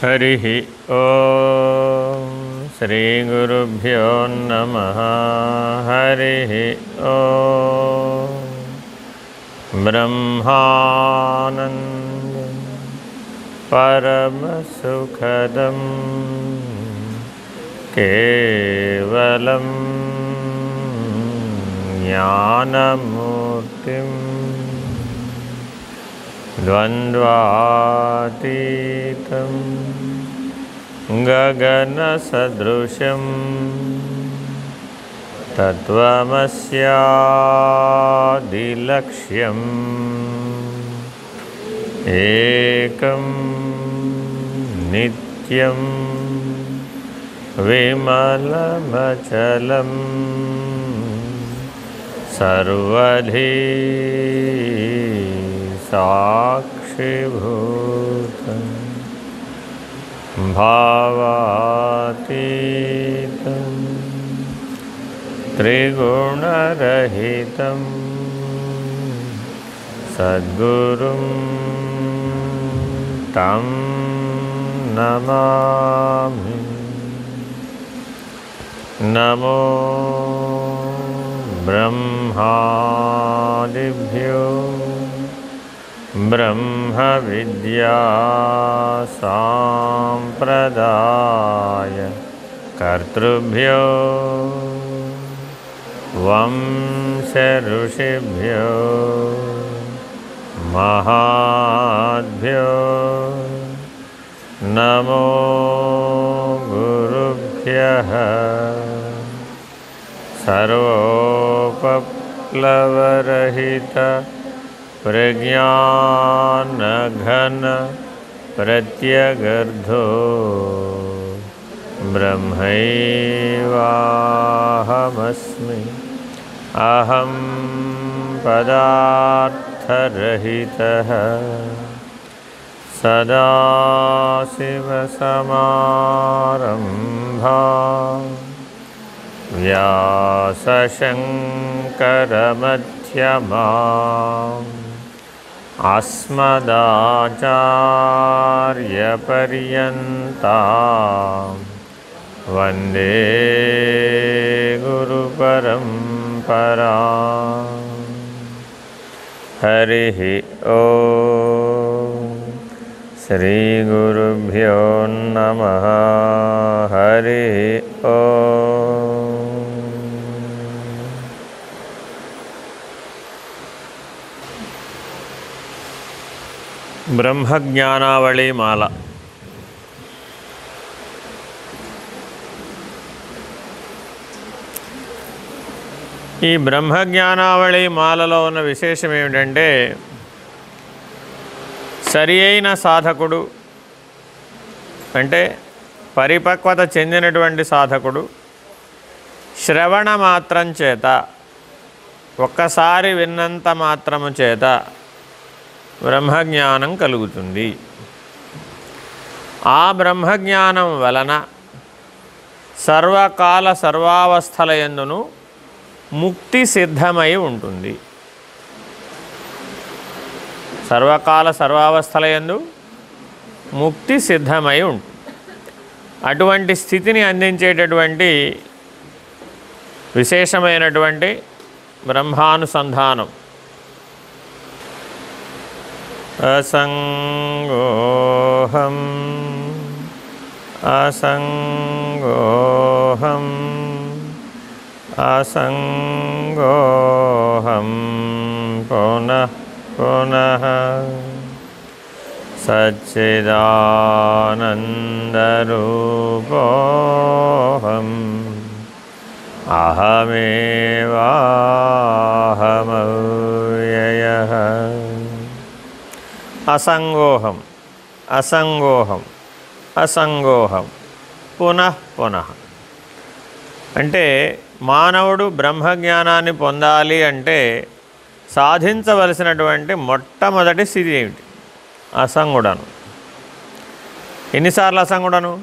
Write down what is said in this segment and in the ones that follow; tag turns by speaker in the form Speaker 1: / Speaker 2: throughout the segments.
Speaker 1: हरिः ॐ श्रीगुरुभ्यो नमः। हरिः ॐ ब्रह्मानन्दं परमसुखदं केवलं ज्ञानमूर्तिम् द्वन्द्वातीतं गगनसदृशं तत्त्वमस्यादिलक्ष्यम्। एकं नित्यं विमलमचलं सर्वधी साक्षिभूतम् भावातीतं त्रिगुणरहितं सद्गुरुं तं नमामि। नमो ब्रह्मादिभ्यो ब्रह्मविद्यासाम्प्रदाय कर्तृभ्यो वंशऋषिभ्यो महाभ्यो नमो गुरुभ्यः सर्वोपप्लवरहित प्रज्ञानघन प्रत्यगर्धो ब्रह्मैवाहमस्मि। अहं पदार्थरहितः। सदाशिवसमारम्भा व्यासशङ्करमध्यमा अस्मदाचार्यपर्यन्ता। वन्दे गुरुपरम्परा। हरिः ॐ श्रीगुरुभ्यो नमः। हरिः ॐ బ్రహ్మజ్ఞానావళి మాల ఈ బ్రహ్మజ్ఞానావళి మాలలో ఉన్న విశేషం ఏమిటంటే సరి అయిన సాధకుడు అంటే పరిపక్వత చెందినటువంటి సాధకుడు శ్రవణ మాత్రం చేత ఒక్కసారి విన్నంత మాత్రము చేత బ్రహ్మజ్ఞానం కలుగుతుంది. ఆ బ్రహ్మజ్ఞానం వలన సర్వకాల సర్వావస్థల ఎందును ముక్తి సిద్ధమై ఉంటుంది. సర్వకాల సర్వావస్థల ఎందు ముక్తి సిద్ధమై ఉంటుంది అటువంటి స్థితిని అందించేటటువంటి విశేషమైనటువంటి బ్రహ్మానుసంధానం. असङ्गोऽहम् असङ्गोऽहम् असङ्गोऽहं पुनः पुनः। सच्चिदानन्दरूपोऽहम् अहमेवाहमव्ययः అసంగోహం అసంగోహం అసంగోహం పునః పునః అంటే మానవుడు బ్రహ్మజ్ఞానాన్ని పొందాలి అంటే సాధించవలసినటువంటి మొట్టమొదటి స్థితి ఏమిటి? అసంగుడను. ఎన్నిసార్లు అసంగుడను?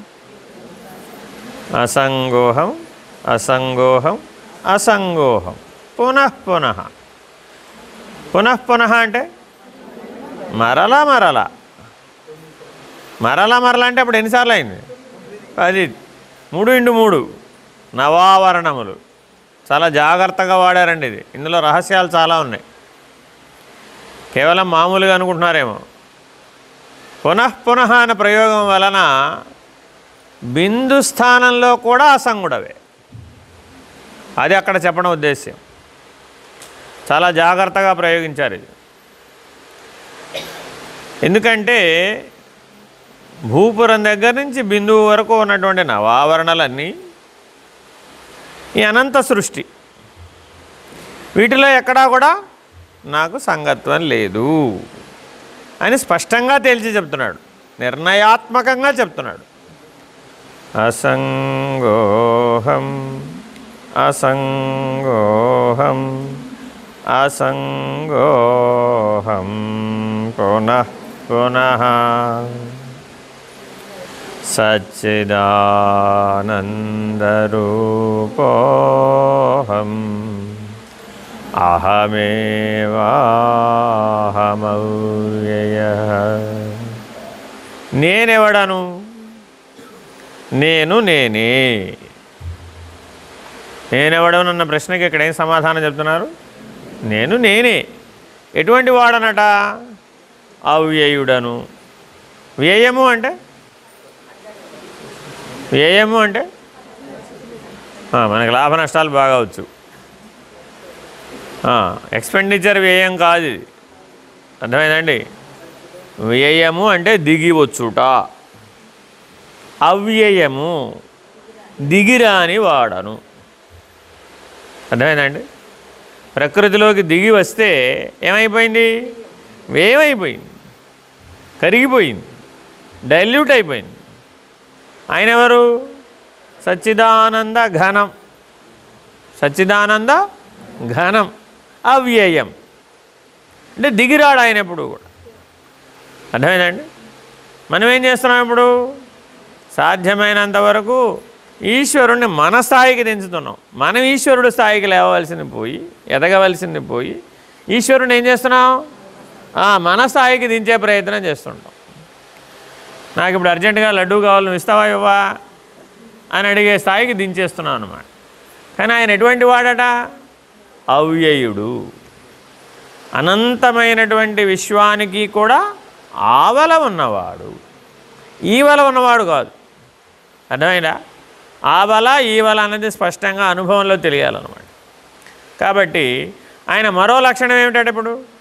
Speaker 1: అసంగోహం అసంగోహం అసంగోహం. పునః పునః. పునః పునః అంటే? మరలా మరలా. మరలా మరలా అంటే అప్పుడు ఎన్నిసార్లు అయింది? అది మూడు ఇండు మూడు. నవావరణములు. చాలా జాగ్రత్తగా వాడారండి ఇది. ఇందులో రహస్యాలు చాలా ఉన్నాయి. కేవలం మామూలుగా అనుకుంటున్నారేమో. పునః పునః అనే ప్రయోగం వలన బిందు స్థానంలో కూడా అసంగుడవే. అది అక్కడ చెప్పడం ఉద్దేశ్యం. చాలా జాగ్రత్తగా ప్రయోగించారు ఇది. ఎందుకంటే భూపురం దగ్గర నుంచి బిందువు వరకు ఉన్నటువంటి నవావరణలన్నీ ఈ అనంత సృష్టి. వీటిలో ఎక్కడా కూడా నాకు సంగత్వం లేదు అని స్పష్టంగా తేల్చి చెప్తున్నాడు. నిర్ణయాత్మకంగా చెప్తున్నాడు. అసంగోహం అసంగోహం అసంగోహం పునః పునః సచ్చిదానందరూపోహం అహమేవాహమవ్యయ నేనెవడను? నేను నేనే। నేనెవడనన్న ప్రశ్నకి ఇక్కడ ఏం సమాధానం చెప్తున్నారు? నేను నేనే। ఎటువంటి వాడనట? అవ్యయుడను. వ్యయము అంటే? వ్యయము అంటే? మనకు లాభ నష్టాలు బాగా వచ్చు. ఎక్స్పెండిచర్ వ్యయం కాదు ఇది. అర్థమైందండి? వ్యయము అంటే దిగి వచ్చుట అవ్యయము దిగిరాని వాడను. అర్థమైందండి? ప్రకృతిలోకి దిగి వస్తే ఏమైపోయింది? వ్యయమైపోయింది. కరిగిపోయింది. డైల్యూట్ అయిపోయింది. ఆయన ఎవరు? సచ్చిదానంద ఘనం. సచ్చిదానంద ఘనం. అవ్యయం. అంటే దిగిరాడు ఆయన ఎప్పుడు కూడా. అర్థమైందండి? మనం ఏం చేస్తున్నాం ఇప్పుడు? సాధ్యమైనంత వరకు ఈశ్వరుణ్ణి మన స్థాయికి దించుతున్నాం. మనం ఈశ్వరుడు స్థాయికి లేవలసింది పోయి ఎదగవలసింది పోయి ఈశ్వరుని ఏం చేస్తున్నాం? మన స్థాయికి దించే ప్రయత్నం చేస్తుంటాం. నాకు ఇప్పుడు అర్జెంటుగా లడ్డూ కావాలి నువ్వు ఇస్తావా ఇవ్వా అని అడిగే స్థాయికి దించేస్తున్నాను అనమాట కానీ ఆయన ఎటువంటి వాడట? అవ్యయుడు. అనంతమైనటువంటి విశ్వానికి కూడా ఆవల ఉన్నవాడు. ఈవల ఉన్నవాడు కాదు. అర్థమైందా? ఆవల ఈవల అన్నది స్పష్టంగా అనుభవంలో తెలియాలన్నమాట. కాబట్టి ఆయన మరో లక్షణం ఏమిటంటే ఇప్పుడు?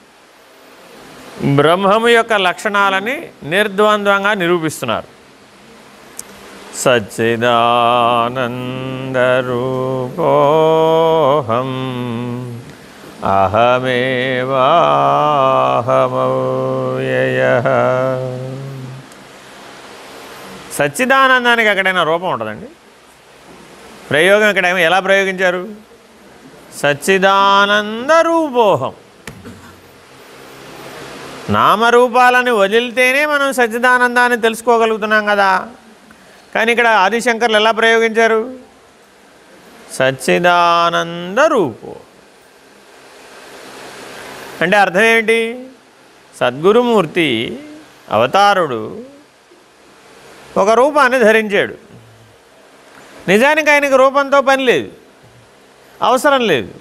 Speaker 1: బ్రహ్మము యొక్క లక్షణాలని నిర్ద్వంద్వంగా నిరూపిస్తున్నారు. సచ్చిదానందరూపోహం అహమేవాహమవ్యయ సచ్చిదానందానికి ఎక్కడైనా రూపం ఉంటుందండి? ప్రయోగం ఇక్కడ ఎలా ప్రయోగించారు? సచ్చిదానంద రూపోహం నామరూపాలను వదిలితేనే మనం సచ్చిదానందాన్ని తెలుసుకోగలుగుతున్నాం కదా. కానీ ఇక్కడ ఆదిశంకర్లు ఎలా ప్రయోగించారు? సచ్చిదానంద రూపో. అంటే అర్థం ఏంటి సద్గురుమూర్తి అవతారుడు ఒక రూపాన్ని ధరించాడు. నిజానికి ఆయనకు రూపంతో పని లేదు. అవసరం లేదు.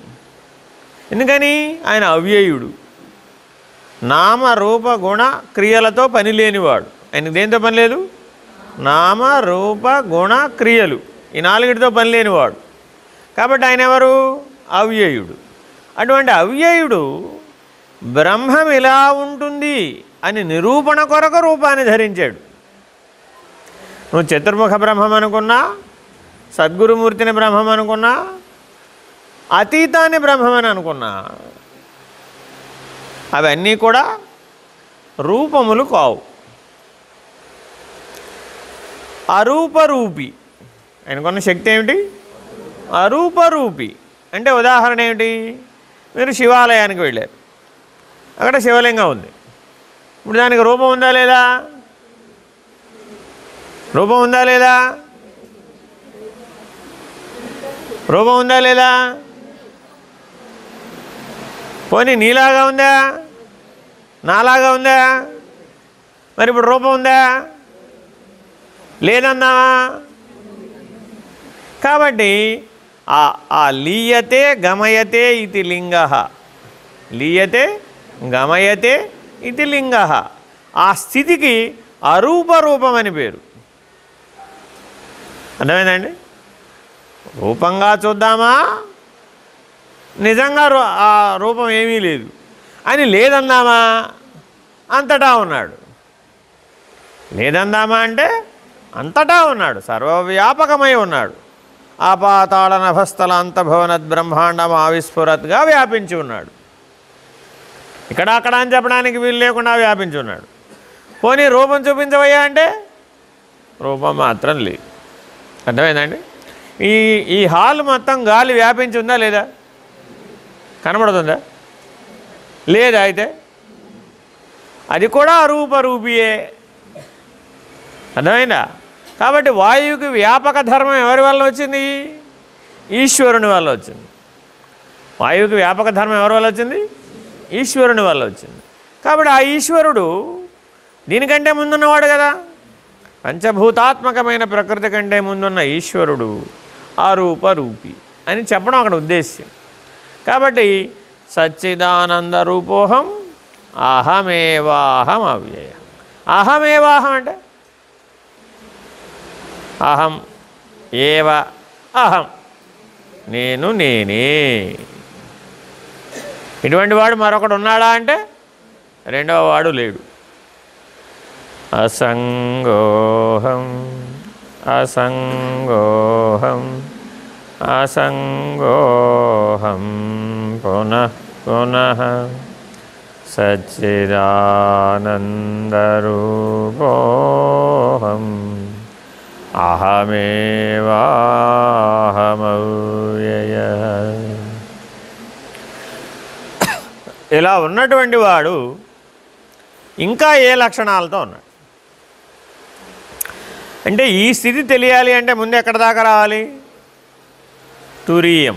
Speaker 1: ఎందుకని? ఆయన అవ్యయుడు. నామ రూప గుణ క్రియలతో పని లేనివాడు. ఆయనకు దేంతో పని లేదు? నామ రూప గుణ క్రియలు. ఈ నాలుగిటితో పని లేనివాడు. కాబట్టి ఆయన ఎవరు? అవ్యయుడు. అటువంటి అవ్యయుడు బ్రహ్మం ఇలా ఉంటుంది అని నిరూపణ కొరకు రూపాన్ని ధరించాడు. నువ్వు చతుర్ముఖ బ్రహ్మం అనుకున్నా సద్గురుమూర్తిని బ్రహ్మం అనుకున్నా అతీతాన్ని బ్రహ్మమని అనుకున్నా అవన్నీ కూడా రూపములు కావు. అరూపరూపి. ఆయనకున్న శక్తి ఏమిటి? అరూపరూపి. అంటే ఉదాహరణ ఏమిటి? మీరు శివాలయానికి వెళ్ళారు. అక్కడ శివలింగం ఉంది. ఇప్పుడు దానికి రూపం ఉందా లేదా? రూపం ఉందా లేదా? రూపం ఉందా లేదా? పోనీ నీలాగా ఉందా? నాలాగా ఉందా? మరి ఇప్పుడు రూపం ఉందా? లేదన్నావా కాబట్టి ఆ ఆ లీయతే గమయతే ఇది లింగ. లీయతే గమయతే ఇది లింగ. ఆ స్థితికి అరూపరూపం అని పేరు. అర్థమైందండి? రూపంగా చూద్దామా? నిజంగా రూ- ఆ రూపం ఏమీ లేదు. అని లేదన్నామా అంతటా ఉన్నాడు. లేదందామా అంటే అంతటా ఉన్నాడు సర్వవ్యాపకమై ఉన్నాడు. ఆపాతాళ నభస్థల అంతభవనద్ బ్రహ్మాండం ఆవిస్ఫురత్గా వ్యాపించి ఉన్నాడు. ఇక్కడ అక్కడ అని చెప్పడానికి వీలు లేకుండా వ్యాపించి ఉన్నాడు. పోనీ రూపం చూపించవయ్యా అంటే? రూపం మాత్రం లేదు. అర్థమైందండి? ఈ ఈ హాల్ మొత్తం గాలి వ్యాపించి ఉందా లేదా? కనబడుతుందా? లేదా అయితే? అది కూడా రూపరూపియే. అర్థమైందా? కాబట్టి వాయువుకి వ్యాపక ధర్మం ఎవరి వల్ల వచ్చింది? ఈశ్వరుని వల్ల వచ్చింది. వాయువుకి వ్యాపక ధర్మం ఎవరి వల్ల వచ్చింది? ఈశ్వరుని వల్ల వచ్చింది. కాబట్టి ఆ ఈశ్వరుడు దీనికంటే ముందున్నవాడు కదా? పంచభూతాత్మకమైన ప్రకృతి కంటే ముందున్న ఈశ్వరుడు ఆ రూపరూపి అని చెప్పడం అక్కడ ఉద్దేశ్యం. కాబట్టి సచ్చిదానంద రూపోహం అహమేవాహం అవ్యయం. అహమేవాహం అంటే? అహం ఏవ అహం. నేను నేనే. ఇటువంటి వాడు మరొకడు ఉన్నాడా అంటే? రెండవ వాడు లేడు. అసంగోహం అసంగోహం. అసంగోహం పునః పునః సచ్చిదానందరూపోహం అహమేవాహమవ్యయ ఇలా ఉన్నటువంటి వాడు ఇంకా ఏ లక్షణాలతో ఉన్నాడు? అంటే ఈ స్థితి తెలియాలి అంటే ముందు ఎక్కడ దాకా రావాలి? తురీయం.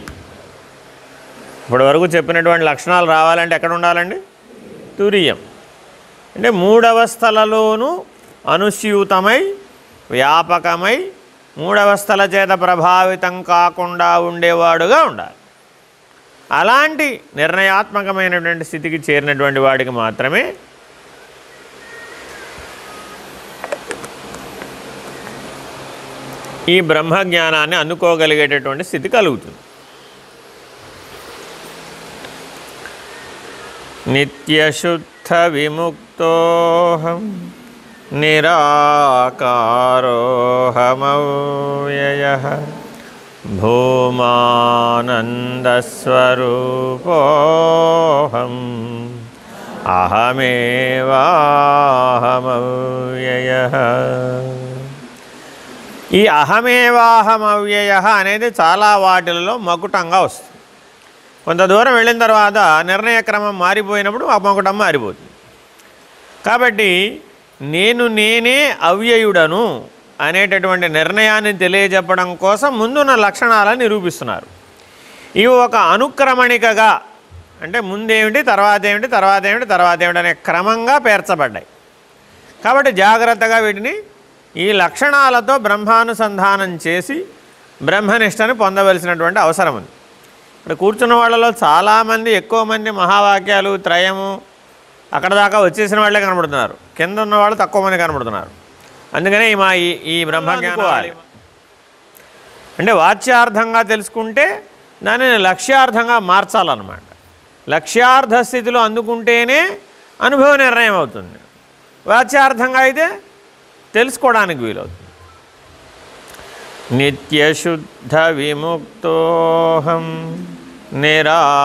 Speaker 1: ఇప్పటి వరకు చెప్పినటువంటి లక్షణాలు రావాలంటే ఎక్కడ ఉండాలండి? తురీయం. అంటే మూడవస్థలలోనూ అనుస్యూతమై వ్యాపకమై మూడవస్థల చేత ప్రభావితం కాకుండా ఉండేవాడుగా ఉండాలి. అలాంటి నిర్ణయాత్మకమైనటువంటి స్థితికి చేరినటువంటి వాడికి మాత్రమే ఈ బ్రహ్మజ్ఞానాన్ని అందుకోగలిగేటటువంటి స్థితి కలుగుతుంది. నిత్యశుద్ధ విముక్తోహం నిరాకారోహమవ్యయ భూమానందస్వరూపోహం అహమేవాహమవ్యయ ఈ అహమేవాహమవ్యయ అనేది చాలా వాటిలలో మకుటంగా వస్తుంది. కొంత దూరం వెళ్ళిన తర్వాత నిర్ణయ క్రమం మారిపోయినప్పుడు ఆ మకుటం మారిపోతుంది. కాబట్టి నేను నేనే అవ్యయుడను అనేటటువంటి నిర్ణయాన్ని తెలియజెప్పడం కోసం ముందున్న లక్షణాలను నిరూపిస్తున్నారు. ఇవి ఒక అనుక్రమణికగా అంటే ముందేమిటి తర్వాత ఏమిటి తర్వాత ఏమిటి తర్వాత ఏమిటి అనే క్రమంగా పేర్చబడ్డాయి. కాబట్టి జాగ్రత్తగా వీటిని ఈ లక్షణాలతో బ్రహ్మానుసంధానం చేసి బ్రహ్మనిష్టను పొందవలసినటువంటి అవసరం ఉంది. ఇప్పుడు కూర్చున్న వాళ్ళలో చాలామంది ఎక్కువ మంది మహావాక్యాలు త్రయము అక్కడ దాకా వచ్చేసిన వాళ్ళే కనబడుతున్నారు. కింద ఉన్న వాళ్ళు తక్కువ మంది కనబడుతున్నారు. అందుకనే ఈ మా ఈ ఈ బ్రహ్మజ్ఞానం అంటే వాచ్యార్థంగా తెలుసుకుంటే దానిని లక్ష్యార్థంగా మార్చాలన్నమాట. లక్ష్యార్థ స్థితిలో అందుకుంటేనే అనుభవ నిర్ణయం అవుతుంది. వాచ్యార్థంగా అయితే తెలుసుకోవడానికి వీలవుతుంది. నిత్యశుద్ధ విముక్తోహం నిరాకారోహమవ్యయ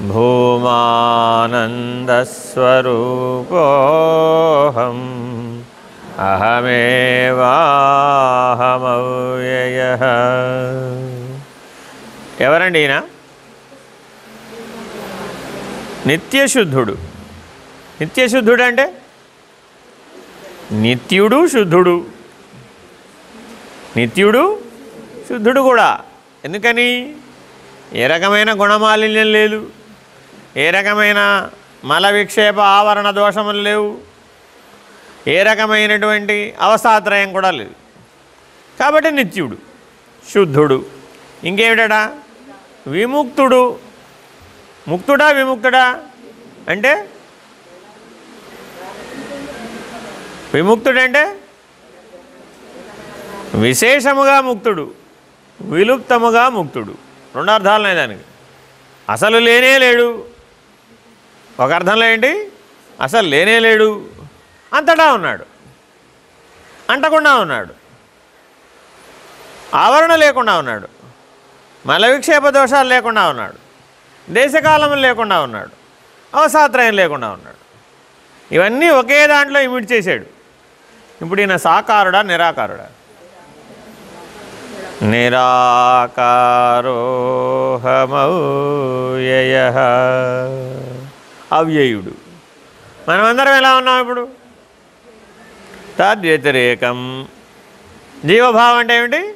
Speaker 1: భూమానందస్వరూపోహం అహమేవాహమవ్యయ. ఎవరండి ఈయన? నిత్యశుద్ధుడు. నిత్యశుద్ధుడు అంటే? నిత్యుడు శుద్ధుడు. నిత్యుడు శుద్ధుడు కూడా. ఎందుకని? ఏ రకమైన గుణమాలిన్యం లేదు. ఏ రకమైన మల విక్షేప ఆవరణ దోషములు లేవు. ఏ రకమైనటువంటి అవస్థాత్రయం కూడా లేదు. కాబట్టి నిత్యుడు శుద్ధుడు. ఇంకేమిటడా విముక్తుడు. ముక్తుడా విముక్తుడా? అంటే విముక్తుడంటే? విశేషముగా ముక్తుడు విలుప్తముగా ముక్తుడు. రెండు అర్థాలు ఉన్నాయి దానికి. అసలు లేనే లేడు. ఒక అర్థంలో ఏంటి? అసలు లేనే లేడు. అంతటా ఉన్నాడు. అంటకుండా ఉన్నాడు. ఆవరణ లేకుండా ఉన్నాడు. మల విక్షేప దోషాలు లేకుండా ఉన్నాడు. దేశకాలం లేకుండా ఉన్నాడు. అవసాత్రయం లేకుండా ఉన్నాడు. ఇవన్నీ ఒకే దాంట్లో ఇమిట్ చేశాడు. ఇప్పుడు ఈయన సాకారుడా నిరాకారుడా? నిరాకారోహమౌయయ అవ్యయుడు. మనమందరం ఎలా ఉన్నాం ఇప్పుడు? తద్వ్యతిరేకం. జీవభావం అంటే ఏమిటి?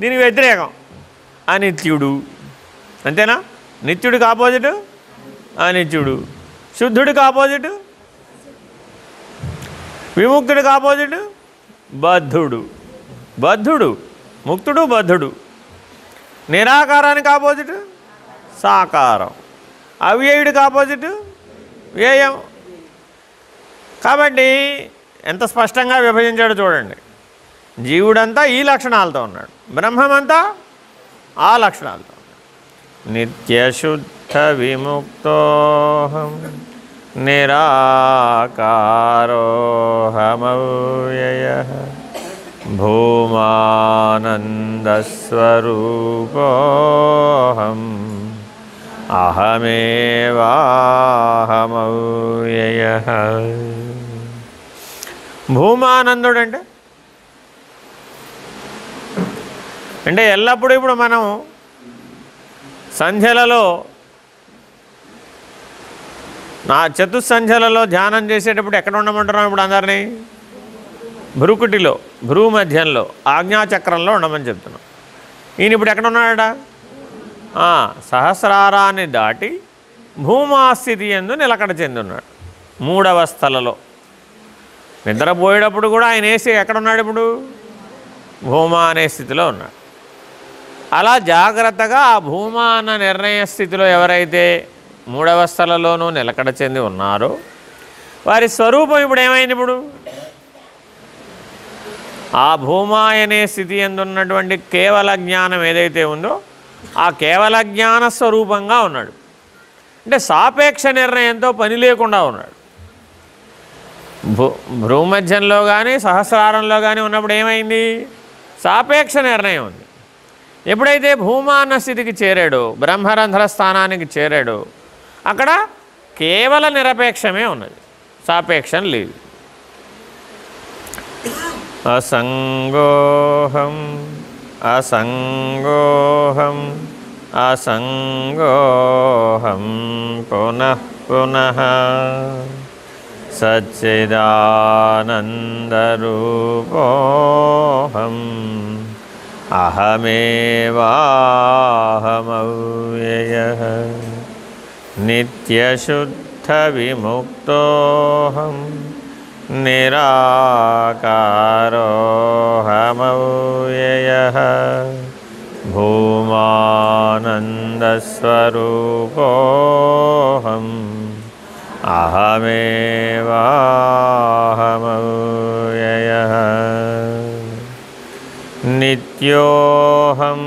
Speaker 1: దీనికి వ్యతిరేకం. అనిత్యుడు. అంతేనా? నిత్యుడికి ఆపోజిట్? అనిత్యుడు. శుద్ధుడికి ఆపోజిట్? విముక్తుడికి ఆపోజిట్ బద్ధుడు. బద్ధుడు. ముక్తుడు బద్ధుడు. నిరాకారానికి ఆపోజిట్ సాకారం. అవ్యయుడికి ఆపోజిట్ వ్యయం. కాబట్టి ఎంత స్పష్టంగా విభజించాడో చూడండి. జీవుడంతా ఈ లక్షణాలతో ఉన్నాడు. బ్రహ్మమంతా ఆ లక్షణాలతో ఉన్నాడు. నిత్యశుద్ధ విముక్తోహం. నిరాకారోహమవ్యయ భూమానందస్వరూపోహం అహమేవాహమవ్యయ భూమానందుడు అంటే అంటే ఎల్లప్పుడూ ఇప్పుడు మనం సంధ్యలలో నా చతుస్సంధ్యలలో ధ్యానం చేసేటప్పుడు ఎక్కడ ఉండమంటున్నాం ఇప్పుడు అందరినీ? భ్రుకుటిలో భ్రూ మధ్యంలో ఆజ్ఞాచక్రంలో ఉండమని చెప్తున్నాం. ఈయన ఇప్పుడు ఎక్కడ ఉన్నాడా సహస్రారాన్ని దాటి భూమాస్థితి ఎందు నిలకడ చెందున్నాడు మూడవస్థలలో నిద్రపోయేటప్పుడు కూడా ఆయన వేసి ఎక్కడున్నాడు ఇప్పుడు? భూమా అనే స్థితిలో ఉన్నాడు. అలా జాగ్రత్తగా ఆ భూమా అన్న నిర్ణయ స్థితిలో ఎవరైతే మూడవస్థలలోనూ నిలకడ చెంది ఉన్నారో. వారి స్వరూపం ఇప్పుడు ఏమైంది ఇప్పుడు? ఆ భూమా అనే స్థితి ఎందున్నటువంటి కేవల జ్ఞానం ఏదైతే ఉందో ఆ కేవల జ్ఞాన స్వరూపంగా ఉన్నాడు. అంటే సాపేక్ష నిర్ణయంతో పని లేకుండా ఉన్నాడు. భూ భూమధ్యంలో కానీ సహస్రారంలో కానీ ఉన్నప్పుడు ఏమైంది? సాపేక్ష నిర్ణయం ఉంది. ఎప్పుడైతే భూమాన్న స్థితికి చేరాడో బ్రహ్మరంధ్ర స్థానానికి చేరాడో అక్కడ కేవల నిరపేక్షమే ఉన్నది. సాపేక్షం లేదు. అసంగోహం అసంగోహం అసంగోహం పునః పునః సచ్చిదానందరూపోహం అహమేవాహమవ్యయ नित्यशुद्धविमुक्तोऽहं निराकारोऽहमव्ययः भूमानन्दस्वरूपोऽहम् अहमेवाहमव्ययः नित्योऽहं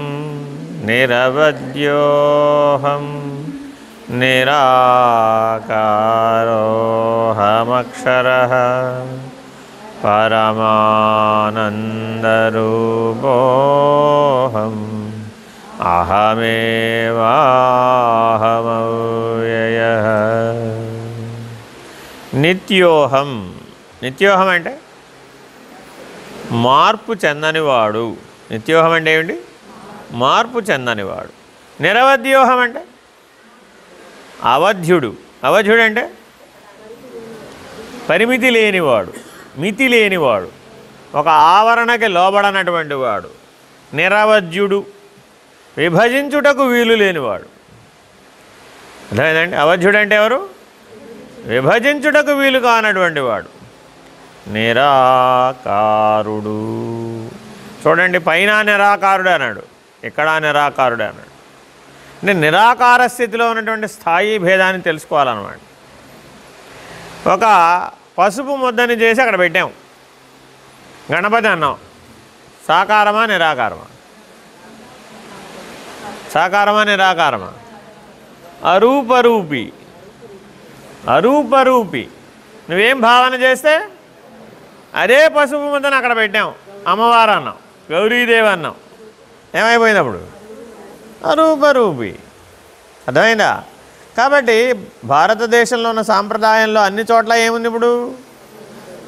Speaker 1: निरवद्योऽहम् నిరాకారోహమక్షర పరమానందరూపోహం అహమేవాహమవ్యయ నిత్యోహం నిత్యోహం అంటే? మార్పు చెందనివాడు. నిత్యోహం అంటే ఏమిటి? మార్పు చెందనివాడు. నిరవద్యోహం అంటే? అవధ్యుడు. అవధ్యుడు అంటే పరిమితి లేనివాడు మితి లేనివాడు ఒక ఆవరణకి లోబడనటువంటి వాడు నిరవధ్యుడు విభజించుటకు వీలు లేనివాడు. అర్థమైందండి? అవధ్యుడు అంటే ఎవరు? విభజించుటకు వీలు కానటువంటి వాడు. నిరాకారుడు. చూడండి పైన నిరాకారుడు అన్నాడు. ఇక్కడ నిరాకారుడు అన్నాడు. అంటే నిరాకార స్థితిలో ఉన్నటువంటి స్థాయి భేదాన్ని తెలుసుకోవాలన్నమాట. ఒక పసుపు ముద్దని చేసి అక్కడ పెట్టాం. గణపతి అన్నాం. సాకారమా నిరాకారమా? సాకారమా నిరాకారమా? అరూపరూపి. అరూపరూపి. నువ్వేం భావన చేస్తే అదే పసుపు ముద్దని అక్కడ పెట్టాం. అమ్మవారు అన్నాం. గౌరీదేవి అన్నాం. ఏమైపోయింది అప్పుడు? అరూపరూపి అర్థమైందా? కాబట్టి భారతదేశంలో ఉన్న సాంప్రదాయంలో అన్ని చోట్ల ఏముంది ఇప్పుడు?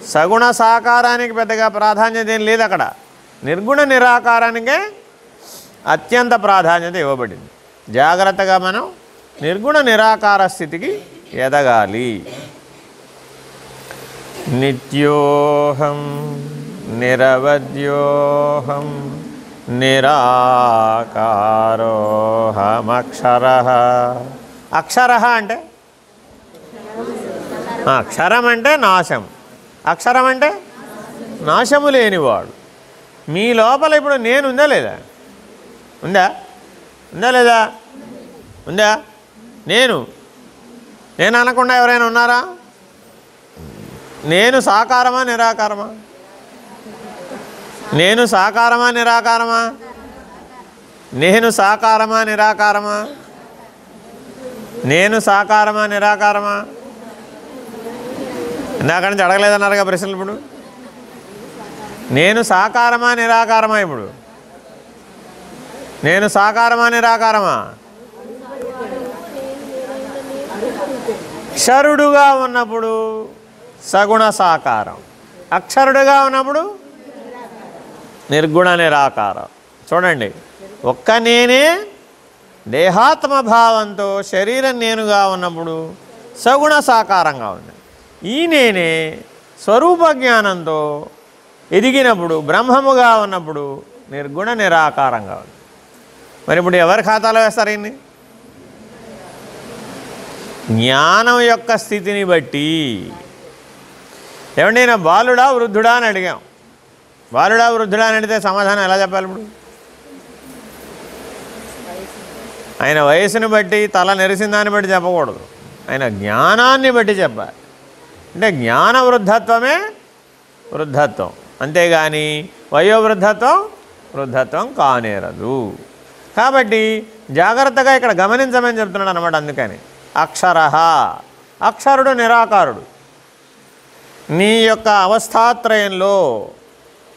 Speaker 1: సగుణ సాకారానికి పెద్దగా ప్రాధాన్యత ఏం లేదు అక్కడ. నిర్గుణ నిరాకారానికే అత్యంత ప్రాధాన్యత ఇవ్వబడింది. జాగ్రత్తగా మనం నిర్గుణ నిరాకార స్థితికి ఎదగాలి. నిత్యోహం నిరవద్యోహం నిరాకారోహమక్షర. అక్షర అంటే? అక్షరం అంటే నాశం. అక్షరం అంటే? నాశము లేనివాడు. మీ లోపల ఇప్పుడు నేను ఉందా లేదా? ఉందా? ఉందా లేదా? ఉందా? నేను. నేను అనకుండా ఎవరైనా ఉన్నారా? నేను సాకారమా నిరాకారమా? నేను సాకారమా నిరాకారమా? నేను సాకారమా నిరాకారమా? నేను సాకారమా నిరాకారమా? ఇందాక నుంచి అడగలేదన్నారుగా ప్రశ్నలు ఇప్పుడు. నేను సాకారమా నిరాకారమా ఇప్పుడు? నేను సాకారమా నిరాకారమా? క్షరుడుగా ఉన్నప్పుడు సగుణ సాకారం. అక్షరుడుగా ఉన్నప్పుడు నిర్గుణ నిరాకారం చూడండి. ఒక్క నేనే దేహాత్మ భావంతో శరీరం నేనుగా ఉన్నప్పుడు సగుణ సాకారంగా ఉంది. ఈ నేనే స్వరూప జ్ఞానంతో ఎదిగినప్పుడు బ్రహ్మముగా ఉన్నప్పుడు నిర్గుణ నిరాకారంగా ఉంది. మరి ఇప్పుడు ఎవరి ఖాతాలో వేస్తారు ఇన్ని? జ్ఞానం యొక్క స్థితిని బట్టి. ఏమండి బాలుడా వృద్ధుడా అని అడిగాం. బాలుడా వృద్ధుడా అని అడిగితే సమాధానం ఎలా చెప్పాలి ఇప్పుడు? ఆయన వయసుని బట్టి తల నెరిసిన దాన్ని బట్టి చెప్పకూడదు. ఆయన జ్ఞానాన్ని బట్టి చెప్పాలి. అంటే జ్ఞాన వృద్ధత్వమే వృద్ధత్వం. అంతేగాని వయోవృద్ధత్వం వృద్ధత్వం కానేరదు. కాబట్టి జాగ్రత్తగా ఇక్కడ గమనించమని చెప్తున్నాడు అనమాట అందుకని. అక్షర. అక్షరుడు నిరాకారుడు. నీ యొక్క అవస్థాత్రయంలో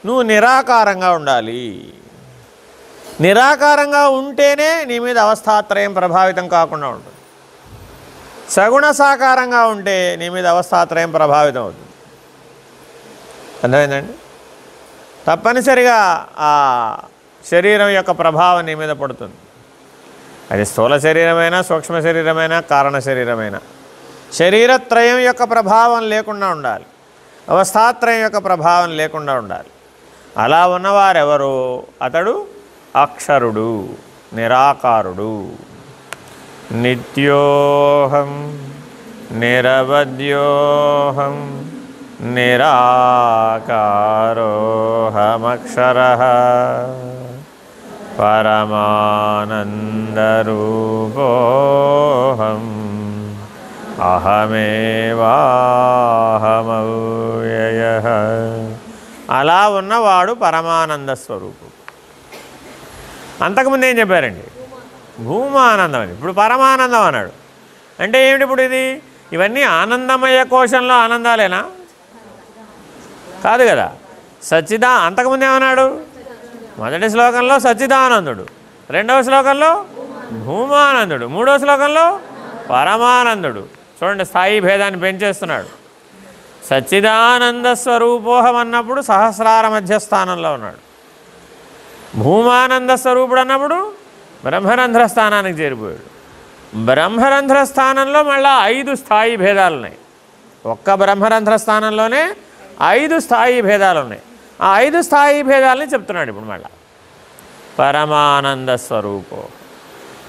Speaker 1: నువ్వు నిరాకారంగా ఉండాలి. నిరాకారంగా ఉంటేనే నీ మీద అవస్థాత్రయం ప్రభావితం కాకుండా ఉంటుంది. సగుణ సాకారంగా ఉంటే నీ మీద అవస్థాత్రయం ప్రభావితం అవుతుంది. అర్థమైందండి? తప్పనిసరిగా ఆ శరీరం యొక్క ప్రభావం నీ మీద పడుతుంది. అది స్థూల శరీరమైనా సూక్ష్మ శరీరమైనా కారణ శరీరమైనా. శరీరత్రయం యొక్క ప్రభావం లేకుండా ఉండాలి. అవస్థాత్రయం యొక్క ప్రభావం లేకుండా ఉండాలి. అలా ఉన్నవారెవరు? అతడు అక్షరుడు నిరాకారుడు. నిత్యోహం నిరవద్యోహం నిరాకారోహమక్షర. పరమానందరూపోహం అహమేవాహమవ్యయ. అలా ఉన్నవాడు పరమానంద స్వరూపుడు. అంతకుముందు ఏం చెప్పారండి? భూమానందం అని ఇప్పుడు పరమానందం అన్నాడు. అంటే ఏమిటి ఇప్పుడు ఇది? ఇవన్నీ ఆనందమయ కోశంలో ఆనందాలేనా? కాదు కదా. సచ్చిదా అంతకుముందు ఏమన్నాడు? మొదటి శ్లోకంలో సచ్చిదానందుడు. రెండవ శ్లోకంలో భూమానందుడు. మూడవ శ్లోకంలో పరమానందుడు. చూడండి స్థాయి భేదాన్ని పెంచేస్తున్నాడు. సచ్చిదానంద స్వరూపోహం అన్నప్పుడు సహస్రార మధ్యస్థానంలో ఉన్నాడు. భూమానంద స్వరూపుడు అన్నప్పుడు బ్రహ్మరంధ్ర స్థానానికి చేరిపోయాడు. బ్రహ్మరంధ్ర స్థానంలో మళ్ళా ఐదు స్థాయి భేదాలు ఉన్నాయి ఒక్క బ్రహ్మరంధ్ర స్థానంలోనే ఐదు స్థాయి భేదాలు ఉన్నాయి ఆ ఐదు స్థాయి భేదాలని చెప్తున్నాడు ఇప్పుడు మళ్ళా. పరమానంద స్వరూపో.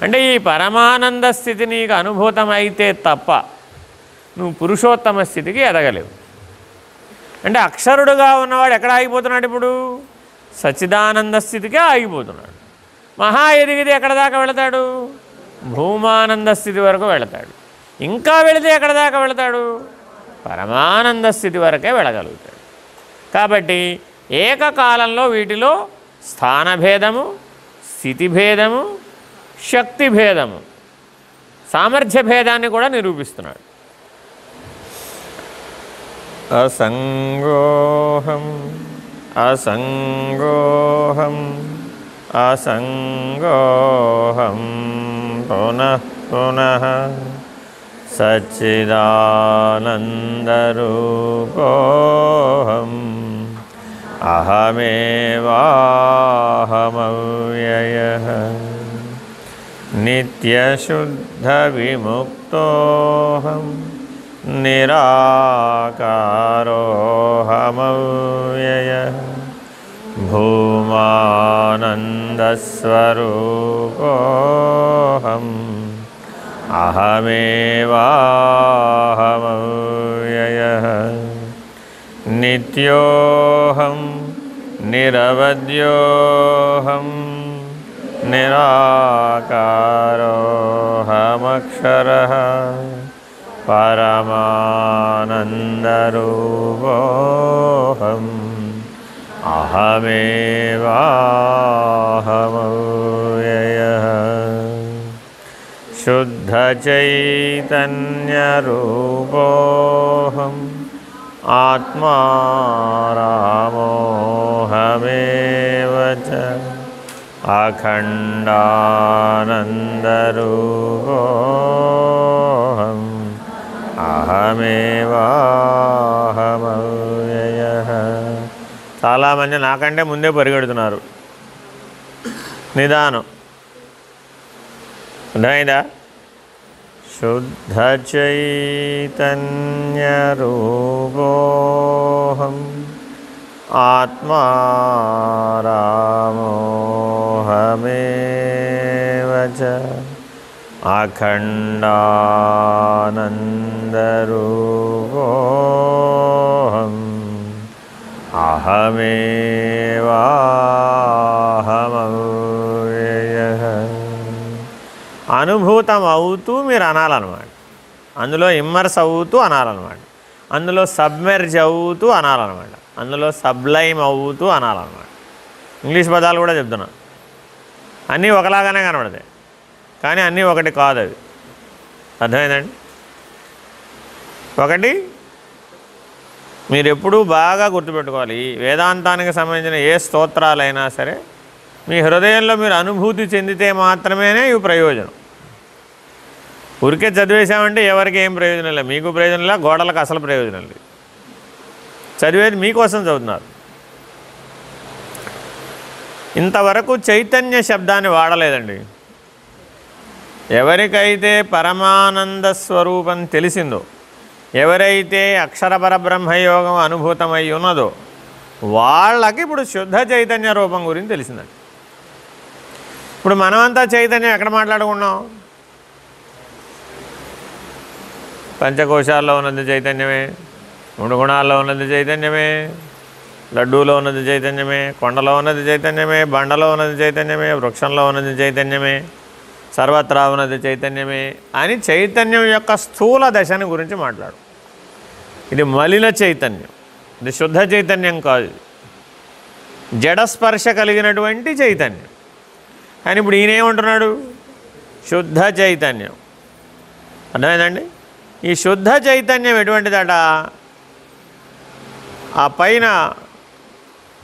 Speaker 1: అంటే ఈ పరమానంద స్థితి నీకు అనుభూతమైతే తప్ప నువ్వు పురుషోత్తమ స్థితికి ఎదగలేవు. అంటే అక్షరుడుగా ఉన్నవాడు ఎక్కడ ఆగిపోతున్నాడు ఇప్పుడు? సచిదానంద స్థితికే ఆగిపోతున్నాడు. మహా ఎదిగితే ఎక్కడ దాకా వెళతాడు? భూమానంద స్థితి వరకు వెళతాడు. ఇంకా వెళితే ఎక్కడ దాకా వెళతాడు? పరమానంద స్థితి వరకే వెళ్ళగలుగుతాడు. కాబట్టి ఏకకాలంలో వీటిలో స్థానభేదము స్థితిభేదము శక్తి భేదము సామర్థ్య భేదాన్ని కూడా నిరూపిస్తున్నాడు. असङ्गोऽहम् असङ्गोऽहम् असङ्गोऽहं पुनः पुनः सच्चिदानन्दरूपोऽहम्। अहमेवाहमव्ययः। नित्यशुद्धविमुक्तोऽहम्। निराकारोऽहमव्यय भूमानन्दस्वरूपोऽहम् अहमेवाहमव्ययः। नित्योऽहं निरवद्योऽहं निराकारोऽहमक्षरः। परमानन्दरूपोऽहम् अहमेवाहमव्ययः। शुद्धचैतन्यरूपोऽहम् आत्मा रामोऽहमेव च अखण्डानन्दरूपो అహమేవాహమవ్యయ చాలామంది నాకంటే ముందే పరిగెడుతున్నారు. నిదానం. అర్థమైందా? శుద్ధచైతన్యరూపోహం ఆత్మా రామోహమేవ అఖండానంద అందరూహం అహమేవాహమవ్యయ. అనుభూతం అవుతూ మీరు అనాలన్నమాట. అందులో ఇమ్మర్స్ అవుతూ అనాలన్నమాట. అందులో సబ్మెర్జ్ అవుతూ అనాలన్నమాట. అందులో సబ్లైమ్ అవుతూ అనాలన్నమాట. ఇంగ్లీష్ పదాలు కూడా చెప్తున్నా. అన్నీ ఒకలాగానే కనబడతాయి. కానీ అన్నీ ఒకటి కాదు అవి. అర్థమైందండి? ఒకటి మీరు ఎప్పుడూ బాగా గుర్తుపెట్టుకోవాలి. ఈ వేదాంతానికి సంబంధించిన ఏ స్తోత్రాలైనా సరే మీ హృదయంలో మీరు అనుభూతి చెందితే మాత్రమేనే ఇవి ప్రయోజనం. ఊరికే చదివేశామంటే ఎవరికి ఏం ప్రయోజనం లేదు. మీకు ప్రయోజనం లేదు గోడలకు అసలు ప్రయోజనం లేదు. చదివేది మీకోసం చదువుతున్నారు. ఇంతవరకు చైతన్య శబ్దాన్ని వాడలేదండి. ఎవరికైతే పరమానంద స్వరూపం తెలిసిందో ఎవరైతే అక్షర పరబ్రహ్మయోగం అనుభూతమై ఉన్నదో వాళ్ళకి ఇప్పుడు శుద్ధ చైతన్య రూపం గురించి తెలిసిందండి. ఇప్పుడు మనమంతా చైతన్యం ఎక్కడ మాట్లాడుకున్నాం? పంచకోశాల్లో ఉన్నది చైతన్యమే మూడు గుణాల్లో ఉన్నది చైతన్యమే లడ్డూలో ఉన్నది చైతన్యమే కొండలో ఉన్నది చైతన్యమే బండలో ఉన్నది చైతన్యమే వృక్షంలో ఉన్నది చైతన్యమే. సర్వత్రా ఉన్నది చైతన్యమే అని చైతన్యం యొక్క స్థూల దశని గురించి మాట్లాడు. ఇది మలిన చైతన్యం. ఇది శుద్ధ చైతన్యం కాదు. జడస్పర్శ కలిగినటువంటి చైతన్యం. కానీ ఇప్పుడు ఈయనేమంటున్నాడు శుద్ధ చైతన్యం. అర్థమైందండి? ఈ శుద్ధ చైతన్యం ఎటువంటిదట? ఆ పైన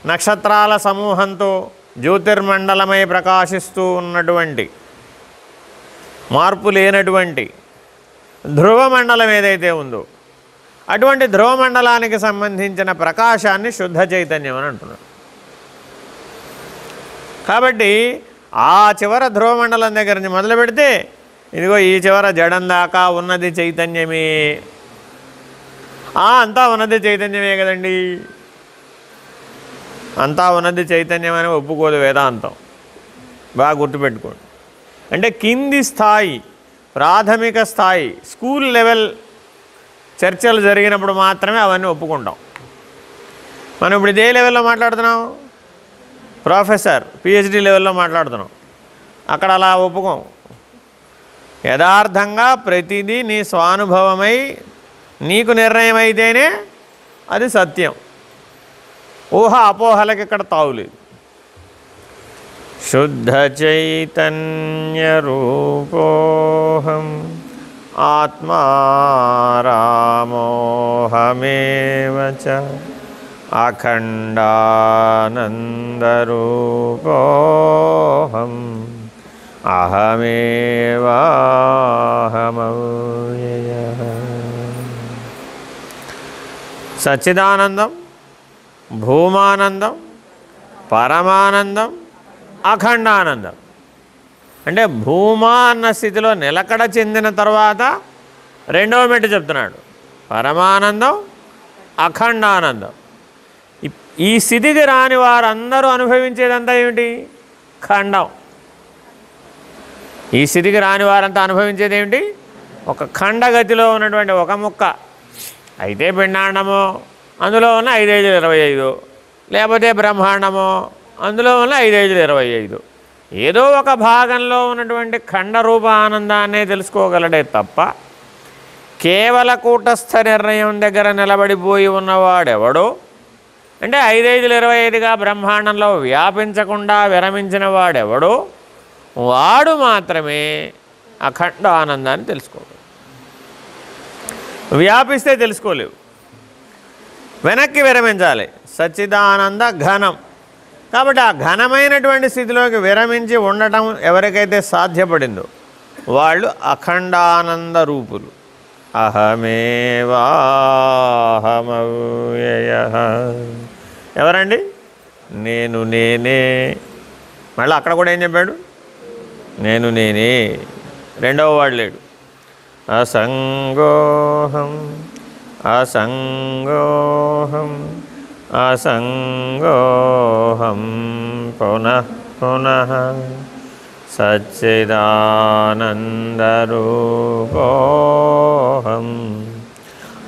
Speaker 1: నక్షత్రాల సమూహంతో జ్యోతిర్మండలమై ప్రకాశిస్తూ ఉన్నటువంటి మార్పు లేనటువంటి ధ్రువమండలం ఏదైతే ఉందో అటువంటి ధ్రువమండలానికి సంబంధించిన ప్రకాశాన్ని శుద్ధ చైతన్యం అని అంటున్నాడు కాబట్టి ఆ చివర ధ్రువమండలం దగ్గర నుంచి మొదలు పెడితే ఇదిగో ఈ చివర జడం దాకా ఉన్నది చైతన్యమే. ఆ, అంతా ఉన్నది చైతన్యమే కదండి. అంతా ఉన్నది చైతన్యం అని ఒప్పుకోదు వేదాంతం. బాగా గుర్తుపెట్టుకోండి. అంటే కింది స్థాయి ప్రాథమిక స్థాయి స్కూల్ లెవెల్ చర్చలు జరిగినప్పుడు మాత్రమే అవన్నీ ఒప్పుకుంటాం. మనం ఇప్పుడు ఇదే లెవెల్లో మాట్లాడుతున్నాం? ప్రొఫెసర్ పిహెచ్డి లెవెల్లో మాట్లాడుతున్నాం. అక్కడ అలా ఒప్పుకోం. యథార్థంగా ప్రతిదీ నీ స్వానుభవమై నీకు నిర్ణయం అయితేనే అది సత్యం. ఊహ అపోహలకి ఇక్కడ తావులేదు शुद्धचैतन्यरूपोऽहम् आत्मा रामोऽहमेव च अखण्डानन्दरूपोऽहम् अहमेवाहमव्ययः। सच्चिदानन्दं भूमानन्दं परमानन्दं అఖండానందం అంటే భూమా అన్న స్థితిలో నిలకడ చెందిన తర్వాత రెండవ మెట్టు చెప్తున్నాడు. పరమానందం అఖండానందం ఈ స్థితికి రాని వారందరూ అనుభవించేదంతా ఏమిటి? ఖండం. ఈ స్థితికి రాని వారంతా అనుభవించేది ఏమిటి? ఒక ఖండగతిలో ఉన్నటువంటి ఒక ముక్క. అయితే పిండాండము అందులో ఉన్న ఐదైదులు ఇరవై ఐదు. లేకపోతే బ్రహ్మాండము అందులో వల్ల ఐదు ఐదులు ఇరవై ఐదు ఏదో ఒక భాగంలో ఉన్నటువంటి ఖండరూప ఆనందాన్నే తెలుసుకోగలడే తప్ప కేవల కూటస్థ నిర్ణయం దగ్గర నిలబడిపోయి ఉన్నవాడెవడో? అంటే ఐదైదులు ఇరవై ఐదుగా బ్రహ్మాండంలో వ్యాపించకుండా విరమించిన వాడెవడో? వాడు మాత్రమే అఖండ ఆనందాన్ని తెలుసుకోగలడు. వ్యాపిస్తే తెలుసుకోలేవు. వెనక్కి విరమించాలి. సచ్చిదానంద ఘనం. కాబట్టి ఆ ఘనమైనటువంటి స్థితిలోకి విరమించి ఉండటం ఎవరికైతే సాధ్యపడిందో వాళ్ళు అఖండానంద రూపులు. అహమేవాహమవ్యయ. ఎవరండి? నేను నేనే. మళ్ళీ అక్కడ కూడా ఏం చెప్పాడు? నేను నేనే. రెండవ వాడు లేడు. అసంగోహం అసంగోహం असङ्गोऽहं पुनः पुनः सच्चिदानन्दरूपोऽहम्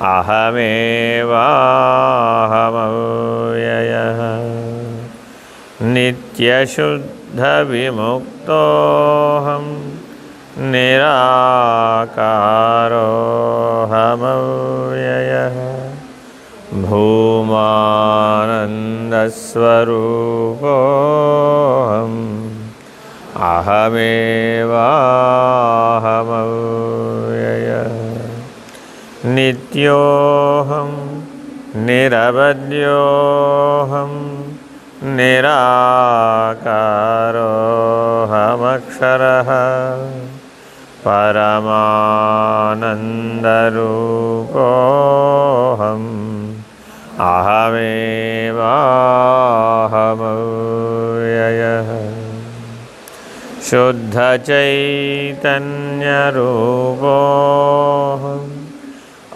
Speaker 1: अहमेवाहमव्ययः। नित्यशुद्धविमुक्तोऽहं निराकारोऽहमव्ययः। भूमानन्दस्वरूपोऽहम् अहमेवाहमव्यय। नित्योऽहं निरवद्योऽहं निराकारोऽहमक्षरः। परमानन्दरूपोऽहम् अहमेवाहमव्ययः। शुद्धचैतन्यरूपोऽहम्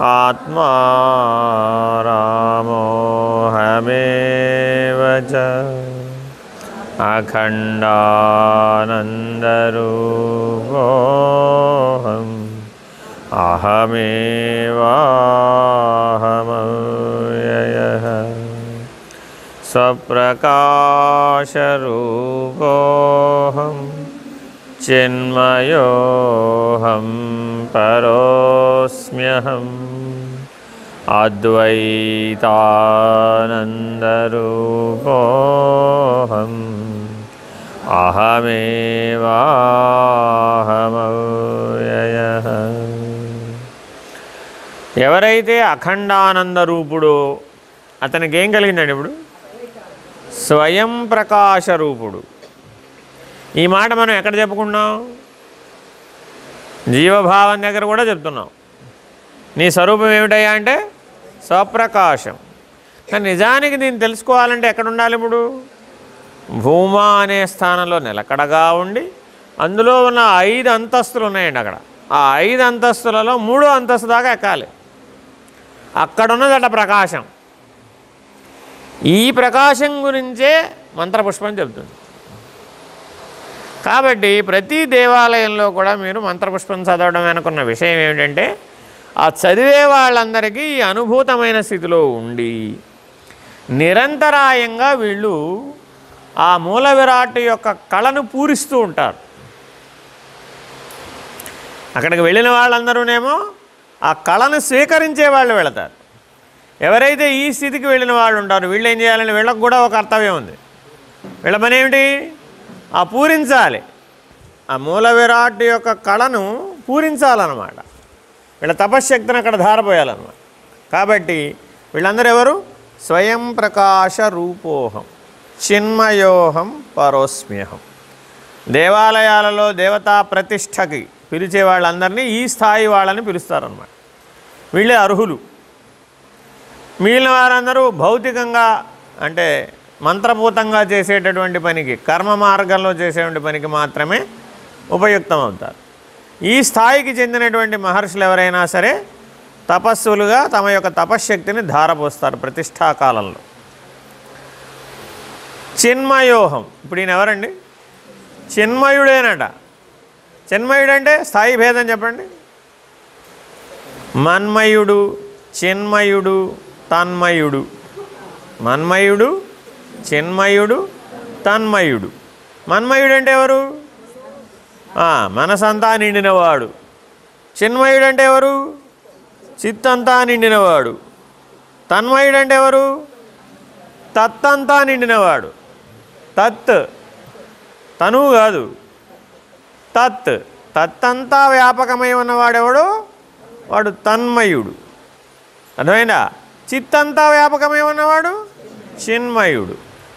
Speaker 1: आत्मा रामोऽहमेव च। अखण्डानन्दरूपोऽहम् अहमेवाहम స్వప్రకాశరూపోహం చిన్మయోహం పరోస్మ్యహం అద్వైతానందరూపోహం అహమేవాహమవ్యయ. ఎవరైతే అఖండానంద రూపుడో అతనికి ఏం కలిగిందండి ఇప్పుడు? స్వయం ప్రకాశ రూపుడు ఈ మాట మనం ఎక్కడ చెప్పుకున్నాం? జీవభావం దగ్గర కూడా చెప్తున్నాం. నీ స్వరూపం ఏమిటయ్యా అంటే స్వప్రకాశం. కానీ నిజానికి దీన్ని తెలుసుకోవాలంటే ఎక్కడ ఉండాలి ఇప్పుడు? భూమా అనే స్థానంలో నిలకడగా ఉండి అందులో ఉన్న ఐదు అంతస్తులు ఉన్నాయండి అక్కడ. ఆ ఐదు అంతస్తులలో మూడో అంతస్తు దాకా ఎక్కాలి. అక్కడున్నదట ప్రకాశం. ఈ ప్రకాశం గురించే మంత్రపుష్పం చెబుతుంది. కాబట్టి ప్రతి దేవాలయంలో కూడా మీరు మంత్రపుష్పం చదవడం వెనుకున్న విషయం ఏమిటంటే ఆ చదివే వాళ్ళందరికీ ఈ అనుభూతమైన స్థితిలో ఉండి నిరంతరాయంగా వీళ్ళు ఆ మూల విరాట్ యొక్క కళను పూరిస్తూ ఉంటారు. అక్కడికి వెళ్ళిన వాళ్ళందరూనేమో ఆ కళను స్వీకరించే వాళ్ళు వెళతారు. ఎవరైతే ఈ స్థితికి వెళ్ళిన వాళ్ళు ఉంటారో వీళ్ళు ఏం చేయాలని వీళ్ళకు కూడా ఒక కర్తవ్యం ఉంది. వీళ్ళ పని ఏమిటి? ఆ పూరించాలి. ఆ మూల విరాట్ యొక్క కళను పూరించాలన్నమాట. వీళ్ళ తపశ్శక్తిని అక్కడ ధారపోయాలన్నమాట. కాబట్టి వీళ్ళందరూ ఎవరు? స్వయం ప్రకాశ రూపోహం చిన్మయోహం పరోస్మ్యహం. దేవాలయాలలో దేవతా ప్రతిష్టకి పిలిచే వాళ్ళందరినీ ఈ స్థాయి వాళ్ళని పిలుస్తారన్నమాట. వీళ్ళే అర్హులు. మిగిలిన వారందరూ భౌతికంగా అంటే మంత్రభూతంగా చేసేటటువంటి పనికి కర్మ మార్గంలో చేసేటువంటి పనికి మాత్రమే ఉపయుక్తం అవుతారు ఈ స్థాయికి చెందినటువంటి మహర్షులు ఎవరైనా సరే తపస్సులుగా తమ యొక్క తపశ్శక్తిని ధారపోస్తారు ప్రతిష్టాకాలంలో చిన్మయోహం ఇప్పుడు ఈయన ఎవరండి? చిన్మయుడేనట. చిన్మయుడంటే స్థాయి భేదం చెప్పండి. మన్మయుడు చిన్మయుడు తన్మయుడు. మన్మయుడు చిన్మయుడు తన్మయుడు. మన్మయుడు అంటే ఎవరు మనసంతా నిండినవాడు. చిన్మయుడు అంటే ఎవరు? చిత్తంతా నిండినవాడు. తన్మయుడు అంటే ఎవరు? తత్తంతా నిండినవాడు. తత్ తనువు కాదు. తత్ తత్తంతా వ్యాపకమై ఉన్నవాడెవడు? వాడు తన్మయుడు. అర్థమైందా? చిత్తంతా వ్యాపకమై ఉన్నవాడు చిన్మయుడు.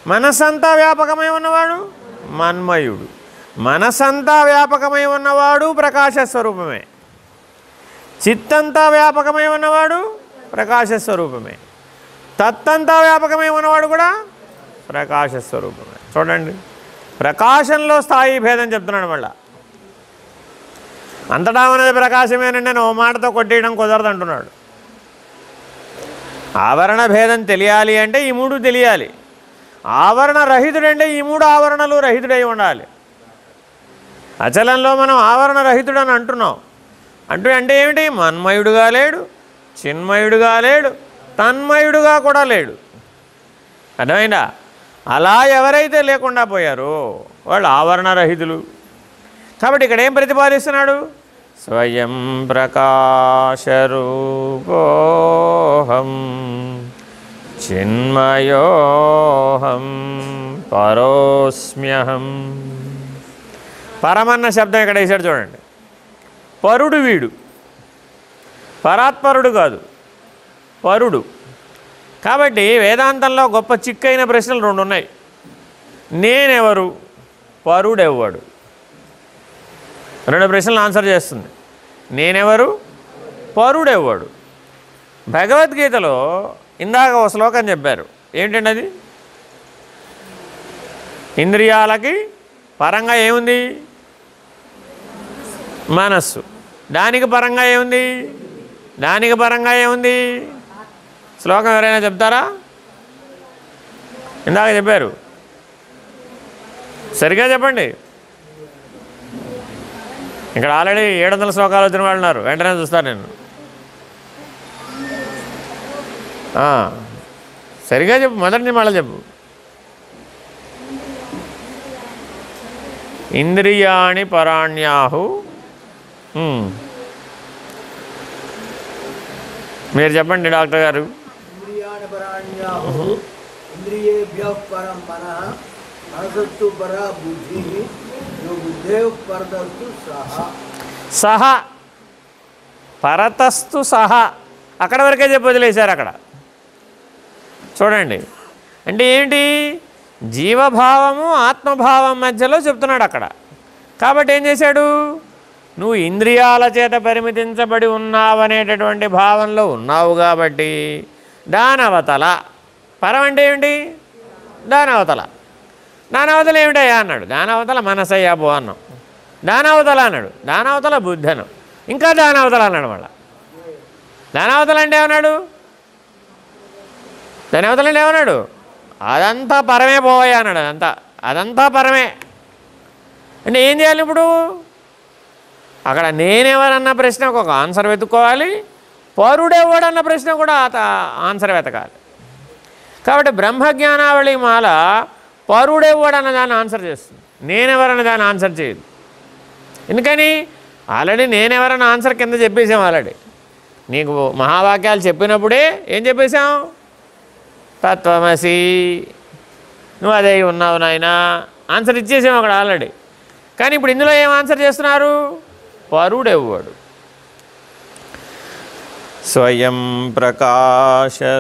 Speaker 1: మనసంతా వ్యాపకమై ఉన్నవాడు మన్మయుడు. మనసంతా వ్యాపకమై ఉన్నవాడు ప్రకాశ స్వరూపమే చిత్తంతా వ్యాపకమై ఉన్నవాడు ప్రకాశ స్వరూపమే తత్తంతా వ్యాపకమై ఉన్నవాడు కూడా ప్రకాశ స్వరూపమే చూడండి ప్రకాశంలో స్థాయి భేదం చెప్తున్నాడు మళ్ళా. అంతటా ఉన్నది ప్రకాశమేనండి నేను ఓ మాటతో కొట్టేయడం కుదరదు అంటున్నాడు ఆవరణ భేదం తెలియాలి అంటే ఈ మూడు తెలియాలి. ఆవరణ రహితుడంటే ఈ మూడు ఆవరణలు రహితుడై ఉండాలి. అచలంలో మనం ఆవరణ రహితుడని అంటున్నాం. అంటూ అంటే ఏమిటి? మన్మయుడుగా లేడు చిన్మయుడుగా లేడు తన్మయుడుగా కూడా లేడు. అర్థమైందా? అలా ఎవరైతే లేకుండా పోయారో వాళ్ళు ఆవరణ రహితులు. కాబట్టి ఇక్కడ ఏం ప్రతిపాదిస్తున్నాడు? స్వయం ప్రకాశరూపోహం చిన్మయోహం పరోస్మ్యహం. పరమన్న శబ్దం ఇక్కడ వేసాడు చూడండి. పరుడు వీడు. పరాత్పరుడు కాదు పరుడు. కాబట్టి వేదాంతంలో గొప్ప చిక్కైన ప్రశ్నలు రెండు ఉన్నాయి నేనెవరు? పరుడెవ్వడు. రెండు ప్రశ్నలు ఆన్సర్ చేస్తుంది. నేనెవరు? పరుడెవ్వడు. భగవద్గీతలో ఇందాక ఒక శ్లోకం చెప్పారు. ఏంటండి అది ఇంద్రియాలకి పరంగా ఏముంది? మనస్సు. దానికి పరంగా ఏముంది? దానికి పరంగా ఏముంది? శ్లోకం ఎవరైనా చెప్తారా? ఇందాక చెప్పారు. సరిగ్గా చెప్పండి. ఇక్కడ ఆల్రెడీ ఏడు వందల శ్లోకాలు వచ్చిన వాళ్ళు ఉన్నారు. వెంటనే చూస్తాను నేను. సరిగా చెప్పు మొదటిని మళ్ళీ చెప్పు. ఇంద్రియాణి పరాణ్యాహు. మీరు చెప్పండి డాక్టర్ గారు.
Speaker 2: ఇంద్రియేభ్య పరం మనసత్తు పరా బుద్ధి సహ.
Speaker 1: పరతస్తు సహ. అక్కడ వరకే చెప్పి వదిలేశారు అక్కడ. చూడండి. అంటే ఏంటి? జీవభావము ఆత్మభావం మధ్యలో చెప్తున్నాడు అక్కడ. కాబట్టి ఏం చేశాడు? నువ్వు ఇంద్రియాల చేత పరిమితించబడి ఉన్నావనేటటువంటి భావంలో ఉన్నావు కాబట్టి దానవతల. పరం అంటే ఏమిటి దానవతల. దానవతల ఏమిటయ్యా అన్నాడు. దానవతల మనసయ్యా బో అన్నాం. దానవతల అన్నాడు. దానవతల బుద్ధనం ఇంకా దానవతల అన్నాడు మళ్ళా. దానవతల అంటే ఏమన్నాడు? దానవతల అంటే ఏమన్నాడు? అదంతా పరమే పోవయ్యా అన్నాడు అదంతా. అదంతా పరమే. అంటే ఏం చేయాలి ఇప్పుడు? అక్కడ నేనెవరన్న ప్రశ్నకు ఒక ఆన్సర్ వెతుక్కోవాలి. పరుడెవడన్న ప్రశ్న కూడా అత ఆన్సర్ వెతకాలి. కాబట్టి బ్రహ్మజ్ఞానావళి మాల పరుడెవ్వడన్న దాన్ని ఆన్సర్ చేస్తుంది. నేనెవరన్న దాన్ని ఆన్సర్ చేయదు. ఎందుకని? ఆల్రెడీ నేనెవరన్న ఆన్సర్ కింద చెప్పేసాం ఆల్రెడీ. నీకు మహావాక్యాలు చెప్పినప్పుడే ఏం చెప్పేశాం? తత్వమసి నువ్వు అదే ఉన్నావు నాయన ఆన్సర్ ఇచ్చేసాం అక్కడ ఆల్రెడీ. కానీ ఇప్పుడు ఇందులో ఏం ఆన్సర్ చేస్తున్నారు? పరుడెవ్వడు స్వయం ప్రకాశరూపోహం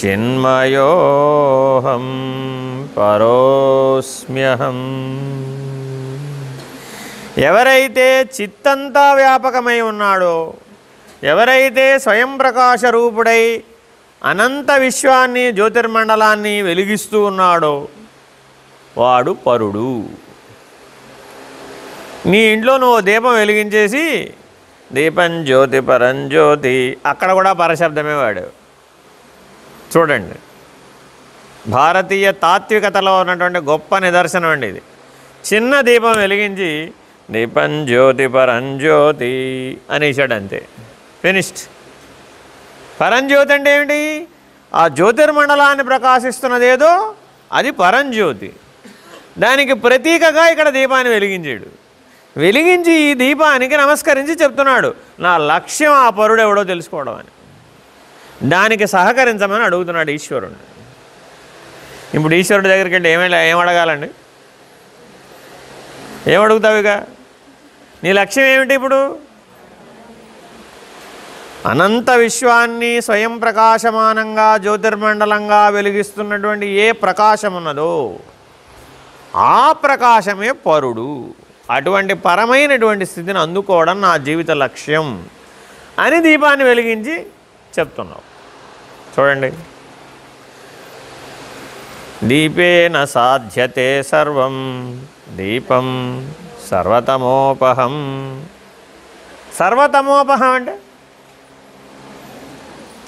Speaker 1: చిన్మయోహం పరోస్మ్యహం. ఎవరైతే చిత్తంతా వ్యాపకమై ఉన్నాడో ఎవరైతే స్వయం ప్రకాశ రూపుడై అనంత విశ్వాన్ని జ్యోతిర్మండలాన్ని వెలిగిస్తూ ఉన్నాడో వాడు పరుడు. నీ ఇంట్లో నువ్వు దీపం వెలిగించేసి దీపం జ్యోతి పరంజ్యోతి అక్కడ కూడా పరశబ్దమే వాడు చూడండి. భారతీయ తాత్వికతలో ఉన్నటువంటి గొప్ప నిదర్శనం అండి ఇది. చిన్న దీపం వెలిగించి దీపం జ్యోతి పరంజ్యోతి అనేసాడు అంతే ఫినిష్డ్. పరంజ్యోతి అంటే ఏమిటి? ఆ జ్యోతిర్మండలాన్ని ప్రకాశిస్తున్నదేదో అది పరంజ్యోతి దానికి ప్రతీకగా ఇక్కడ దీపాన్ని వెలిగించాడు. వెలిగించి ఈ దీపానికి నమస్కరించి చెప్తున్నాడు. నా లక్ష్యం ఆ పరుడు ఎవడో తెలుసుకోవడం అని. దానికి సహకరించమని అడుగుతున్నాడు ఈశ్వరుడు. ఇప్పుడు ఈశ్వరుడి దగ్గరికి వెళ్ళి ఏమి ఏం అడగాలండి? ఏం ఇక? నీ లక్ష్యం ఏమిటి ఇప్పుడు? అనంత విశ్వాన్ని స్వయం ప్రకాశమానంగా జ్యోతిర్మండలంగా వెలిగిస్తున్నటువంటి ఏ ప్రకాశం ఉన్నదో ఆ ప్రకాశమే పరుడు. అటువంటి పరమైనటువంటి స్థితిని అందుకోవడం నా జీవిత లక్ష్యం అని దీపాన్ని వెలిగించి చెప్తున్నావు. చూడండి. దీపేన సాధ్యతే సర్వం దీపం సర్వతమోపహం. సర్వతమోపహం అంటే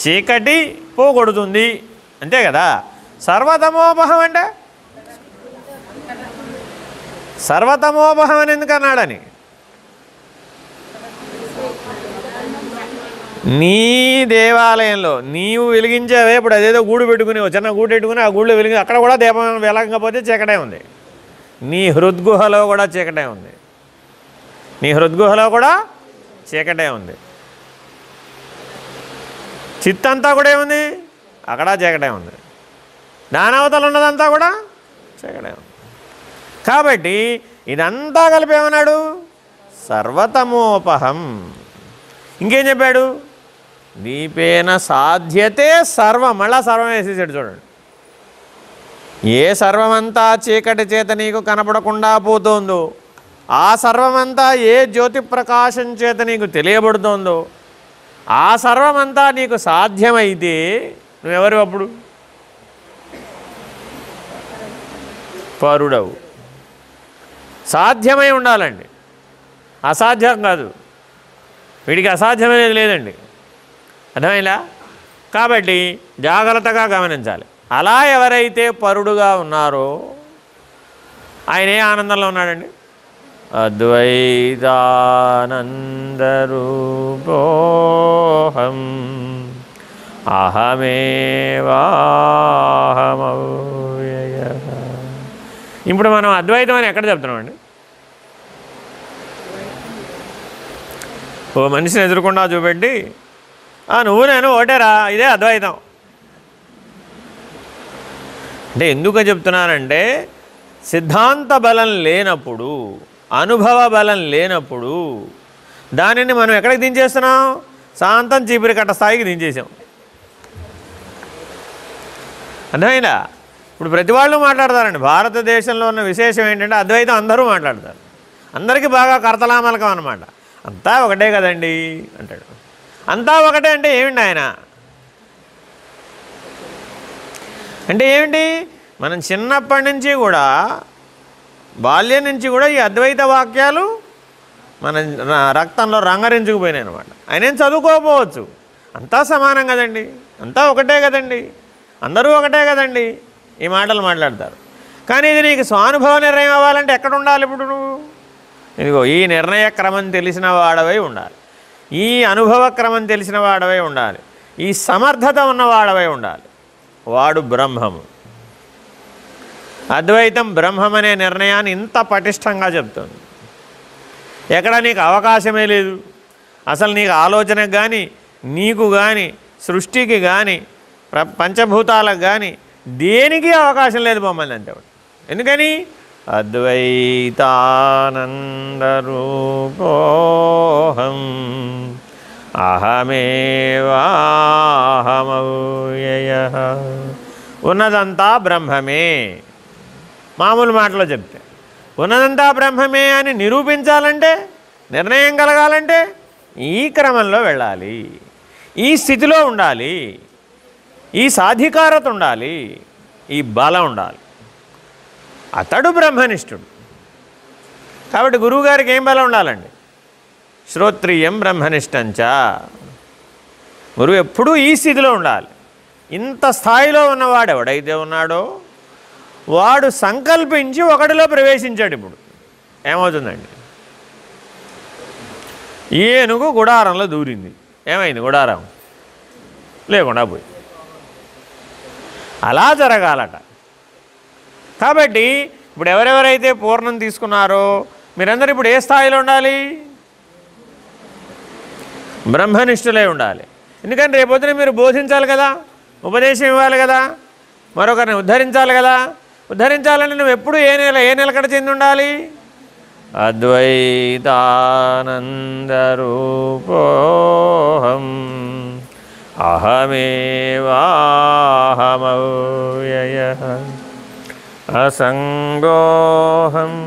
Speaker 1: చీకటి పోగొడుతుంది అంతే కదా? సర్వతమోపహం అంటే? సర్వతమోపహం అని ఎందుకన్నాడని నీ దేవాలయంలో నీవు వెలిగించావే ఇప్పుడు అదేదో గూడు పెట్టుకుని చిన్న గూడు పెట్టుకుని ఆ గూడులో వెలిగి అక్కడ కూడా దీపం వెలగకపోతే చీకటే ఉంది. నీ హృద్గుహలో కూడా చీకటే ఉంది. నీ హృద్గుహలో కూడా చీకటే ఉంది. చిత్తంతా కూడా ఏముంది? అక్కడ చీకటే ఉంది. దానవతలు ఉన్నదంతా కూడా చీకటే ఉంది. కాబట్టి ఇదంతా కలిపి ఏమన్నాడు? సర్వతమోపహం. ఇంకేం చెప్పాడు? దీపేన సాధ్యతే సర్వం మళ్ళా సర్వం వేసేసాడు చూడండి. ఏ సర్వమంతా చీకటి చేత నీకు కనపడకుండా పోతుందో ఆ సర్వమంతా ఏ జ్యోతి ప్రకాశం చేత నీకు తెలియబడుతోందో ఆ సర్వమంతా నీకు సాధ్యమైతే నువ్వెవరు అప్పుడు? పరుడవు. సాధ్యమై ఉండాలండి. అసాధ్యం కాదు. వీడికి అసాధ్యమనేది లేదండి. అర్థమైందా? కాబట్టి జాగ్రత్తగా గమనించాలి. అలా ఎవరైతే పరుడుగా ఉన్నారో ఆయన ఏ ఆనందంలో ఉన్నాడండి? అద్వైతానందరూపోహం అహమేవాహమవ్యయ. ఇప్పుడు మనం అద్వైతం అని ఎక్కడ చెప్తున్నామండి? ఓ మనిషిని ఎదురుకుండా చూపెట్టి నువ్వు నేను ఓటేరా ఇదే అద్వైతం. అంటే ఎందుకు చెప్తున్నానంటే సిద్ధాంత బలం లేనప్పుడు అనుభవ బలం లేనప్పుడు దానిని మనం ఎక్కడికి దించేస్తున్నాం? శాంతం చీపిరి కట్ట స్థాయికి దించేసాం. అర్థమైందా? ఇప్పుడు ప్రతి వాళ్ళు మాట్లాడతారండి. భారతదేశంలో ఉన్న విశేషం ఏంటంటే అద్వైతం అందరూ మాట్లాడతారు. అందరికీ బాగా కర్తలామలకం అనమాట అంతా ఒకటే కదండి అంటాడు. అంతా ఒకటే అంటే ఏమిటి ఆయన అంటే ఏమిటి? మనం చిన్నప్పటి నుంచి కూడా బాల్యం నుంచి కూడా ఈ అద్వైత వాక్యాలు మన రక్తంలో రంగరించుకుపోయినాయి అనమాట ఆయన ఏం చదువుకోకపోవచ్చు? అంతా సమానం కదండి. అంతా ఒకటే కదండి. అందరూ ఒకటే కదండి. ఈ మాటలు మాట్లాడతారు. కానీ ఇది నీకు స్వానుభవ నిర్ణయం అవ్వాలంటే ఎక్కడ ఉండాలి ఇప్పుడు నువ్వు? ఇదిగో ఈ నిర్ణయ క్రమం తెలిసిన వాడవై ఉండాలి. ఈ అనుభవ క్రమం తెలిసిన వాడవై ఉండాలి. ఈ సమర్థత ఉన్నవాడవై ఉండాలి. వాడు బ్రహ్మము. అద్వైతం బ్రహ్మం అనే నిర్ణయాన్ని ఇంత పటిష్టంగా చెప్తుంది. ఎక్కడ నీకు అవకాశమే లేదు. అసలు నీకు ఆలోచనకు కానీ నీకు కానీ సృష్టికి కానీ ప్ర పంచభూతాలకు కానీ దేనికి అవకాశం లేదు బొమ్మల్ని అంతేవాడు ఎందుకని? అద్వైతానందరూపోహం అహమేవాహమవ్యయ ఉన్నదంతా బ్రహ్మమే. మామూలు మాటలో చెప్తే ఉన్నదంతా బ్రహ్మమే అని నిరూపించాలంటే నిర్ణయం కలగాలంటే ఈ క్రమంలో వెళ్ళాలి. ఈ స్థితిలో ఉండాలి. ఈ సాధికారత ఉండాలి. ఈ బలం ఉండాలి. అతడు బ్రహ్మనిష్ఠుడు. కాబట్టి గురువుగారికి ఏం బలం ఉండాలండి? శ్రోత్రియం బ్రహ్మనిష్టంచ. గురువు ఎప్పుడూ ఈ స్థితిలో ఉండాలి. ఇంత స్థాయిలో ఉన్నవాడు ఎవడైతే ఉన్నాడో? వాడు సంకల్పించి ఒకటిలో ప్రవేశించాడు ఇప్పుడు. ఏమవుతుందండి? ఏనుగు గుడారంలో దూరింది. ఏమైంది గుడారం? లేకుండా పోయి అలా జరగాలట. కాబట్టి ఇప్పుడు ఎవరెవరైతే పూర్ణం తీసుకున్నారో మీరందరూ ఇప్పుడు ఏ స్థాయిలో ఉండాలి? బ్రహ్మనిష్ఠులై ఉండాలి. ఎందుకంటే రేపొద్దున మీరు బోధించాలి కదా ఉపదేశం ఇవ్వాలి కదా మరొకరిని ఉద్ధరించాలి కదా. ఉద్ధరించాలంటే నువ్వు ఎప్పుడు ఏ నెల ఏ నెలకడ చెంది ఉండాలి? అద్వైతానందరూపోహం అహమేవాహమవ్యయ. असङ्गोऽहम्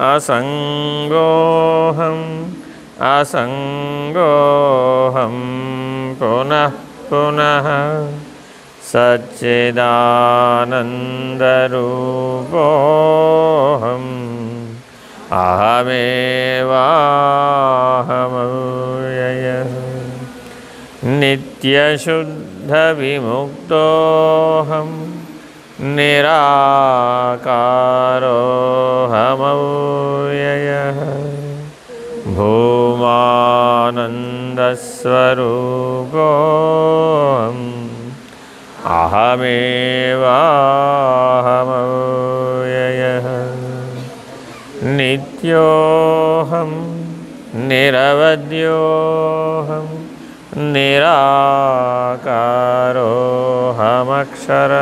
Speaker 1: असङ्गोऽहम् असङ्गोऽहं पुनः पुनः सच्चिदानन्दरूपोऽहम्। अहमेवाहमय नित्यशुद्धविमुक्तोऽहम्। निराकारोऽहमव्ययः भूमानन्दस्वरूपोम् अहमेवाहमव्ययः नित्योऽहं निरवद्योऽहम् నిత్యోహం నిరవద్యోహం నిరాకారోహమక్షర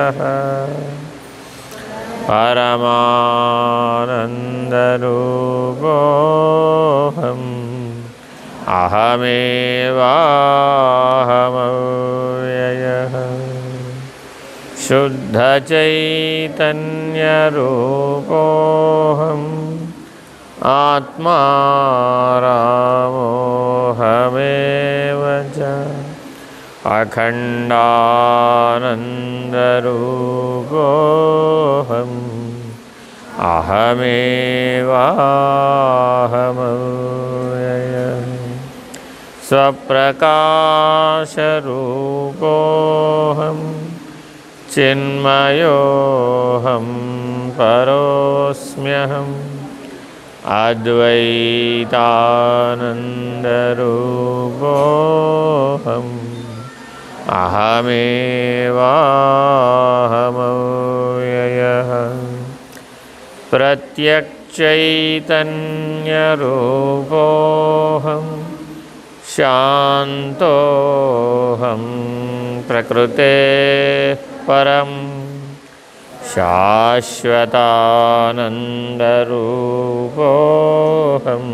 Speaker 1: పరమానందరూపోహం అహమేవాహమవ్యయ శుద్ధచైతన్యరూపోహం ఆత్మారామోహమేవ చ అఖండానందరూపోహం అహమేవాహమవ్యయ స్వప్రకాశరూపోహం చిన్మయోహం अद्वैतानन्दरूपोऽहम् अहमेवाहमव्ययः। प्रत्यक्चैतन्यरूपोऽहं शान्तोऽहं प्रकृतेः परम् పరం శాశ్వతానందరూపోహం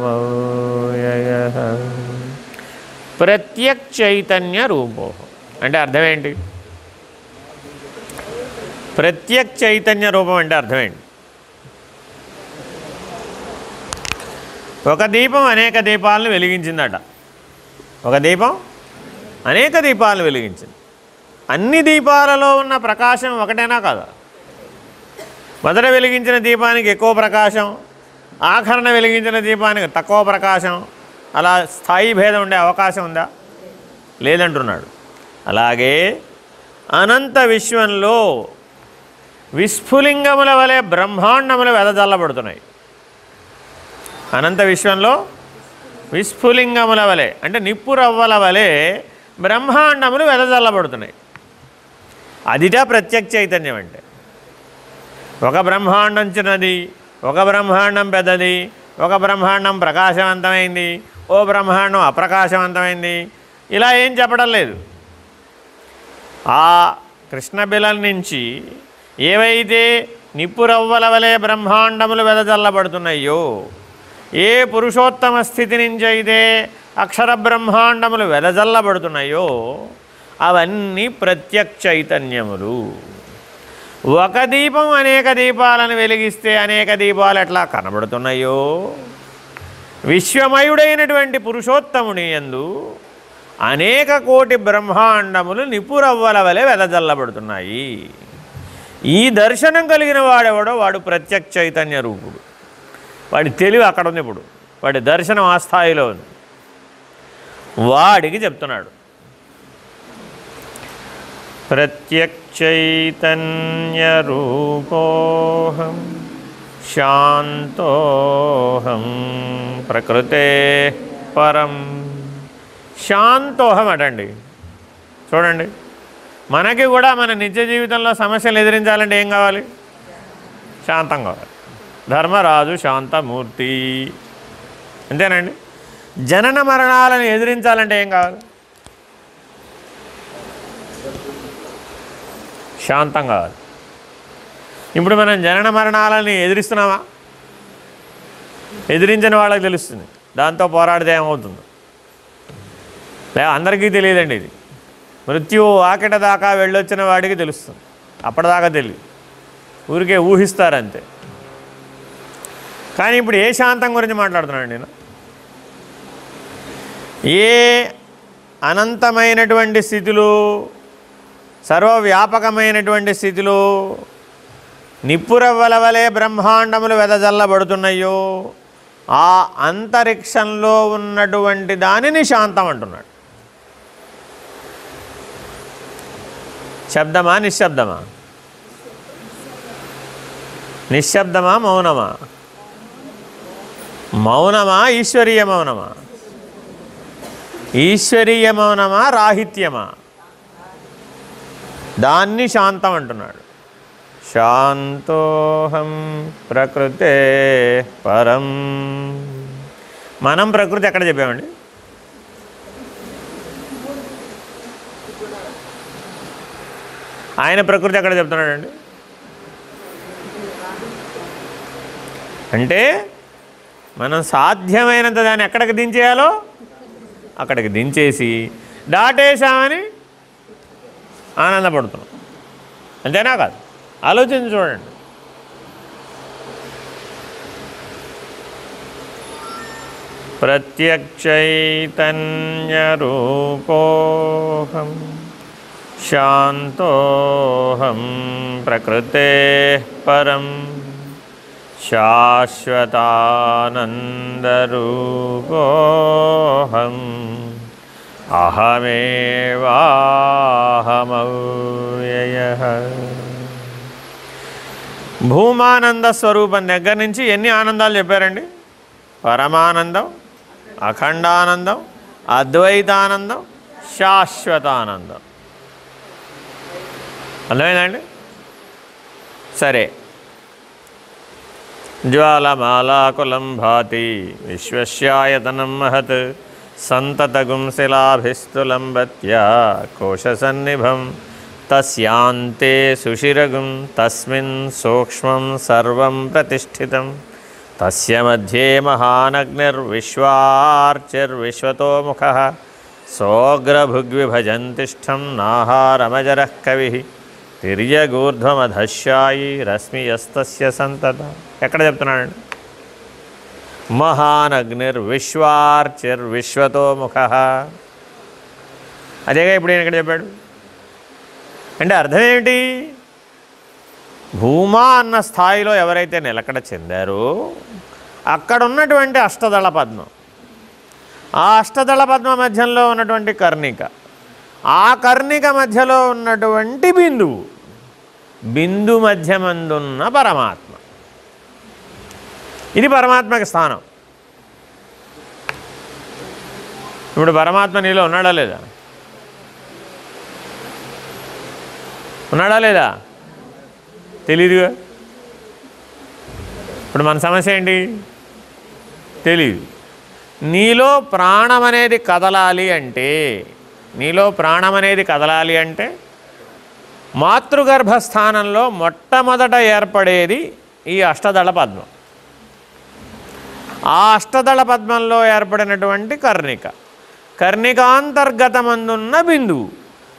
Speaker 1: అహమేవాహమవ్యయ ప్రత్యక్షైతన్య రూపో అంటే అర్థం ఏంటి ప్రత్యక్ చైతన్య రూపం అంటే అర్థం ఏంటి ఒక దీపం అనేక దీపాలను వెలిగించిందట. ఒక దీపం అనేక దీపాలను వెలిగించింది. అన్ని దీపాలలో ఉన్న ప్రకాశం ఒకటేనా కాదా? మొదట వెలిగించిన దీపానికి ఎక్కువ ప్రకాశం ఆఖరణ వెలిగించిన దీపానికి తక్కువ ప్రకాశం అలా స్థాయి భేదం ఉండే అవకాశం ఉందా? లేదంటున్నాడు. అలాగే అనంత విశ్వంలో విస్ఫులింగముల వలె బ్రహ్మాండములు వెదజల్లబడుతున్నాయి. అనంత విశ్వంలో విస్ఫులింగముల వలె అంటే నిప్పు రవ్వల వలె బ్రహ్మాండములు వెదజల్లబడుతున్నాయి. అదిటా ప్రత్యక్ష చైతన్యం అంటే. ఒక బ్రహ్మాండం చిన్నది ఒక బ్రహ్మాండం పెద్దది ఒక బ్రహ్మాండం ప్రకాశవంతమైంది ఓ బ్రహ్మాండం అప్రకాశవంతమైంది. ఇలా ఏం చెప్పడం లేదు. ఆ కృష్ణబిలం నుంచి ఏవైతే నిప్పు రవ్వల వలె బ్రహ్మాండములు వెదజల్లబడుతున్నాయో ఏ పురుషోత్తమ స్థితి నుంచి అయితే అక్షర బ్రహ్మాండములు వెదజల్లబడుతున్నాయో అవన్నీ ప్రత్యక్ష చైతన్యములు ఒక దీపం అనేక దీపాలను వెలిగిస్తే అనేక దీపాలు ఎట్లా కనబడుతున్నాయో? విశ్వమయుడైనటువంటి పురుషోత్తముని యందు అనేక కోటి బ్రహ్మాండములు నిపురవ్వల వలె వెదజల్లబడుతున్నాయి. ఈ దర్శనం కలిగిన వాడెవడో? వాడు ప్రత్యక్ష చైతన్య రూపుడు. వాడి తెలివి అక్కడ ఉంది ఇప్పుడు. వాడి దర్శనం ఆ స్థాయిలో ఉంది. వాడికి చెప్తున్నాడు. ప్రత్యక్షైతన్యరూపోహం శాంతోహం ప్రకృతే పరం. శాంతోహం అటండి. చూడండి. మనకి కూడా మన నిత్య జీవితంలో సమస్యలు ఎదిరించాలంటే ఏం కావాలి? శాంతం కావాలి. ధర్మరాజు శాంతమూర్తి. అంతేనండి? జనన మరణాలను ఎదిరించాలంటే ఏం కావాలి? శాంతం కావాలి. ఇప్పుడు మనం జనన మరణాలని ఎదిరిస్తున్నామా? ఎదిరించిన వాళ్ళకి తెలుస్తుంది. దాంతో పోరాడితే ఏమవుతుందో? లే అందరికీ తెలియదండి ఇది. మృత్యు ఆకట దాకా వెళ్ళొచ్చిన వాడికి తెలుస్తుంది. అప్పటిదాకా తెలియదు ఊరికే ఊహిస్తారంతే. కానీ ఇప్పుడు ఏ శాంతం గురించి మాట్లాడుతున్నాను నేను? ఏ అనంతమైనటువంటి స్థితిలో సర్వవ్యాపకమైనటువంటి స్థితిలో నిప్పురవ్వలవలే బ్రహ్మాండములు వెదజల్లబడుతున్నాయో ఆ అంతరిక్షంలో ఉన్నటువంటి దానిని శాంతం అంటున్నాడు. శబ్దమా నిశ్శబ్దమా? నిశ్శబ్దమా మౌనమా? మౌనమా ఈశ్వరీయ మౌనమా? ఈశ్వరీయ మౌనమా రాహిత్యమా? దాన్ని శాంతం అంటున్నాడు. శాంతోహం ప్రకృతే పరం. మనం ప్రకృతి ఎక్కడ చెప్పామండి? ఆయన ప్రకృతి ఎక్కడ చెప్తున్నాడండి? అంటే మనం సాధ్యమైనంత దాన్ని ఎక్కడికి దించేయాలో? అక్కడికి దించేసి దాటేశామని ఆనందపడుతున్నాం. అంతేనా కాదు? ఆలోచించి చూడండి. ప్రత్యక్షైతన్యరూపోహం శాంతోహం ప్రకృతే పరం. శాశ్వతానందరూపోహం అహమేవాహమవ్యయ భూమానంద స్వరూపం దగ్గర నుంచి ఎన్ని ఆనందాలు చెప్పారండి? పరమానందం అఖండానందం అద్వైతానందం శాశ్వతానందం. అర్థమైందండి సరే ज्वालमालाकुलं भाति। विश्वस्यायतनं महत्। सन्ततगुं शिलाभिस्तुलं कोशसन्निभं। तस्यान्ते सुशिरगुं तस्मिन् सूक्ष्मं सर्वं प्रतिष्ठितं। तस्य मध्ये महानग्निर्विश्वार्चिर्विश्वतोमुखः। सोऽग्रभुग्विभजन्तिष्ठं नाहारमजरः कविः। కవి రశ్మి రశ్మియస్తస్య సంతత ఎక్కడ చెప్తున్నాడండి? మహానగ్నిర్విశ్వార్చిర్విశ్వతో ముఖ అదేగా ఇప్పుడు నేను ఇక్కడ చెప్పాడు? అంటే అర్థం ఏమిటి? భూమా అన్న స్థాయిలో ఎవరైతే నిలకడ చెందారో అక్కడ ఉన్నటువంటి అష్టదళ పద్మం. ఆ అష్టదళ పద్మ మధ్యంలో ఉన్నటువంటి కర్ణిక. ఆ కర్ణిక మధ్యలో ఉన్నటువంటి బిందువు. బిందు మధ్యమందున్న పరమాత్మ. ఇది పరమాత్మకి స్థానం. ఇప్పుడు పరమాత్మ నీలో ఉన్నాడా లేదా? ఉన్నాడా లేదా? తెలీదుగా? ఇప్పుడు మన సమస్య ఏంటి? తెలీదు. నీలో ప్రాణం అనేది కదలాలి అంటే నీలో ప్రాణం అనేది కదలాలి అంటే మాతృగర్భస్థానంలో మొట్టమొదట ఏర్పడేది ఈ అష్టదళ పద్మం. ఆ అష్టదళ పద్మంలో ఏర్పడినటువంటి కర్ణిక. కర్ణికాంతర్గతమందున్న బిందువు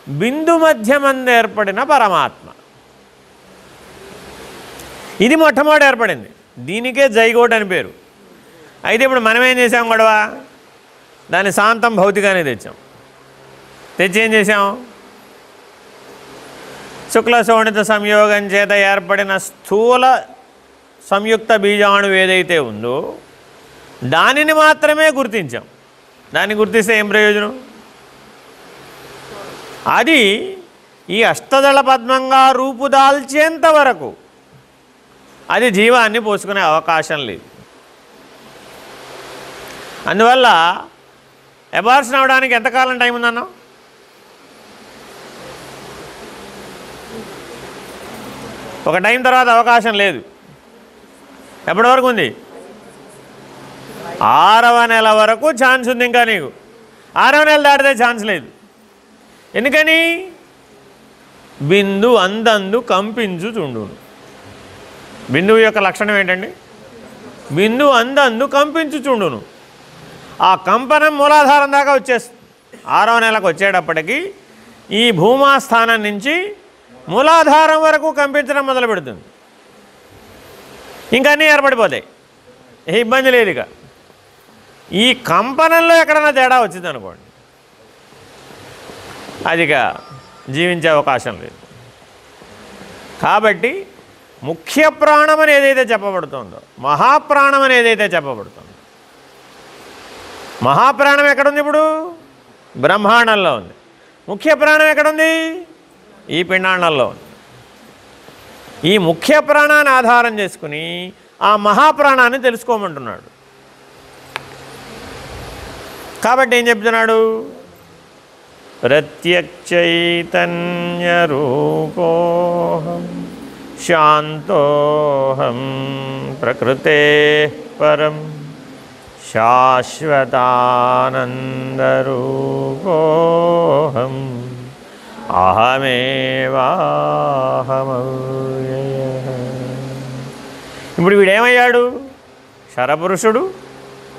Speaker 1: బిందు మధ్యమందు ఏర్పడిన పరమాత్మ. ఇది మొట్టమొదటి ఏర్పడింది. దీనికే జైగోట్ అని పేరు. అయితే ఇప్పుడు మనం ఏం చేసాం గొడవ? దాని శాంతం భౌతికాన్ని తెచ్చాం. తెచ్చి ఏం చేసాం శుక్ల శోణిత సంయోగం చేత ఏర్పడిన స్థూల సంయుక్త బీజాణు ఏదైతే ఉందో దానిని మాత్రమే గుర్తించాం. దాన్ని గుర్తిస్తే ఏం ప్రయోజనం? అది ఈ అష్టదళ పద్మంగా రూపుదాల్చేంత వరకు అది జీవాన్ని పోసుకునే అవకాశం లేదు. అందువల్ల ఎబార్షన్ అవడానికి ఎంతకాలం టైం ఉందన్నా ఒక టైం తర్వాత అవకాశం లేదు. ఎప్పటి వరకు ఉంది? ఆరవ నెల వరకు ఛాన్స్ ఉంది ఇంకా నీకు. ఆరవ నెల దాటితే ఛాన్స్ లేదు. ఎందుకని? బిందు అందందు కంపించుచుండును బిందువు యొక్క లక్షణం ఏంటండి? బిందువు అందందు కంపించుచుండును ఆ కంపనం మూలాధారం దాకా వచ్చేస్తుంది ఆరవ నెలకు వచ్చేటప్పటికి ఈ భూమా స్థానం నుంచి మూలాధారం వరకు కంపించడం మొదలు పెడుతుంది ఇంకా అన్నీ ఏర్పడిపోతాయి ఇబ్బంది లేదు ఇక. ఈ కంపనంలో ఎక్కడైనా తేడా వచ్చింది అనుకోండి అదిక జీవించే అవకాశం లేదు. కాబట్టి ముఖ్య ప్రాణం అని ఏదైతే చెప్పబడుతుందో మహాప్రాణం అని ఏదైతే చెప్పబడుతుందో మహాప్రాణం ఎక్కడుంది ఇప్పుడు? బ్రహ్మాండంలో ఉంది. ముఖ్య ప్రాణం ఎక్కడుంది? ఈ పిండాండంలో ఈ ముఖ్య ప్రాణాన్ని ఆధారం చేసుకుని ఆ మహాప్రాణాన్ని తెలుసుకోమంటున్నాడు. కాబట్టి ఏం చెప్తున్నాడు? ప్రత్యక్షైతన్యరూపోహం శాంతోహం ప్రకృతే పరం శాశ్వతానందరూపోహం అహమేవాహమవ్యయ. ఇప్పుడు వీడేమయ్యాడు? శరపురుషుడు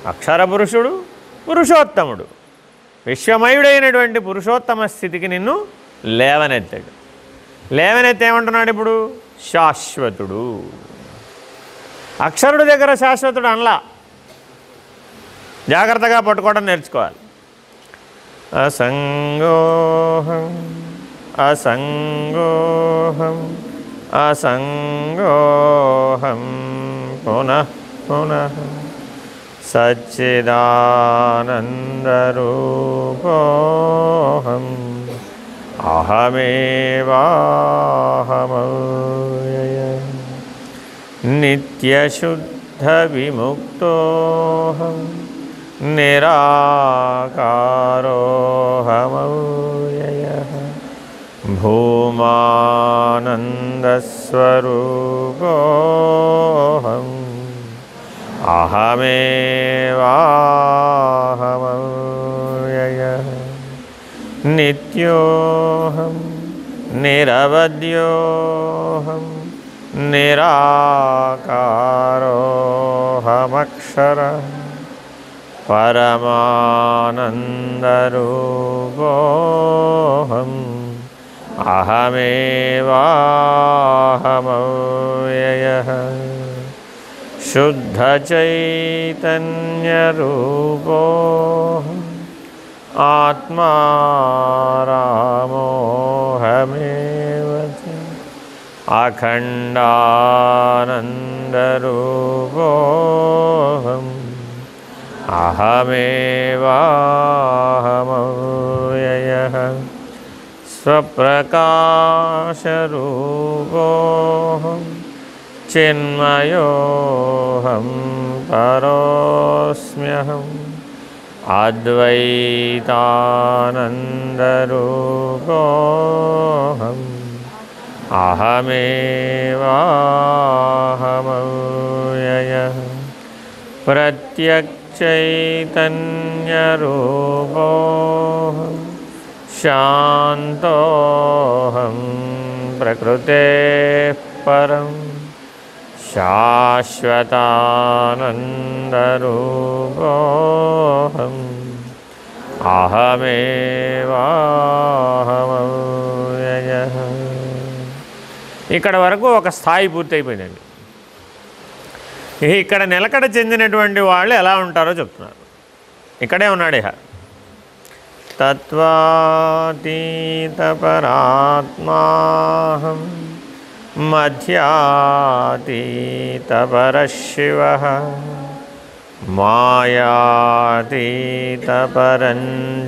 Speaker 1: అక్షరపురుషుడు పురుషోత్తముడు. విశ్వమయుడైనటువంటి పురుషోత్తమ స్థితికి నిన్ను లేవనెత్తాడు. లేవనెత్తే ఏమంటున్నాడు ఇప్పుడు? శాశ్వతుడు. అక్షరుడు దగ్గర శాశ్వతుడు అనలా. జాగ్రత్తగా పట్టుకోవడం నేర్చుకోవాలి. అసంగోహం అసంగోహం అసంగోహం పునః పునః సచ్చిదానందరూపోహం అహమేవాహమవ్యయ నిత్యశుద్ధవిముక్తోహం నిరాకారోహమవ్యయ भूमानन्दस्वरूपोऽहम् अहमेवाहमव्यय नित्योऽहं निरवद्योऽहं निराकारोऽहमक्षर परमानन्दरूपोऽहम् अहमेवाहमव्ययः। शुद्धचैतन्यरूपो। आत्मा रामोऽहमेव अखण्डानन्दरूपोऽहम्। अहमेवाहमव्ययः। स्वप्रकाशरूपोऽहं चिन्मयोऽहं परोऽस्म्यहम् अद्वैतानन्दरूपोऽहम् अहमेवाहमव्ययः प्रत्यक्चैतन्यरूपोऽहम् శాంతోహం ప్రకృతే పరం శాశ్వతానందరూపోహం అహమేవాహమవ్యయ ఇక్కడ వరకు ఒక స్థాయి పూర్తయిపోయిందండి. ఇక్కడ నిలకడ చెందినటువంటి వాళ్ళు ఎలా ఉంటారో చెప్తున్నారు. ఇక్కడే ఉన్నాడు ఇహ తత్వాతీతపరాత్మాహం మధ్యాతీతపరశివ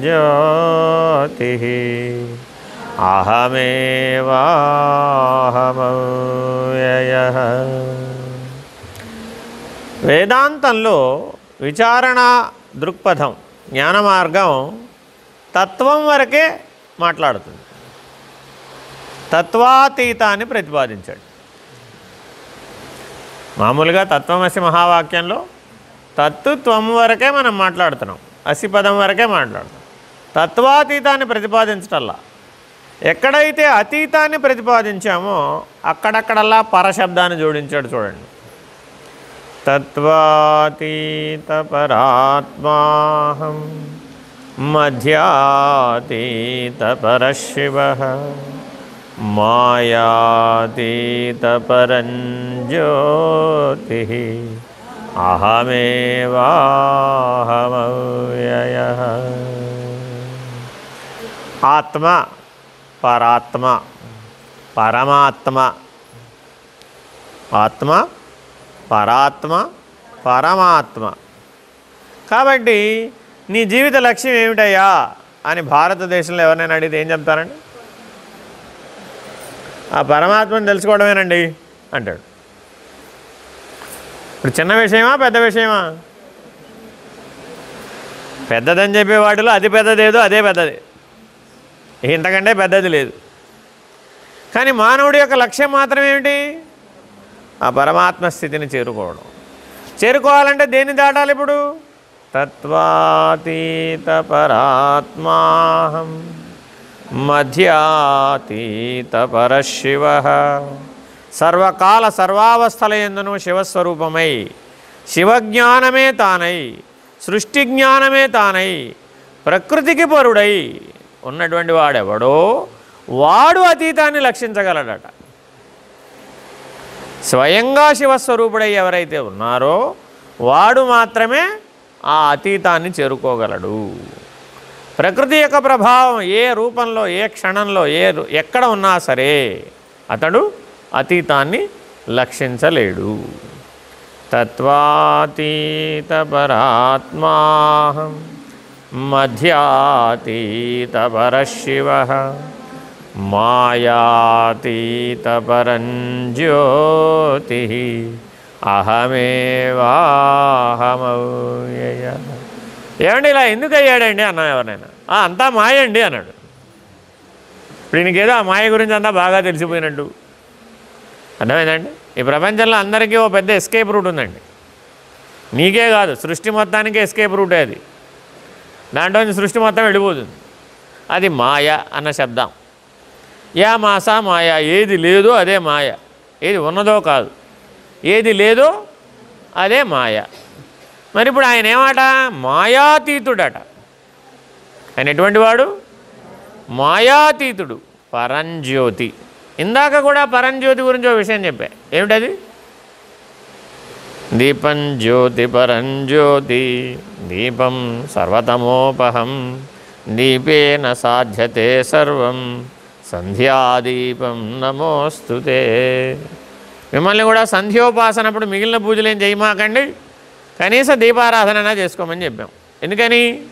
Speaker 1: మాయాతీతపరంజ్యోతి అహమేవాహమవ్యయ వేదాంతంలో విచారణ దృక్పథం జ్ఞాన మార్గం తత్వం వరకే మాట్లాడుతుంది. తత్వాతీతాన్ని ప్రతిపాదించాడు. మామూలుగా తత్వమసి మహావాక్యంలో తత్వత్వం వరకే మనం మాట్లాడుతున్నాం. అసి పదం వరకే మాట్లాడుతున్నాం. తత్వాతీతాన్ని ప్రతిపాదించటల్లా. ఎక్కడైతే అతీతాన్ని ప్రతిపాదించామో అక్కడక్కడల్లా పరశబ్దాన్ని జోడించాడు చూడండి. తత్వాతీతపరాత్మాహం మధ్యాతీతపరశివ మాయాతీతపరంజ్యోతి అహమేవాహమవ్యయ ఆత్మ పరాత్మ పరమాత్మ ఆత్మ పరాత్మ పరమాత్మ కాబట్టి నీ జీవిత లక్ష్యం ఏమిటయ్యా? అని భారతదేశంలో ఎవరినైనా అడిగితే ఏం చెప్తారండి? ఆ పరమాత్మను తెలుసుకోవడమేనండి అంటాడు. ఇప్పుడు చిన్న విషయమా పెద్ద విషయమా? పెద్దదని చెప్పే వాటిలో అతి పెద్దదేదో అదే పెద్దది. ఇంతకంటే పెద్దది లేదు. కానీ మానవుడి యొక్క లక్ష్యం మాత్రం ఏమిటి? ఆ పరమాత్మ స్థితిని చేరుకోవడం. చేరుకోవాలంటే దేన్ని దాటాలి ఇప్పుడు? తత్వాతీతపరాత్మాహం మధ్యాతీతపరశివ సర్వకాల సర్వావస్థల ఎందును శివస్వరూపమై శివజ్ఞానమే తానై సృష్టి జ్ఞానమే తానై ప్రకృతికి పరుడై ఉన్నటువంటి వాడెవడో వాడు అతీతాన్ని లక్షించగలడట. స్వయంగా శివస్వరూపుడై ఎవరైతే ఉన్నారో వాడు మాత్రమే ఆ అతీతాన్ని చేరుకోగలడు. ప్రకృతి యొక్క ప్రభావం ఏ రూపంలో ఏ క్షణంలో ఏ ఎక్కడ ఉన్నా సరే అతడు అతీతాన్ని లక్షించలేడు. తత్వాతీత పరాత్మాహం మధ్యాతీత పరశివ మాయాతీత అహమేవాహమవ్యయ. ఏమండి ఇలా ఎందుకు అయ్యాడండి అన్నా ఎవరినైనా? అంతా మాయ అండి అన్నాడు. ఇప్పుడు ఈయనకేదో ఆ మాయ గురించి అంతా బాగా తెలిసిపోయినట్టు. అర్థమైందండి? ఈ ప్రపంచంలో అందరికీ ఓ పెద్ద ఎస్కేప్ రూట్ ఉందండి. నీకే కాదు సృష్టి మొత్తానికి ఎస్కేప్ రూటే అది. దాంట్లో నుంచి సృష్టి మొత్తం వెళ్ళిపోతుంది. అది మాయ అన్న శబ్దం. యా మాసా మాయ ఏది లేదో అదే మాయ. ఏది ఉన్నదో కాదు. ఏది లేదో అదే మాయ. మరి ఇప్పుడు ఆయన ఏమాట? మాయాతీతుడట. ఆయన ఎటువంటి వాడు? మాయాతీతుడు పరంజ్యోతి. ఇందాక కూడా పరంజ్యోతి గురించి ఒక విషయం చెప్పా. ఏమిటది? దీపం జ్యోతి పరంజ్యోతి. దీపం సర్వతమోపహం. దీపేన సాధ్యతే సర్వం. సంధ్యాదీపం నమోస్తుతే. మిమ్మల్ని కూడా సంధ్యోపాసనప్పుడు మిగిలిన పూజలు ఏం చేయమాకండి? కనీస దీపారాధన చేసుకోమని చెప్పాం. ఎందుకని?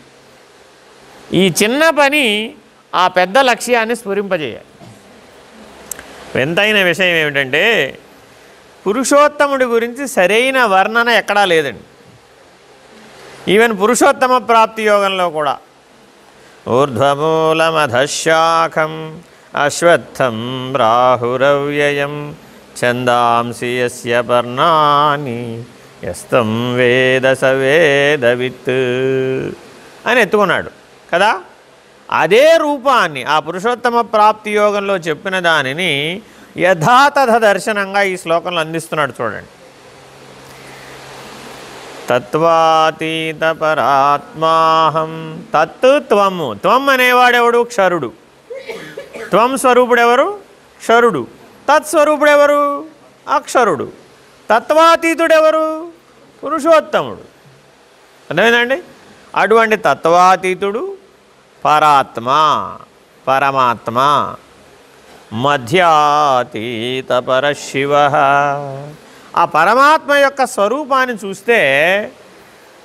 Speaker 1: ఈ చిన్న పని ఆ పెద్ద లక్ష్యాన్ని స్ఫురింపజేయాలి. వింతైన విషయం ఏమిటంటే పురుషోత్తముడి గురించి సరైన వర్ణన ఎక్కడా లేదండి. ఈవెన్ పురుషోత్తమ ప్రాప్తి యోగంలో కూడా. ఊర్ధ్వమూలమధశాఖం అశ్వత్థం రాహురవ్యయం ఛందాంసి యస్య పర్ణాని యస్తం వేద సవేదవిత్ అని ఎత్తుకున్నాడు. కదా? అదే రూపాన్ని ఆ పురుషోత్తమ ప్రాప్తి యోగంలో చెప్పిన దానిని యథాతథ దర్శనంగా ఈ శ్లోకంలో అందిస్తున్నాడు చూడండి. తత్వాతీత పరాత్మాహం తత్ త్వము. త్వం అనేవాడెవడు? క్షరుడు. త్వం స్వరూపుడెవరు? క్షరుడు. తత్స్వరూపుడెవరు అక్షరుడు. తత్వాతీతుడెవరు? పురుషోత్తముడు. అర్థమైందండి? అటువంటి తత్వాతీతుడు పరాత్మ పరమాత్మ. మధ్యాతీత పరశివ ఆ పరమాత్మ యొక్క స్వరూపాన్ని చూస్తే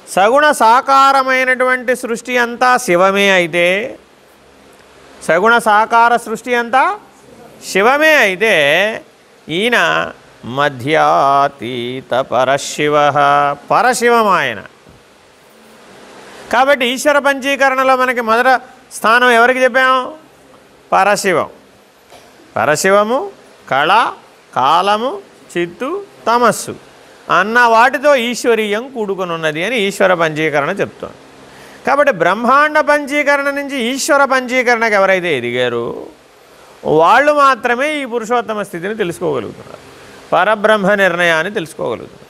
Speaker 1: సగుణ సాకారమైనటువంటి సృష్టి అంతా శివమే అయితే సగుణ సాకార సృష్టి అంతా శివమే అయితే ఈయన మధ్యాతీత పరశివ. పరశివం ఆయన. కాబట్టి ఈశ్వర పంచీకరణలో మనకి మొదట స్థానం ఎవరికి చెప్పాము పరశివం. పరశివము కళ కాలము చిత్తు తమస్సు. అన్న వాటితో ఈశ్వరీయం కూడుకొని ఉన్నది అని ఈశ్వర పంచీకరణ చెప్తోంది. కాబట్టి బ్రహ్మాండ పంచీకరణ నుంచి ఈశ్వర పంచీకరణకు ఎవరైతే ఎదిగారో వాళ్ళు మాత్రమే ఈ పురుషోత్తమ స్థితిని తెలుసుకోగలుగుతున్నారు. పరబ్రహ్మ నిర్ణయాన్ని తెలుసుకోగలుగుతున్నారు.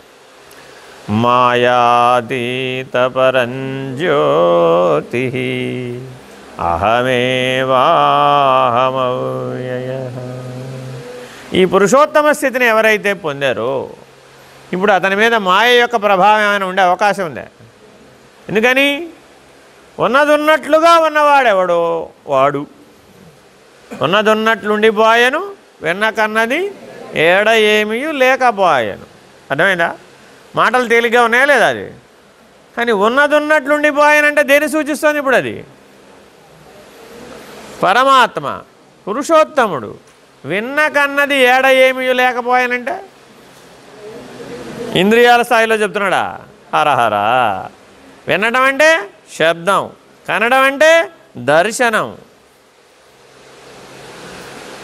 Speaker 1: మాయాతీత పరంజ్యోతి అహమేవాహమవ్యయ. ఈ పురుషోత్తమ స్థితిని ఎవరైతే పొందారో ఇప్పుడు అతని మీద మాయ యొక్క ప్రభావం ఏమైనా ఉండే అవకాశం ఉందా? ఎందుకని? ఉన్నది ఉన్నట్లుగా ఉన్నవాడెవడో? వాడు. ఉన్నది ఉన్నట్లుండిపోయాను వెన్నకన్నది ఏడ ఏమీ లేకపోయాను. అర్థమైందా? మాటలు తేలిగ్గా ఉన్నాయా లేదా అది? కానీ ఉన్నది ఉన్నట్లుండిపోయానంటే దేని సూచిస్తుంది ఇప్పుడు అది? పరమాత్మ పురుషోత్తముడు విన్న కన్నది ఏడ ఏమీ లేకపోయానంటే? ఇంద్రియాల స్థాయిలో చెప్తున్నాడా? హరహరా. వినడం అంటే శబ్దం కనడం అంటే దర్శనం.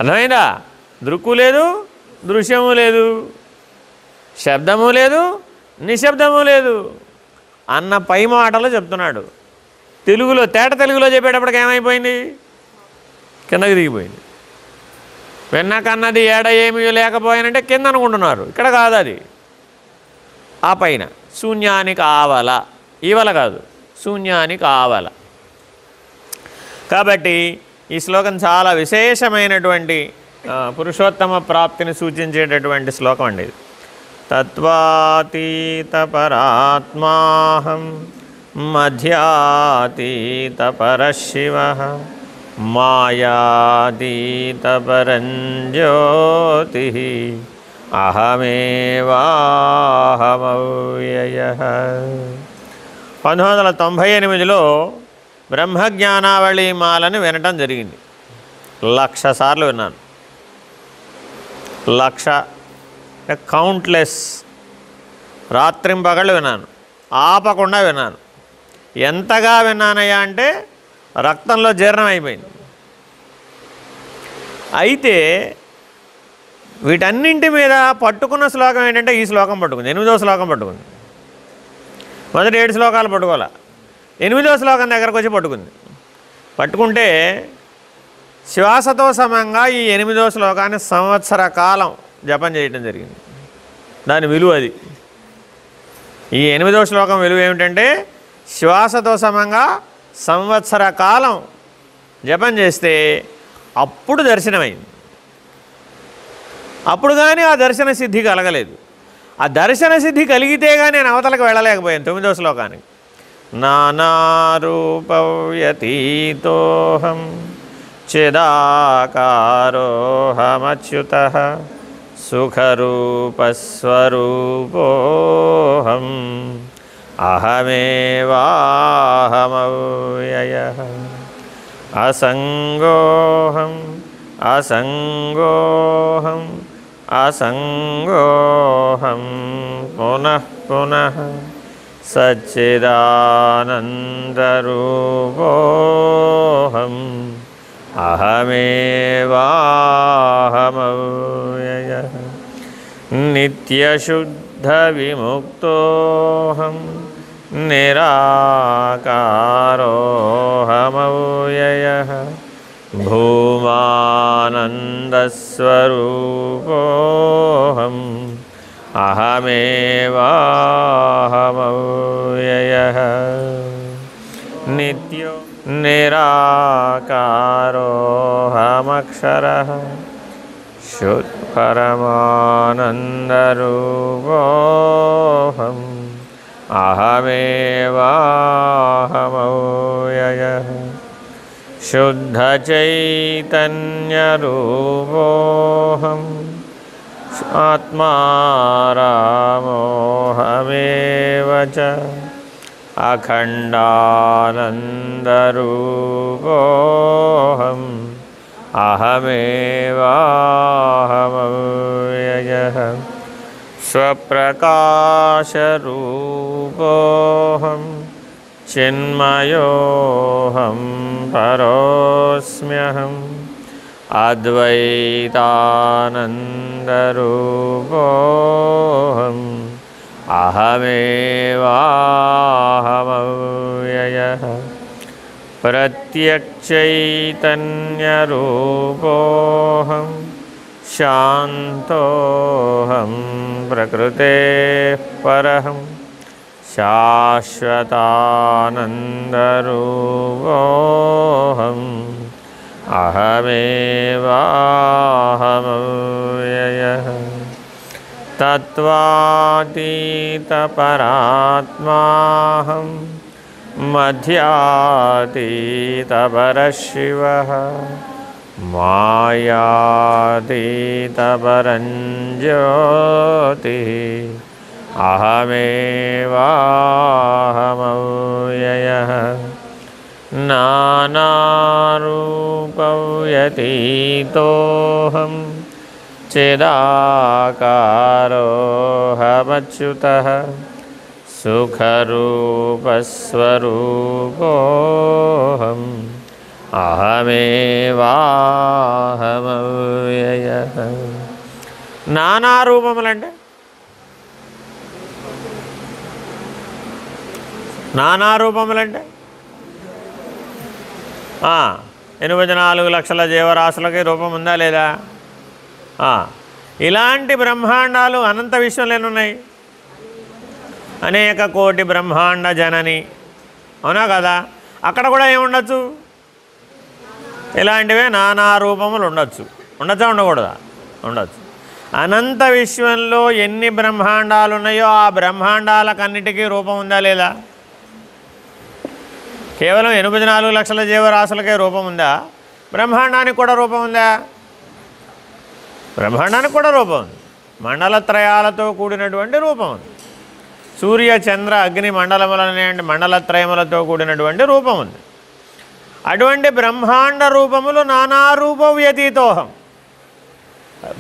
Speaker 1: అర్థమైందా? దృక్కు లేదు దృశ్యము లేదు శబ్దము లేదు నిశ్శబ్దము లేదు. అన్న పై మాటలు చెప్తున్నాడు. తెలుగులో తేట తెలుగులో చెప్పేటప్పటికి ఏమైపోయింది? కిందకి దిగిపోయింది వెన్నకన్నది ఏడ ఏమీ లేకపోయానంటే కింద అనుకుంటున్నారు. ఇక్కడ కాదు అది. ఆ పైన. శూన్యానికి ఆవల ఈవల కాదు. శూన్యానికి ఆవల కాబట్టి ఈ శ్లోకం చాలా విశేషమైనటువంటి పురుషోత్తమ ప్రాప్తిని సూచించేటటువంటి శ్లోకం అండి ఇది. తత్వాతీత పరాత్మాహం మధ్యాతీత పరశివ మాయాతీత పరంజ్యోతి అహమేవాహమవ్యయ. పంతొమ్మిది వందల తొంభై ఎనిమిదిలో బ్రహ్మజ్ఞానావళి మాలని వినటం జరిగింది. లక్ష సార్లు విన్నాను. లక్ష కౌంట్లెస్. రాత్రింపగళ్ళు విన్నాను. ఆపకుండా విన్నాను. ఎంతగా విన్నానయ్యా అంటే రక్తంలో జీర్ణం అయిపోయింది. అయితే వీటన్నింటి మీద పట్టుకున్న శ్లోకం ఏంటంటే ఈ శ్లోకం పట్టుకుంది. ఎనిమిదో శ్లోకం పట్టుకుంది. మొదటి ఏడు శ్లోకాలు పట్టుకోవాలి? ఎనిమిదో శ్లోకం దగ్గరకు వచ్చి పట్టుకుంది. పట్టుకుంటే శ్వాసతో సమంగా ఈ ఎనిమిదో శ్లోకాన్ని సంవత్సర కాలం జపం చేయటం జరిగింది. దాని విలువ అది. ఈ ఎనిమిదో శ్లోకం విలువ ఏమిటంటే శ్వాసతో సమంగా సంవత్సర కాలం జపం చేస్తే అప్పుడు దర్శనమైంది. అప్పుడు కానీ ఆ దర్శన సిద్ధి కలగలేదు. ఆ దర్శన సిద్ధి కలిగితే కానీ నేను అవతలకు వెళ్ళలేకపోయాను తొమ్మిదో శ్లోకానికి. नानारूपव्यतीतोऽहं चिदाकारोऽहमच्युतः सुखरूपस्वरूपोऽहम् अहमेवाहमव्ययः असङ्गोऽहम् असङ्गोऽहम् असङ्गोऽहं पुनः पुनः सच्चिदानन्दरूपोऽहम् अहमेवाहमवयः नित्यशुद्धविमुक्तोऽहं निराकारोऽहमव्ययः भूमानन्दस्वरूपोऽहम् अहमेवाहमव्ययः। नित्यो निराकारोऽहमक्षरः। शुत्परमानन्दरूपोऽहम् अहमेवाहमव्ययः। शुद्धचैतन्यरूपोऽहम् आत्मा रामो हमेव च अखण्डानन्दरूपोऽहम् अहमेवाहमव्ययः स्वप्रकाशरूपोऽहं चिन्मयोऽहं परोऽस्म्यहम् अद्वैतानन्दरूपोऽहम् अहमेवाहमव्ययः प्रत्यचैतन्यरूपोऽहं शान्तोऽहं प्रकृतेः परहं शाश्वतानन्दरूपोऽहम् अहमेवाहमव्ययः। तत्त्वातीतपरात्माहं मध्यातितपरशिवः। मायातितपरञ्जोति अहमेवाहमव्ययः। నానారూపవ్యతీతోహం చిదాకారోహమచ్యుతः సుఖరూపస్వరూపోహం అహమేవాహమవ్యయ నానా రూపములంటే నానా రూపములంటే ఎనభై నాలుగు లక్షల జీవరాశులకి రూపం ఉందా లేదా? ఇలాంటి బ్రహ్మాండాలు అనంత విశ్వంలో ఎన్నున్నాయి అనేక కోటి బ్రహ్మాండ జనని. అవునా కదా? అక్కడ కూడా ఏముండొచ్చు ఇలాంటివే నానా రూపములు ఉండొచ్చు. ఉండొచ్చా ఉండకూడదా? ఉండొచ్చు. అనంత విశ్వంలో ఎన్ని బ్రహ్మాండాలు ఉన్నాయో ఆ బ్రహ్మాండాలకన్నిటికీ రూపం ఉందా లేదా? కేవలం ఎనిమిది నాలుగు లక్షల జీవరాశులకే రూపం ఉందా? బ్రహ్మాండానికి కూడా రూపం ఉందా? బ్రహ్మాండానికి కూడా రూపం ఉంది. మండలత్రయాలతో కూడినటువంటి రూపం ఉంది. సూర్య చంద్ర అగ్ని మండలములనే మండలత్రయములతో కూడినటువంటి రూపం ఉంది. అటువంటి బ్రహ్మాండ రూపములు నానారూప వ్యతీతోహం.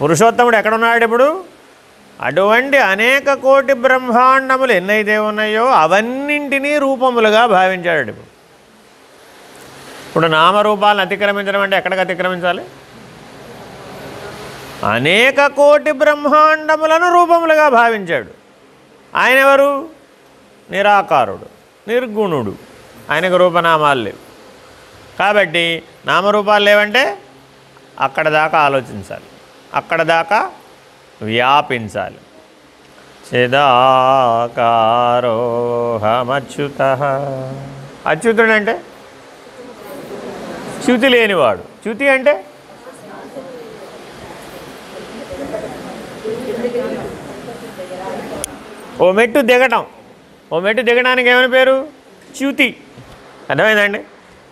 Speaker 1: పురుషోత్తముడు ఎక్కడున్నాడు ఇప్పుడు? అటువంటి అనేక కోటి బ్రహ్మాండములు ఎన్నైతే ఉన్నాయో అవన్నింటినీ రూపములుగా భావించాడు ఇప్పుడు. ఇప్పుడు నామరూపాలను అతిక్రమించడం అంటే ఎక్కడికి అతిక్రమించాలి? అనేక కోటి బ్రహ్మాండములను రూపములుగా భావించాడు. ఆయన ఎవరు? నిరాకారుడు నిర్గుణుడు. ఆయనకు రూపనామాలు లేవు. కాబట్టి నామరూపాలు లేవంటే అక్కడ దాకా ఆలోచించాలి. అక్కడ దాకా వ్యాపించాలి. చిదాకారోహమచ్యుత. అచ్యుతుడు శృతి చ్యుతి లేనివాడు. చ్యుతి అంటే? ఓ మెట్టు దిగటం. ఓ మెట్టు దిగడానికి ఏమని పేరు? చ్యుతి. అర్థమైందండి?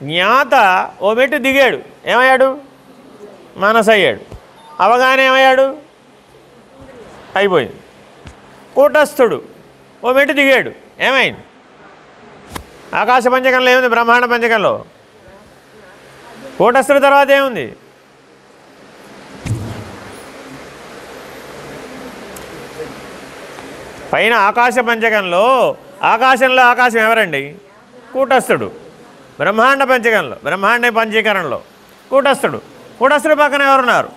Speaker 1: జ్ఞాత ఓ మెట్టు దిగాడు. ఏమయ్యాడు? మనసయ్యాడు. అవగాహన ఏమయ్యాడు? అయిపోయింది. కూటస్థుడు. ఓ మెట్టు దిగాడు. ఏమైంది? ఆకాశ పంచకంలో ఏముంది? బ్రహ్మాండ పంచకంలో? కూటస్థుడి తర్వాత ఏముంది? పైన ఆకాశ పంచకంలో ఆకాశంలో ఆకాశం ఎవరండి? కూటస్థుడు. బ్రహ్మాండ పంచకంలో బ్రహ్మాండ పంచీకరణలో. కూటస్థుడు. కూటస్థుడు పక్కన ఎవరున్నారు?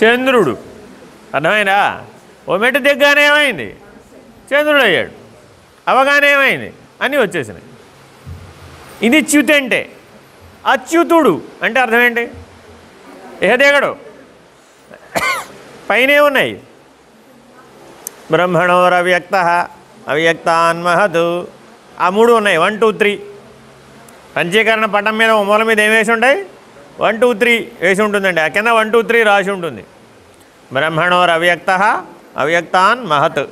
Speaker 1: చంద్రుడు. అర్థమైందా? ఓ మెట్టు దిగ్గానే ఏమైంది? చంద్రుడు అయ్యాడు అవగానే ఏమైంది? అన్నీ వచ్చేసినాయి. ఇది చ్యుతంటే అచ్యుతుడు అంటే అర్థం ఏంటి ఏ పైనే ఉన్నాయి. బ్రహ్మణోరవ్యక్త అవ్యక్త అన్మహదు ఆ మూడు ఉన్నాయి. వన్ టూ త్రీ పంచీకరణ పటం మీద మూల మీద ఏం వేసి ఉంటాయి? వన్ టూ త్రీ వేసి ఉంటుందండి. ఆ కింద వన్ టూ త్రీ రాసి ఉంటుంది. బ్రహ్మణోర్ అవ్యక్త అవ్యక్తాన్ మహత్.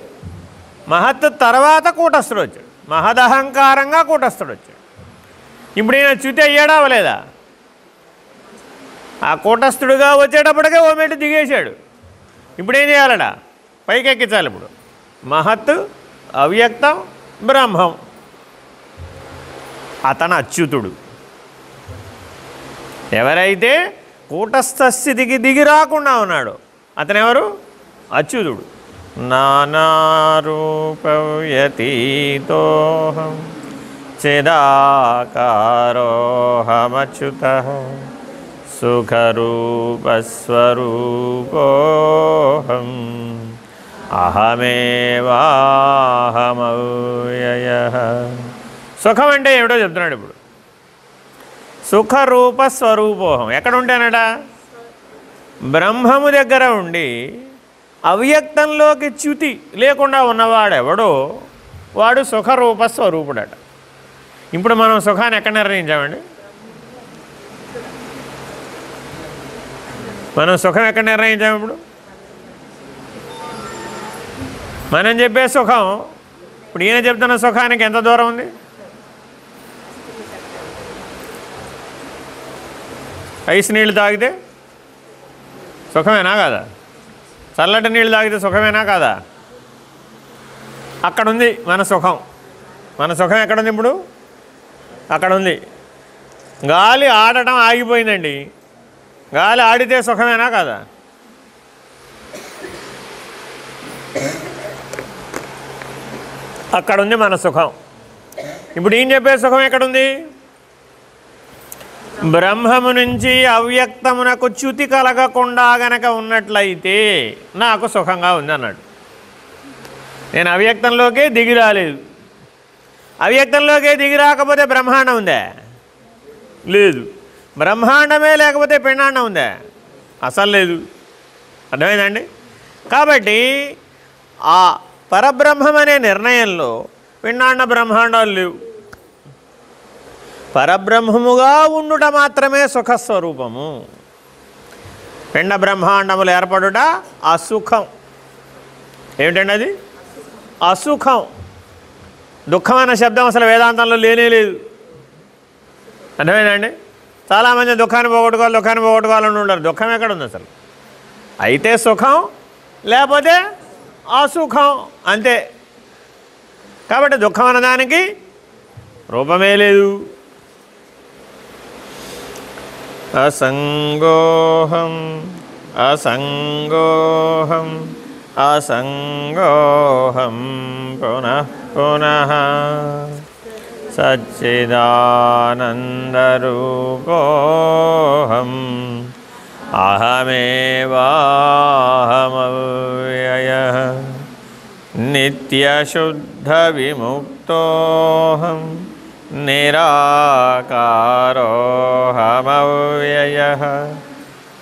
Speaker 1: మహత్ తర్వాత కూటస్థుడు వచ్చాడు. మహదహంకారంగా కూటస్థుడు వచ్చాడు. ఇప్పుడు ఈయన చ్యుతి అయ్యాడా ఆ కూటస్థుడుగా వచ్చేటప్పటికే ఓ మెట్టు దిగేశాడు. ఇప్పుడేం చేయాలడా పైకి ఎక్కించాలి ఇప్పుడు. మహత్ అవ్యక్తం బ్రహ్మం. అతను అచ్యుతుడు. ఎవరైతే కూటస్థ స్థితికి దిగి రాకుండా ఉన్నాడు అతనెవరు? అచ్యుతుడు. నానారూపవ్యతీతోహం చిదాకారోహమచ్యుత సుఖరూపస్వరూపోహం అహమేవాహమవ్యయ. సుఖం అంటే ఏమిటో చెప్తున్నాడు ఇప్పుడు. సుఖరూప స్వరూపోహం ఎక్కడ ఉంటానట బ్రహ్మము దగ్గర ఉండి అవ్యక్తంలోకి చ్యుతి లేకుండా ఉన్నవాడెవడో వాడు సుఖరూప స్వరూపుడట ఇప్పుడు మనం సుఖాన్ని ఎక్కడ నిర్ణయించామండి? మనం సుఖం ఎక్కడ నిర్ణయించాము ఇప్పుడు? మనం చెప్పే సుఖం ఇప్పుడు ఈయన చెప్తున్న సుఖానికి ఎంత దూరం ఉంది? ఐస్ నీళ్ళు తాగితే సుఖమేనా కాదా? చల్లటి నీళ్ళు తాగితే సుఖమేనా కాదా? అక్కడ ఉంది మన సుఖం. మన సుఖం ఎక్కడుంది ఇప్పుడు? అక్కడ ఉంది గాలి ఆడటం ఆగిపోయిందండి. గాలి ఆడితే సుఖమేనా కదా? అక్కడ ఉంది మన సుఖం. ఇప్పుడు ఏం చెప్పే సుఖం ఎక్కడుంది? బ్రహ్మము నుంచి అవ్యక్తమునకు చ్యుతి కలగకుండా గనక ఉన్నట్లయితే నాకు సుఖంగా ఉంది అన్నాడు నేను అవ్యక్తంలోకే దిగి రాలేదు. అవ్యక్తంలోకే దిగి రాకపోతే బ్రహ్మాండం ఉందా? లేదు. బ్రహ్మాండమే లేకపోతే పిండాండం ఉందా? అసలు లేదు. అర్థమైందండి? కాబట్టి ఆ పరబ్రహ్మం అనే నిర్ణయంలో పిండాండ బ్రహ్మాండాలు లేవు. పరబ్రహ్మముగా ఉండుట మాత్రమే సుఖస్వరూపము. పిండ బ్రహ్మాండములు ఏర్పడుట అసుఖం. ఏమిటండి అది? అసుఖం. దుఃఖమైన శబ్దం అసలు వేదాంతంలో లేనే లేదు. అర్థమైందండి? చాలామంది దుఃఖాన్ని పోగొట్టుకోవాలి దుఃఖాన్ని పోగొట్టుకోవాలని ఉండరు దుఃఖం ఎక్కడ ఉంది అసలు? అయితే సుఖం లేకపోతే అసుఖం అంతే. కాబట్టి దుఃఖం అన్నదానికి రూపమే లేదు. అసంగోహం అసంగోహం. అసంగోహం పునః పునః సచ్చిదానందరూపోహం అహమేవాహమవ్యయ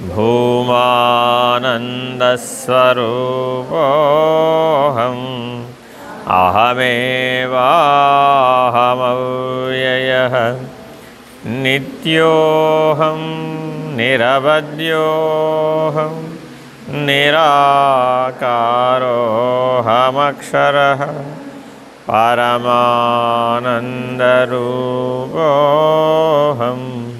Speaker 1: भूमानन्दस्वरूपोऽहम् अहमेवाहमव्ययः। नित्योऽहं निरवद्योऽहं निराकारोऽहमक्षरः। परमानन्दरूपोऽहम्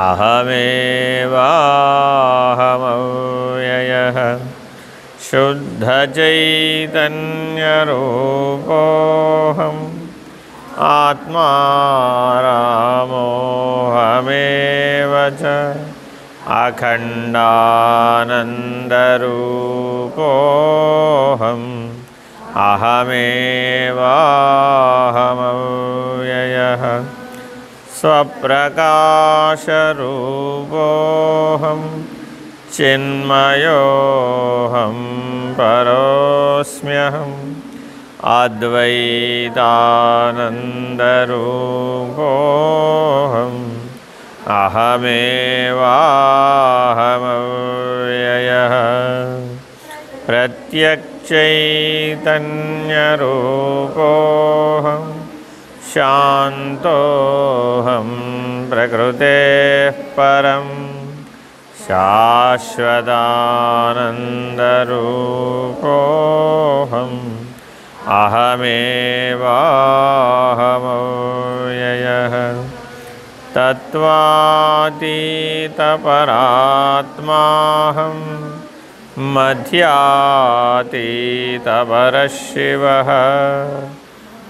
Speaker 1: अहमेवाहमव्ययः शुद्धचैतन्यरूपोऽहम् आत्मा रामोऽहमेव च अखण्डानन्दोहम् अहमेवयः स्वप्रकाशरूपोऽहं चिन्मयोऽहं परोऽस्म्यहम् अद्वैतानन्दरूपोऽहम् अहमेवाहमव्ययः प्रत्यक्च्चैतन्यरूपोऽहम् ప్రత్యక్షైతన్యరూపోహం శాంతోహం ప్రకృతే పరం శాశ్వతానందరూపోహం అహమేవాహమవ్యయ తత్వాతీతపరాత్మాహం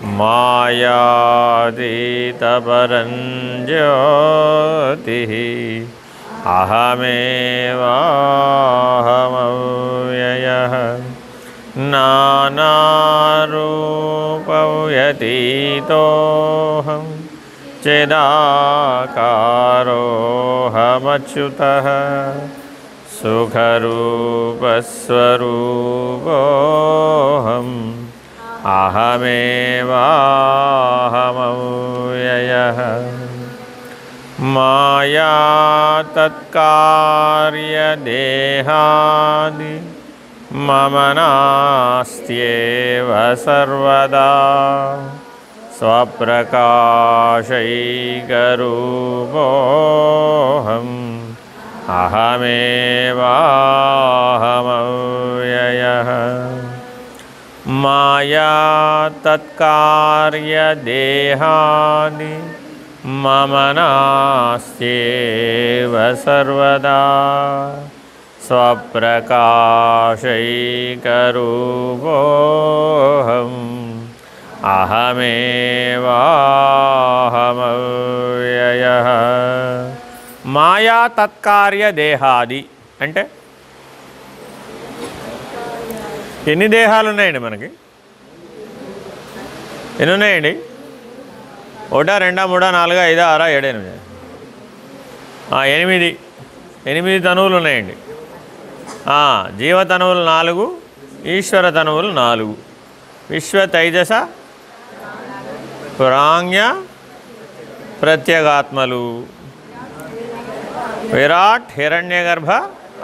Speaker 1: మధ్యాతీతపరశివ మాయాతీతపరంజ్యోతి అహమేవాహమవ్యయ నానారూపవ్యతీతోహం చిదాకారోహమచ్యుతः సుఖరూపస్వరూపోహం अहमेवाहमव्ययः। माया तत्कार्यदेहादि मम नास्त्येव सर्वदा। स्वप्रकाशैकरूपोऽहम् अहमेवाहमव्ययः। మాయా తత్కార్యదేహాని మమ నాస్త్యేవ సర్వదా స్వప్రకాశైకరూపోహం అహమేవాహమవ్యయ మాయా తత్కార్య దేహాది అంటే ఎన్ని దేహాలు ఉన్నాయండి మనకి? ఎన్ని ఉన్నాయండి? ఒకటా రెండా మూడా నాలుగా ఐదా ఆరా ఏడు ఎనిమిది. ఎనిమిది. ఎనిమిది తనువులు ఉన్నాయండి. జీవతనువులు నాలుగు ఈశ్వర తనువులు నాలుగు. విశ్వ తైజస ప్రాంగ్య ప్రత్యేగాత్మలు. విరాట్ హిరణ్యగర్భ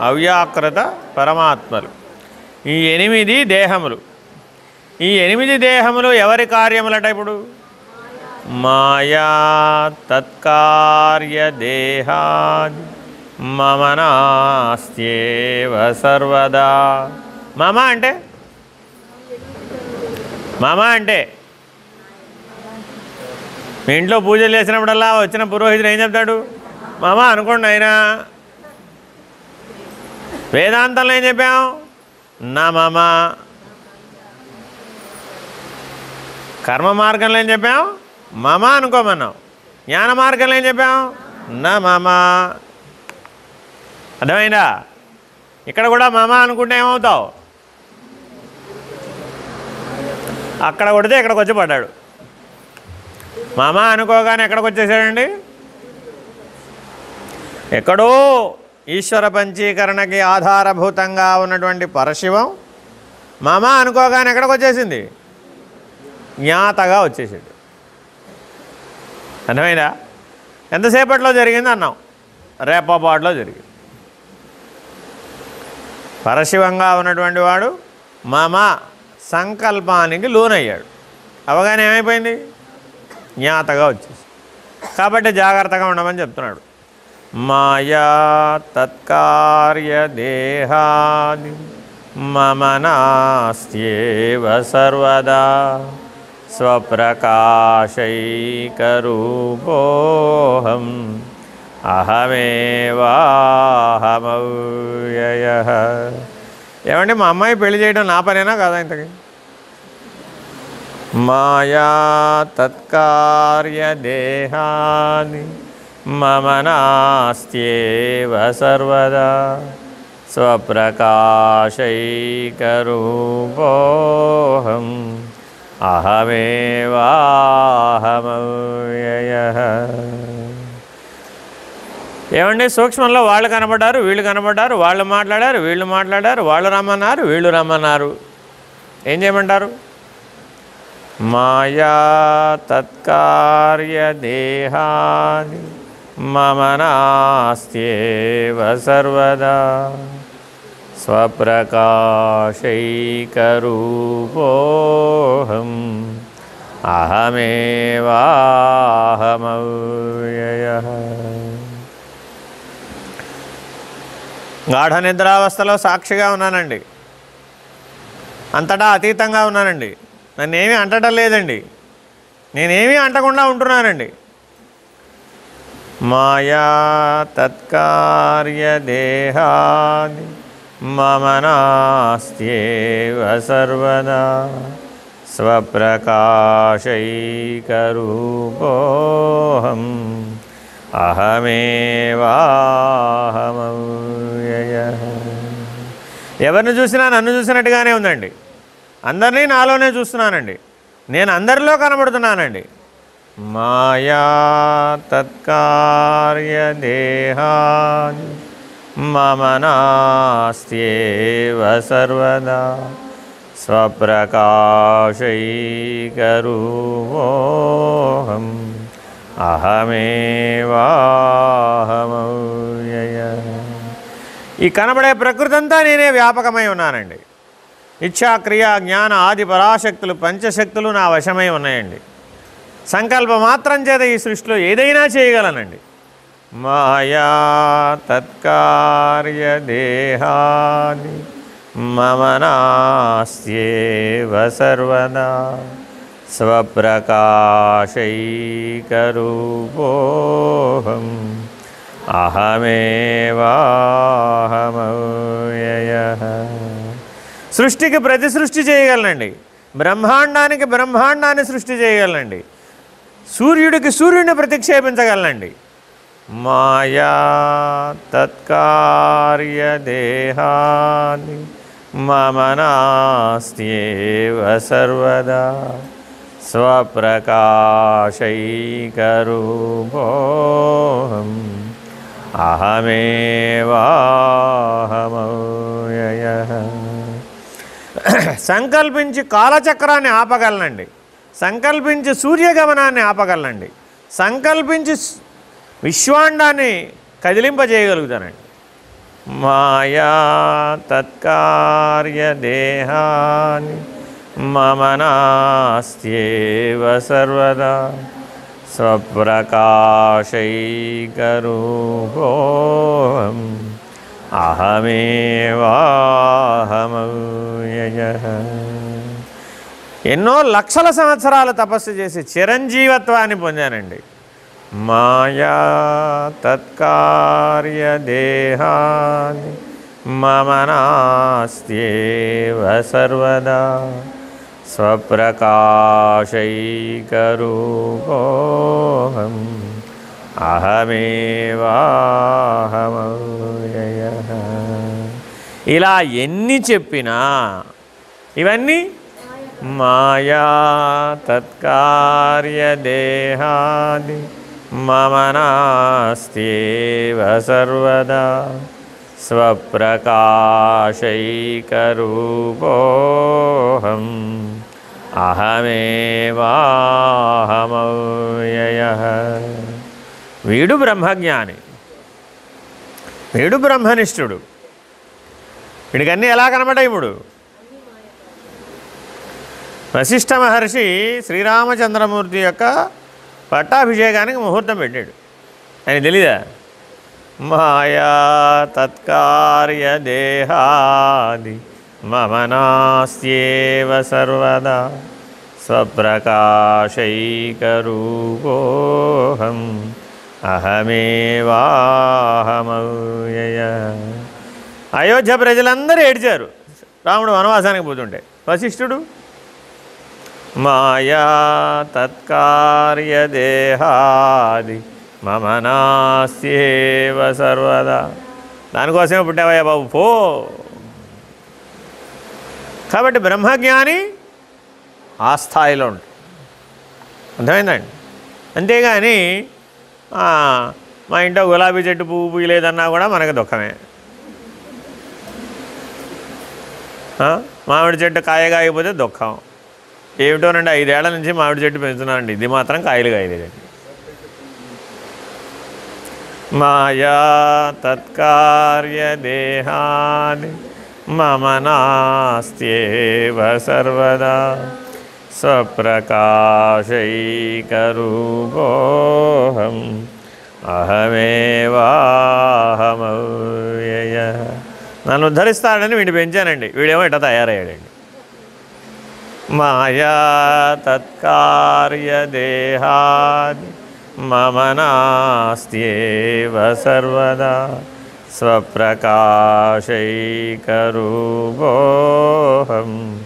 Speaker 1: అవ్యాకృత పరమాత్మలు. ఈ ఎనిమిది దేహములు. ఈ ఎనిమిది దేహములు ఎవరి కార్యములట ఇప్పుడు? మాయా తత్కార్య దేహాది. మమ నాస్త్యేవ సర్వదా. మమ అంటే? మమ అంటే? మీ ఇంట్లో పూజలు చేసినప్పుడల్లా వచ్చిన పురోహితుడు ఏం చెప్తాడు? మమ అనుకోండి అయినా వేదాంతంలో ఏం చెప్పాం? నా మామ కర్మ మార్గంలో ఏం చెప్పాం? మమ అనుకోమన్నాం. జ్ఞాన మార్గంలో ఏం చెప్పాం? నా మామ అర్థమైందా? ఇక్కడ కూడా మామ అనుకుంటే ఏమవుతావు? అక్కడ కొడితే ఇక్కడికి వచ్చి పడ్డాడు. మామ అనుకోగానే ఎక్కడికి వచ్చేసాడండి? ఎక్కడో ఈశ్వర పంచీకరణకి ఆధారభూతంగా ఉన్నటువంటి పరశివం మామ అనుకోగానే ఎక్కడికి వచ్చేసింది? జ్ఞాతగా వచ్చేసాడు అర్థమైందా? ఎంతసేపట్లో జరిగింది అన్నాం? రేపపాటులో జరిగింది. పరశివంగా ఉన్నటువంటి వాడు మమ సంకల్పానికి లోనయ్యాడు. అవగానే ఏమైపోయింది? జ్ఞాతగా వచ్చేసి కాబట్టి జాగ్రత్తగా ఉండమని చెప్తున్నాడు. మాయా తత్కార్యదేహాది మమ నాస్త్యేవ సర్వదా స్వప్రకాశైకరూపోహం అహమేవాహమవ్యయ ఏమండి మా అమ్మాయి పెళ్ళి చేయడం నా పనేనా కాదా ఇంతకీ? మాయా తత్కార్యదేహాది మమ నాస్త్యేవ సర్వదా స్వప్రకాశైకరూపోహం అహమేవాహమవ్యయ ఏమండి? సూక్ష్మంలో వాళ్ళు కనబడ్డారు వీళ్ళు కనబడ్డారు వాళ్ళు మాట్లాడారు వీళ్ళు మాట్లాడారు వాళ్ళు రమ్మన్నారు వీళ్ళు రమ్మన్నారు. ఏం చేయమంటారు? మాయా తత్కార్య దేహాని మమ నాస్త్యేవ సర్వదా స్వప్రకాశైకరూపోహం అహమేవాహమవ్యయ గాఢ నిద్రావస్థలో సాక్షిగా ఉన్నానండి. అంతటా అతీతంగా ఉన్నానండి. నన్ను ఏమీ అంటడం లేదండి. నేనేమీ అంటకుండా ఉంటున్నానండి. మాయా తత్కార్యదేహాది మమ నాస్త్యేవ సర్వదా స్వప్రకాశైకరూపోహం అహమేవాహమవ్యయ. ఎవరిని చూసినా నన్ను చూసినట్టుగానే ఉందండి. అందరినీ నాలోనే చూస్తున్నానండి. నేను అందరిలో కనబడుతున్నానండి. మాయా తత్కార్య దేహాని మమ నాస్త్యేవ సర్వదా అహమేవాహమవ్యయ ఈ కనబడే ప్రకృతి అంతా నేనే వ్యాపకమై ఉన్నానండి. ఇచ్ఛా క్రియ జ్ఞాన ఆది పరాశక్తులు పంచశక్తులు నా వశమై ఉన్నాయండి. సంకల్ప మాత్రం చేత ఈ సృష్టిలో ఏదైనా చేయగలనండి. మాయా తత్కార్య దేహాది మమ సర్వదా స్వప్రకాశైకరూపోహం అహమేవాహమవ్యయ. సృష్టికి ప్రతి సృష్టి చేయగలనండి. బ్రహ్మాండానికి బ్రహ్మాండాన్ని సృష్టి చేయగలనండి. సూర్యుడికి సూర్యుడిని ప్రతిక్షేపించగలనండి. మాయా తత్కార్య మమనాస్త్యేవ మమ సర్వదా స్వప్రకాశైకరూపోహం అహమేవాహమయ సంకల్పించి కాలచక్రాన్ని ఆపగలనండి. సంకల్పించి సూర్యగమనాన్ని ఆపగలండి సంకల్పించి విశ్వాండాన్ని కదిలింపజేయగలుగుతానండి. మాయా తత్కార్య దేహాన్ని మమనాస్త్యేవ సర్వదా స్వప్రకాశైకరూపోహం అహమేవాహమవ్యయ ఎన్నో లక్షల సంవత్సరాలు తపస్సు చేసి చిరంజీవత్వాన్ని పొందానండి. మాయా తత్కార్య దేహాని సర్వదా స్వప్రకాశైకరూపోహం అహమేవాహమవ్యయ. ఇలా ఎన్ని చెప్పినా ఇవన్నీ మాయా तत्कार्यदेहादि मम మమ నాస్త్యేవ సర్వదా స్వప్రకాశైకరూపోహం అహమేవాహమవ్యయ. వీడు బ్రహ్మజ్ఞాని. వీడు బ్రహ్మనిష్ఠుడు. వీడికన్నీ ఎలా కనబడ్డాయి ఇప్పుడు? వశిష్ఠ మహర్షి శ్రీరామచంద్రమూర్తి యొక్క పట్టాభిషేకానికి ముహూర్తం పెట్టాడు. ఆయన తెలీదా? మాయా తత్కార్య దేహాది మమనాస్త్యేవ సర్వదా స్వప్రకాశైకరూపోహం అహమేవాహమవ్యయ. అయోధ్య ప్రజలందరూ ఏడ్చారు. రాముడు వనవాసానికి పోతుంటే. వశిష్ఠుడు మాయా తత్కార్యదేహాది మమ నాస్యేవ సర్వదా. దానికోసమే పుట్టావయ్యా బాబు పో. కాబట్టి బ్రహ్మజ్ఞాని ఆ స్థాయిలో ఉంటుంది అర్థమైందండి? అంతేగాని మా ఇంట్లో గులాబీ చెట్టు పువ్వు పూయలేదన్నా కూడా మనకు దుఃఖమే. మామిడి చెట్టు కాయగాయకపోతే దుఃఖం. ఏమిటోనండి ఐదేళ్ళ నుంచి మామిడి చెట్టు పెంచుతున్నానండి. ఇది మాత్రం కాయలు కాయలేదండి మాయా తత్కార్యదేహాది మమ నాస్త్యేవ సర్వదా స్వప్రకాశైకరూపోహం అహమేవాహమవ్యయ. నన్ను ఉద్ధరిస్తాడని వీడిని పెంచానండి. వీడేమో ఇట్లా తయారయ్యాడండి. మాయా తత్కార్యదేహాది మమ నాస్త్యేవ సర్వదా స్వప్రకాశైకరూపోహం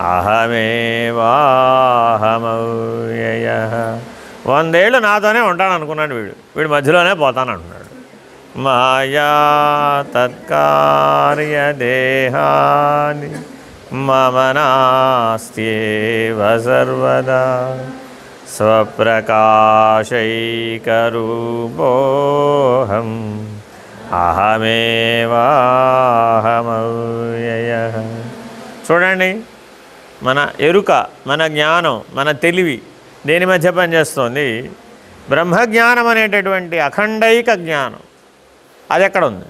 Speaker 1: అహమేవాహమవ్యయ. వందేళ్ళు నాతోనే ఉంటాను అనుకున్నాడు వీడు. వీడు మధ్యలోనే పోతాను అంటున్నాడు మాయా తత్కార్యదేహాని మమ నాస్త్యేవ సర్వదా స్వప్రకాశైకరూపోహం అహమేవాహమవ్యయ చూడండి మన ఎరుక మన జ్ఞానం మన తెలివి దేని మధ్య పనిచేస్తోంది? బ్రహ్మజ్ఞానం అనేటటువంటి అఖండైక జ్ఞానం. అది ఎక్కడ ఉంది?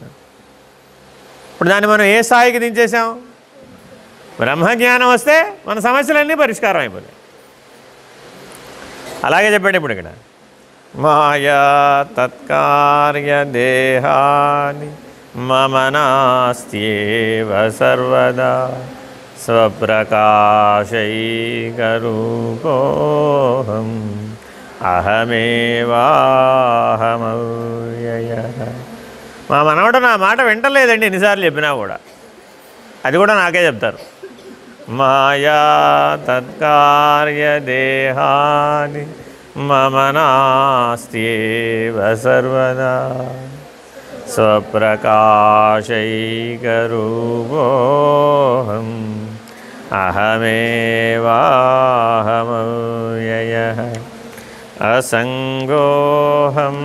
Speaker 1: ఇప్పుడు దాన్ని మనం ఏ స్థాయికి దించేసాం బ్రహ్మజ్ఞానం వస్తే మన సమస్యలన్నీ పరిష్కారం అయిపోతాయి. అలాగే చెప్పాడు ఇప్పుడు ఇక్కడ. మాయా తత్కార్య దేహాని మమ సర్వదా స్వప్రకాశైకరూపోహం అహమేవాహమవ్యయ. మా మనవడు నా మాట వింటలేదండి ఎన్నిసార్లు చెప్పినా కూడా. అది కూడా నాకే చెప్తారు. माया तत्कार्यदेहानि मम नास्त्येव सर्वदा। स्वप्रकाशैकरूपोऽहम् अहमेवाहमव्ययः। असङ्गोऽहम्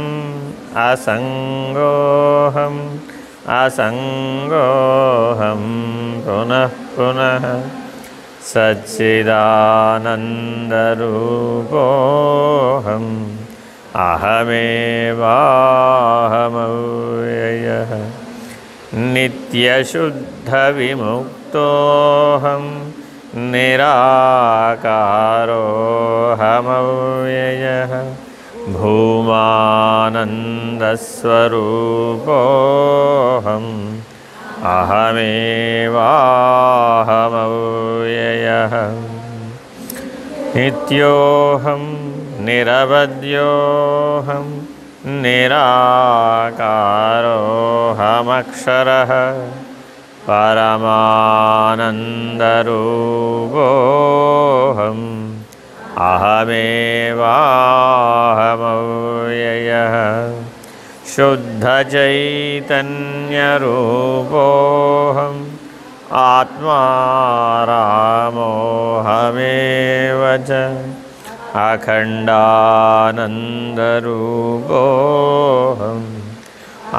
Speaker 1: असङ्गोऽहम् असङ्गोऽहं पुनः पुनः। सच्चिदानन्दरूपोऽहम् अहमेवाहमव्ययः नित्यशुद्धविमुक्तोऽहं निराकारोऽहमव्ययः भूमानन्दस्वरूपोऽहम् अहमेवाहमव्ययः नित्योऽहं निरवद्योऽहं निराकारोऽहमक्षरः। परमानन्दरूपोऽहम् अहमेवाहमव्ययः शुद्धचैतन्यरूपोऽहम् आत्मा रामोऽहमेव च अखण्डानन्दरूपोऽहम्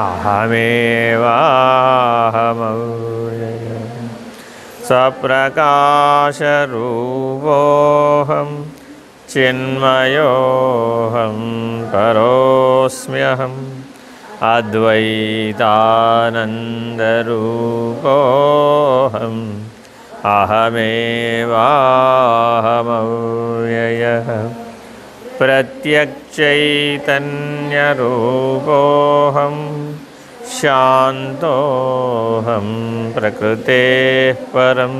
Speaker 1: अहमेवाहमवयं सप्रकाशरूपोऽहं चिन्मयोऽहं परोऽस्म्यहम् अद्वैतानन्दरूपोऽहम् अहमेवाहमव्ययः प्रत्यक्षैतन्यरूपोऽहं शान्तोऽहं प्रकृतेः परं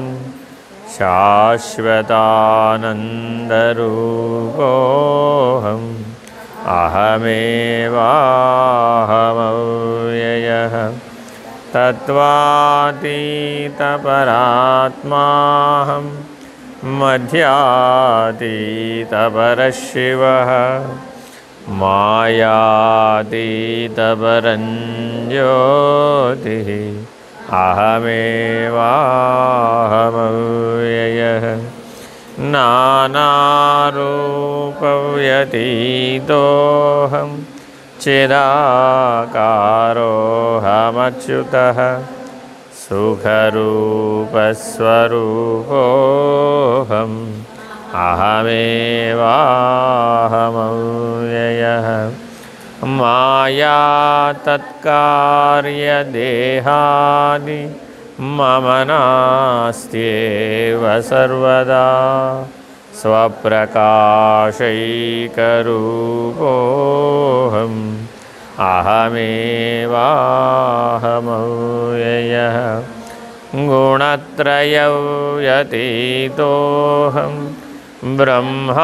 Speaker 1: शाश्वतानन्दरूपोऽहम् अहमेवाहमव्ययः तत्त्वातीतपरात्माहं मध्यातीतपरशिवः मायाति अहमेवाहमव्ययः नानारूपव्यतीतोऽहं चिदाकारोऽहमच्युतः सुखरूपस्वरूपोऽहम् अहमेवाहमव्ययः माया तत्कार्यदेहादि मम नास्त्येव सर्वदा स्वप्रकाशैकरूपोऽहम् अहमेवाहमव्ययः गुणत्रयव्यतीतोऽहं ब्रह्मादीनां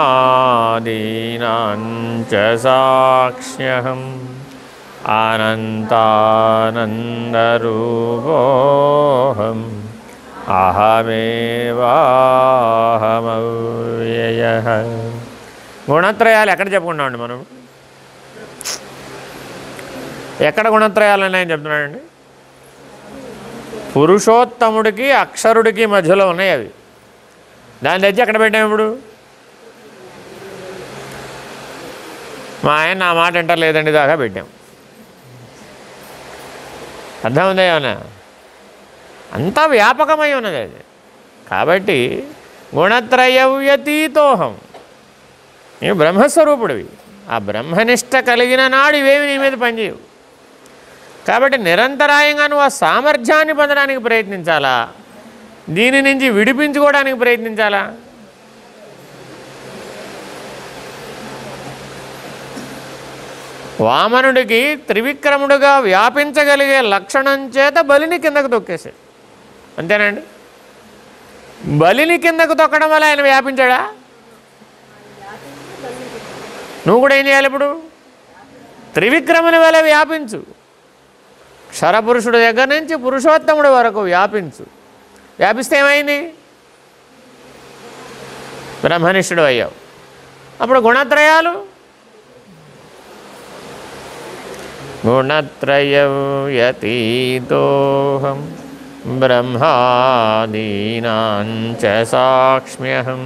Speaker 1: च साक्ष्यहम् अनन्तानन्दरूपोऽहम् అహమేవాహమవ్యయ గుణత్రయాలు ఎక్కడ చెప్పుకున్నామండి మనం ఎక్కడ గుణత్రయాలు ఉన్నాయని చెప్తున్నాడండి పురుషోత్తముడికి అక్షరుడికి మధ్యలో ఉన్నాయి అవి దాన్ని తెచ్చి ఎక్కడ పెట్టాం ఇప్పుడు మా ఆయన నా మాట వింటలేదండి దాకా పెట్టాం అర్థమైందా ఏమన్నా? అంతా వ్యాపకమై ఉన్నది అది. కాబట్టి గుణత్రయవ్యతీతోహం. నీవు బ్రహ్మస్వరూపుడివి. ఆ బ్రహ్మనిష్ట కలిగిన నాడు ఇవేమి నీ మీద పనిచేయవు. కాబట్టి నిరంతరాయంగా నువ్వు ఆ సామర్థ్యాన్ని పొందడానికి ప్రయత్నించాలా? దీని నుంచి విడిపించుకోవడానికి ప్రయత్నించాలా? వామనుడికి త్రివిక్రముడుగా వ్యాపించగలిగే లక్షణం చేత బలిని కిందకు తొక్కేశాడు. అంతేనండి? బలిని కిందకు తొక్కడం వల్ల ఆయన వ్యాపించాడా? నువ్వు కూడా ఏం చేయాలి ఇప్పుడు? త్రివిక్రముని వల్ల వ్యాపించు. క్షరపురుషుడు దగ్గర నుంచి పురుషోత్తముడి వరకు వ్యాపించు. వ్యాపిస్తే ఏమైంది? బ్రహ్మనిష్ఠుడు అయ్యావు. అప్పుడు గుణత్రయాలు? గుణత్రయవ్యతీతోహం బ్రహ్మాదీనాంచ సాక్ష్మ్యహం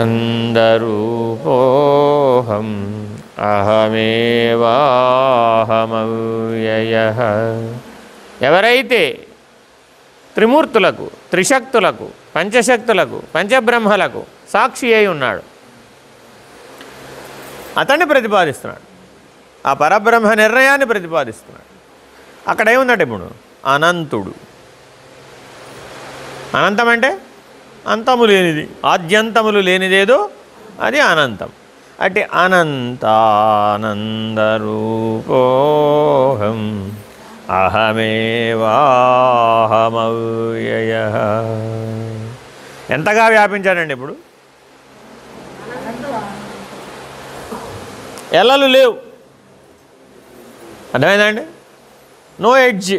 Speaker 1: అందరూపోహం అహమేవాహమవ్యయ ఎవరైతే త్రిమూర్తులకు త్రిశక్తులకు పంచశక్తులకు పంచబ్రహ్మలకు సాక్షి అయి ఉన్నాడు అతన్ని ప్రతిపాదిస్తున్నాడు. ఆ పరబ్రహ్మ నిర్ణయాన్ని ప్రతిపాదిస్తున్నాడు. అక్కడ ఏముందంటే ఇప్పుడు? అనంతుడు. అనంతం అంటే? అంతము లేనిది. ఆద్యంతములు లేనిదేదో? అది అనంతం. అట్టి అనంతానందరూపోహం అహమేవాహమవ్యయ. ఎంతగా వ్యాపించాడండి ఇప్పుడు? ఎల్లలు లేవు. అర్థమైందండి? నో ఎడ్జ్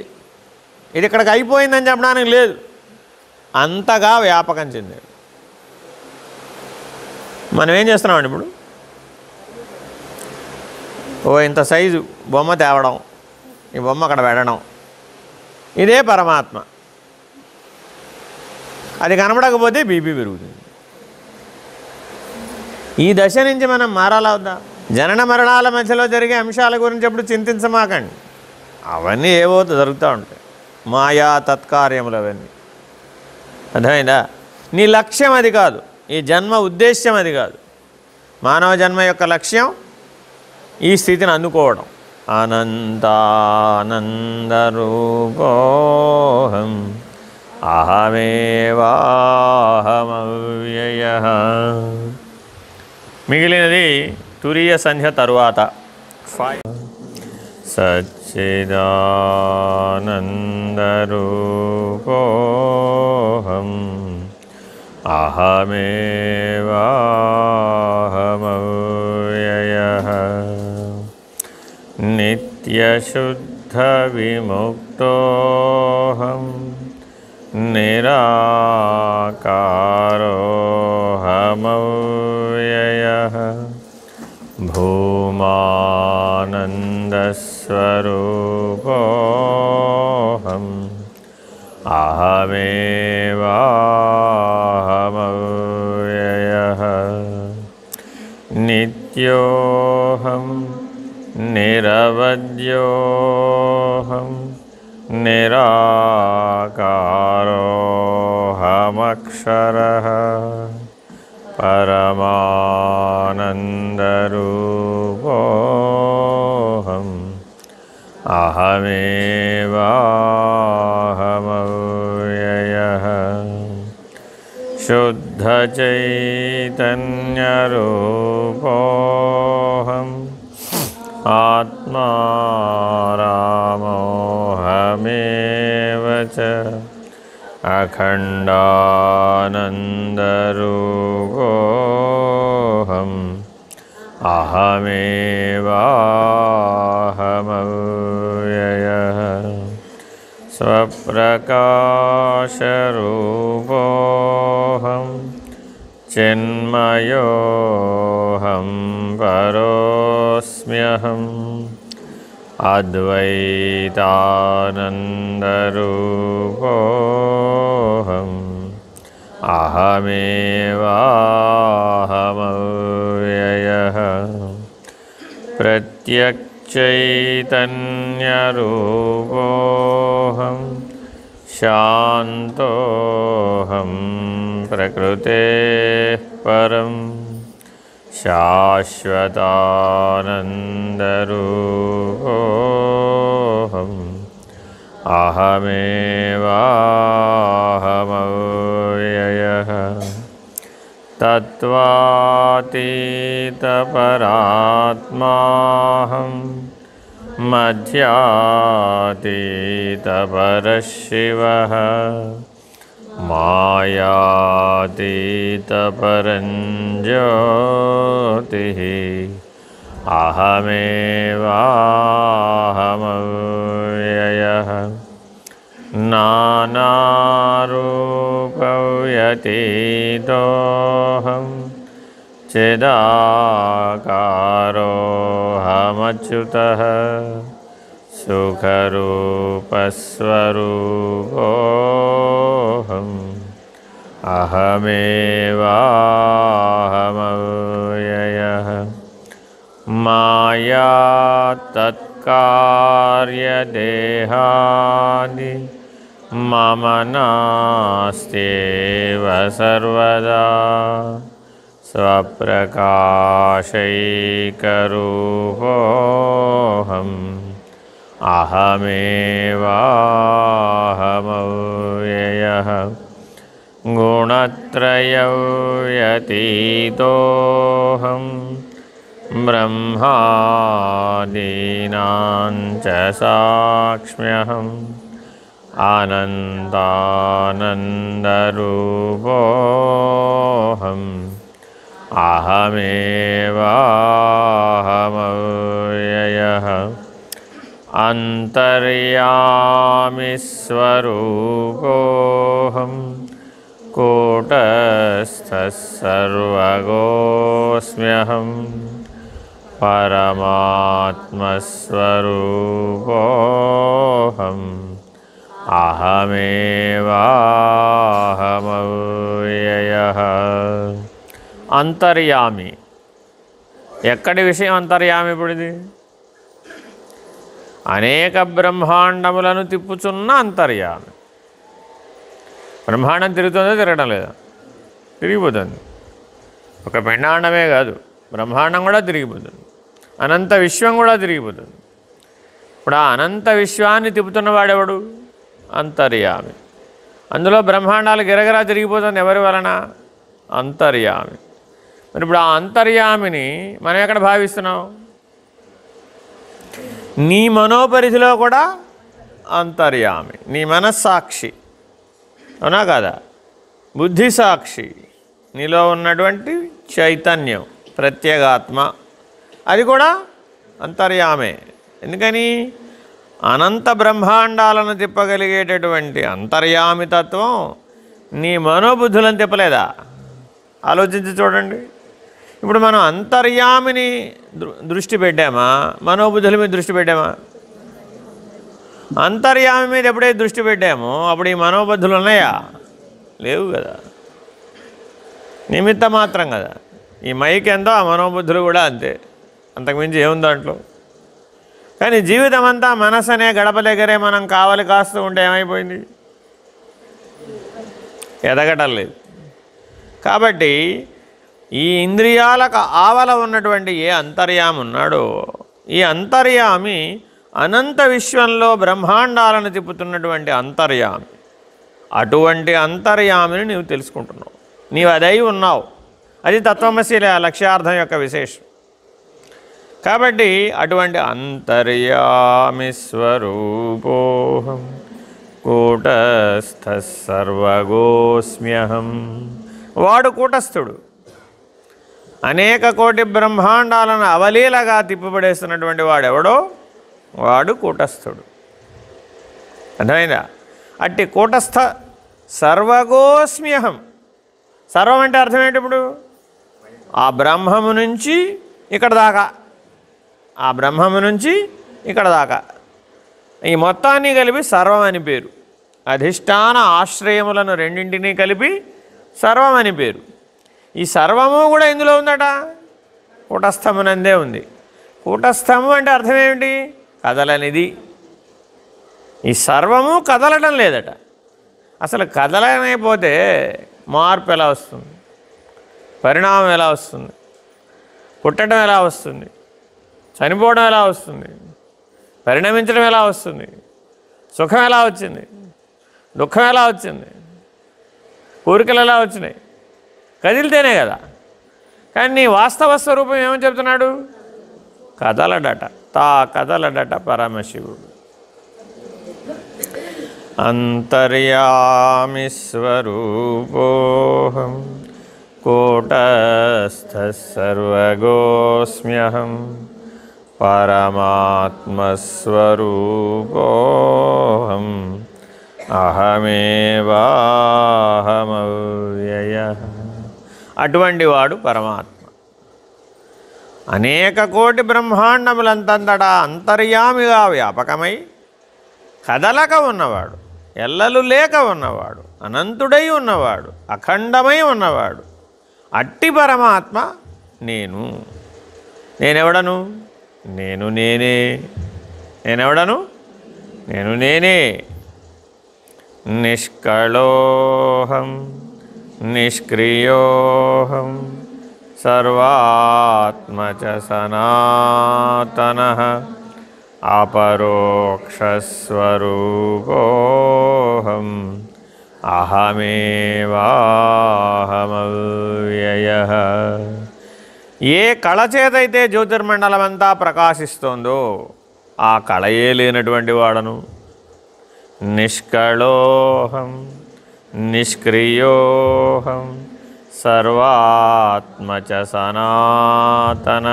Speaker 1: ఇది ఇక్కడికి అయిపోయిందని చెప్పడానికి లేదు. అంతగా వ్యాపకం చెందాడు. మనం ఏం చేస్తున్నామండి ఇప్పుడు? ఓ ఇంత సైజు బొమ్మ తేవడం ఈ బొమ్మ అక్కడ పెట్టడం. ఇదే పరమాత్మ. అది కనబడకపోతే బీపీ పెరుగుతుంది. ఈ దశ నుంచి మనం మారాలా వద్దా? జనన మరణాల మధ్యలో జరిగే అంశాల గురించి ఎప్పుడు చింతించమాకండి. అవన్నీ ఏవో జరుగుతూ ఉంటాయి. మాయా తత్కార్యములు అవన్నీ. అర్థమైందా? నీ లక్ష్యం అది కాదు. ఈ జన్మ ఉద్దేశ్యం అది కాదు. మానవ జన్మ యొక్క లక్ష్యం ఈ స్థితిని అందుకోవడం. అనంతానందరూపోహం అహమేవాహమవ్యయ. మిగిలినది తురియ సంధ్య తరువాత ఫైవ్ సచ్చిదానందరూపోహం అహమేవాహమవ్యయ నిత్యశుద్ధవిముక్తోహం నిరాకారోహమవ్యయ भूमानन्दस्वरूपोऽहम् अहमेवाहमव्ययः नित्योऽहं निरवद्योऽहं निराकारोऽहमक्षरः परमानन्दरूपोऽहम् अहमेवाहमव्ययः। शुद्धचैतन्यरूपोऽहम् आत्मा रामोऽहमेव च। अखण्डानन्दरूपोऽहम् अहमेवाहमव्ययः स्वप्रकाशरूपोऽहं चिन्मयोऽहं परोऽस्म्यहम् अद्वैतानन्दरूपोऽहम् अहमेवाहमव्ययः प्रत्यक्चैतन्यरूपोऽहं शान्तोऽहं प्रकृतेः परं शाश्वतानन्दरूपोऽहम् अहमेवाहमव्ययः। तत्त्वातीतपरात्माहं मध्यातीतपरशिवः मायातीतपरञ्ज्योतिः। अहमेवाहमव्ययः। नानारूपव्यतीतोऽहं। चिदाकारोऽहमच्युतः। सुखरूपस्वरूपोऽहम् अहमेवाहमव्ययः। माया तत्कार्यदेहादि मम नास्त्येव सर्वदा। स्वप्रकाशैकरूपोऽहम् अहमेवाहमव्ययः गुणत्रयव्यतीतोऽहं ब्रह्मादीनां च साक्ष्म्यहम् आनन्दानन्दरूपोऽहम् अहमेवाहमव्ययः अन्तर्यामिस्वरूपोऽहं कूटस्थः सर्वगोऽस्म्यहम् परमात्मस्वरूपोऽहम् అహమేవాహమవ్యయ అంతర్యామి ఎక్కడి విషయం అంతర్యామి ఇప్పుడు ఇది అనేక బ్రహ్మాండములను తిప్పుచున్న అంతర్యామి. బ్రహ్మాండం తిరుగుతుందో తిరగడం లేదా. తిరిగిపోతుంది. ఒక పిండాండమే కాదు. బ్రహ్మాండం కూడా తిరిగిపోతుంది. అనంత విశ్వం కూడా తిరిగిపోతుంది. ఇప్పుడు ఆ అనంత విశ్వాన్ని తిప్పుతున్నవాడెవడు అంతర్యామి. అందులో బ్రహ్మాండాలు గిరగిరా తిరిగిపోతుంది ఎవరి వలన? అంతర్యామి. మరి ఇప్పుడు ఆ అంతర్యామిని మనం ఎక్కడ భావిస్తున్నాం? నీ మనోపరిధిలో కూడా అంతర్యామి నీ మనస్సాక్షి. అవునా కదా? బుద్ధి సాక్షి నీలో ఉన్నటువంటి చైతన్యం ప్రత్యేగాత్మ అది కూడా అంతర్యామే. ఎందుకని? అనంత బ్రహ్మాండాలను తిప్పగలిగేటటువంటి అంతర్యామి తత్వం నీ మనోబుద్ధులను తిప్పలేదా? ఆలోచించి చూడండి. ఇప్పుడు మనం అంతర్యామిని దృ- దృష్టి పెట్టామా? మనోబుద్ధుల మీద దృష్టి పెట్టామా? అంతర్యామి మీద ఎప్పుడైతే దృష్టి పెట్టామో అప్పుడు ఈ మనోబుద్ధులు ఉన్నాయా? లేవు కదా. నిమిత్త మాత్రం కదా. ఈ మైక్ ఎంతో ఆ మనోబుద్ధులు కూడా అంతే. అంతకుమించి ఏముంది దాంట్లో? కానీ జీవితం అంతా మనసు అనే గడప దగ్గరే మనం కావలి కాస్తూ ఉంటే ఏమైపోయింది? ఎదగటం లేదు. కాబట్టి ఈ ఇంద్రియాలకు ఆవల ఉన్నటువంటి ఏ అంతర్యామి ఉన్నాడో ఈ అంతర్యామి అనంత విశ్వంలో బ్రహ్మాండాలను తిప్పుతున్నటువంటి అంతర్యామి. అటువంటి అంతర్యామిని నీవు తెలుసుకుంటున్నావు. నీవు అదై ఉన్నావు. అది తత్వమశీ లక్ష్యార్థం యొక్క విశేషం. కాబట్టి అటువంటి అంతర్యామి స్వరూపోహం కూటస్థ సర్వగోస్మ్యహం. వాడు కూటస్థుడు. అనేక కోటి బ్రహ్మాండాలను అవలీలగా తిప్పిపడేస్తున్నటువంటి వాడెవడో? వాడు కూటస్థుడు. అర్థమైందా? అట్టి కూటస్థ సర్వగోస్మ్యహం. సర్వం అంటే అర్థం ఏంటి ఇప్పుడు? ఆ బ్రహ్మము నుంచి ఇక్కడ దాకా. ఆ బ్రహ్మము నుంచి ఇక్కడ దాకా. ఈ మొత్తాన్ని కలిపి సర్వం అని పేరు. అధిష్టాన ఆశ్రయములను రెండింటినీ కలిపి సర్వం అని పేరు. ఈ సర్వము కూడా ఇందులో ఉందట. కూటస్థమునందే ఉంది. కూటస్థము అంటే అర్థం ఏమిటి? కదలనిది. ఈ సర్వము కదలటం లేదట. అసలు కదలనైపోతే మార్పు ఎలా వస్తుంది? పరిణామం ఎలా వస్తుంది? పుట్టడం ఎలా వస్తుంది? చనిపోవడం ఎలా వస్తుంది? పరిణమించడం ఎలా వస్తుంది? సుఖం ఎలా వచ్చింది? దుఃఖం ఎలా వచ్చింది? కోరికలు ఎలా వచ్చినాయి? కదిలితేనే కదా. కానీ నీ వాస్తవ స్వరూపం ఏమని చెప్తున్నాడు? కదలడట. తా కదలడట పరమశివుడు. అంతర్యామి స్వరూపోహం కూటస్థసర్వగోస్మ్యహం పరమాత్మస్వరూపోహం అహమేవాహమవ్యయ అటువంటి వాడు పరమాత్మ. అనేక కోటి బ్రహ్మాండములంతంతటా అంతర్యామిగా వ్యాపకమై కదలక ఉన్నవాడు ఎల్లలు లేక ఉన్నవాడు అనంతుడై ఉన్నవాడు అఖండమై ఉన్నవాడు అట్టి పరమాత్మ నేను. నేనెవడను? నేను నేనే. నేనెవడను? నేను నేనే. నిష్కళోహం. నిష్క్రియోహం సర్వాత్మచ సనాతన అపరోక్షస్వరూపోహం అహమేవాహమవ్యయ ఏ కళ చేతైతే జ్యోతిర్మండలమంతా ప్రకాశిస్తోందో ఆ కళయే లేనటువంటి వాడను. నిష్కళోహం నిష్క్రియోహం సర్వాత్మచ సనాతన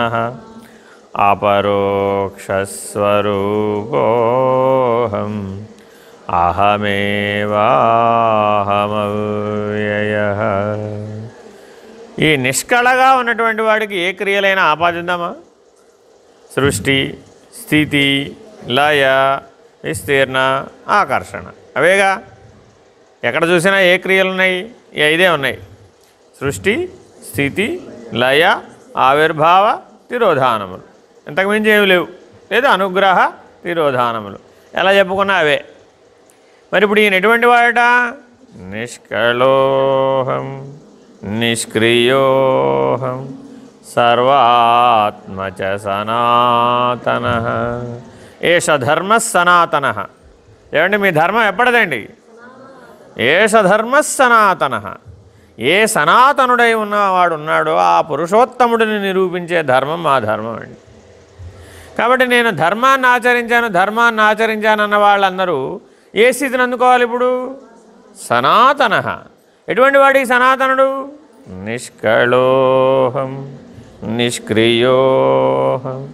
Speaker 1: అపరోక్షస్వరూపోహం అహమేవాహమవ్యయ ఈ నిష్కళగా ఉన్నటువంటి వాడికి ఏ క్రియలైనా ఆపాదిద్దామా? సృష్టి స్థితి లయ విస్తీర్ణ ఆకర్షణ. అవేగా? ఎక్కడ చూసినా ఏ క్రియలు ఉన్నాయి? ఈ ఐదే ఉన్నాయి? సృష్టి స్థితి లయ ఆవిర్భావ తిరోధానములు. ఇంతకుమించి ఏమి లేవు. లేదా అనుగ్రహ తిరోధానములు. ఎలా చెప్పుకున్నా అవే. మరి ఇప్పుడు ఈయన ఎటువంటి వాడట? నిష్కళోహం నిష్క్రియోహం సర్వాత్మచ సనాతన ఏష ధర్మ సనాతన. ఏమండి మీ ధర్మం ఎప్పటిదండి? ఏష ధర్మ సనాతన. ఏ సనాతనుడై ఉన్నవాడు ఉన్నాడో ఆ పురుషోత్తముడిని నిరూపించే ధర్మం మా ధర్మం అండి. కాబట్టి నేను ధర్మాన్ని ఆచరించాను ధర్మాన్ని ఆచరించాను అన్న వాళ్ళందరూ ఏ స్థితిని అందుకోవాలి ఇప్పుడు? సనాతన. ఎటువంటి వాడి సనాతనుడు? నిష్కళోహం నిష్క్రియోహం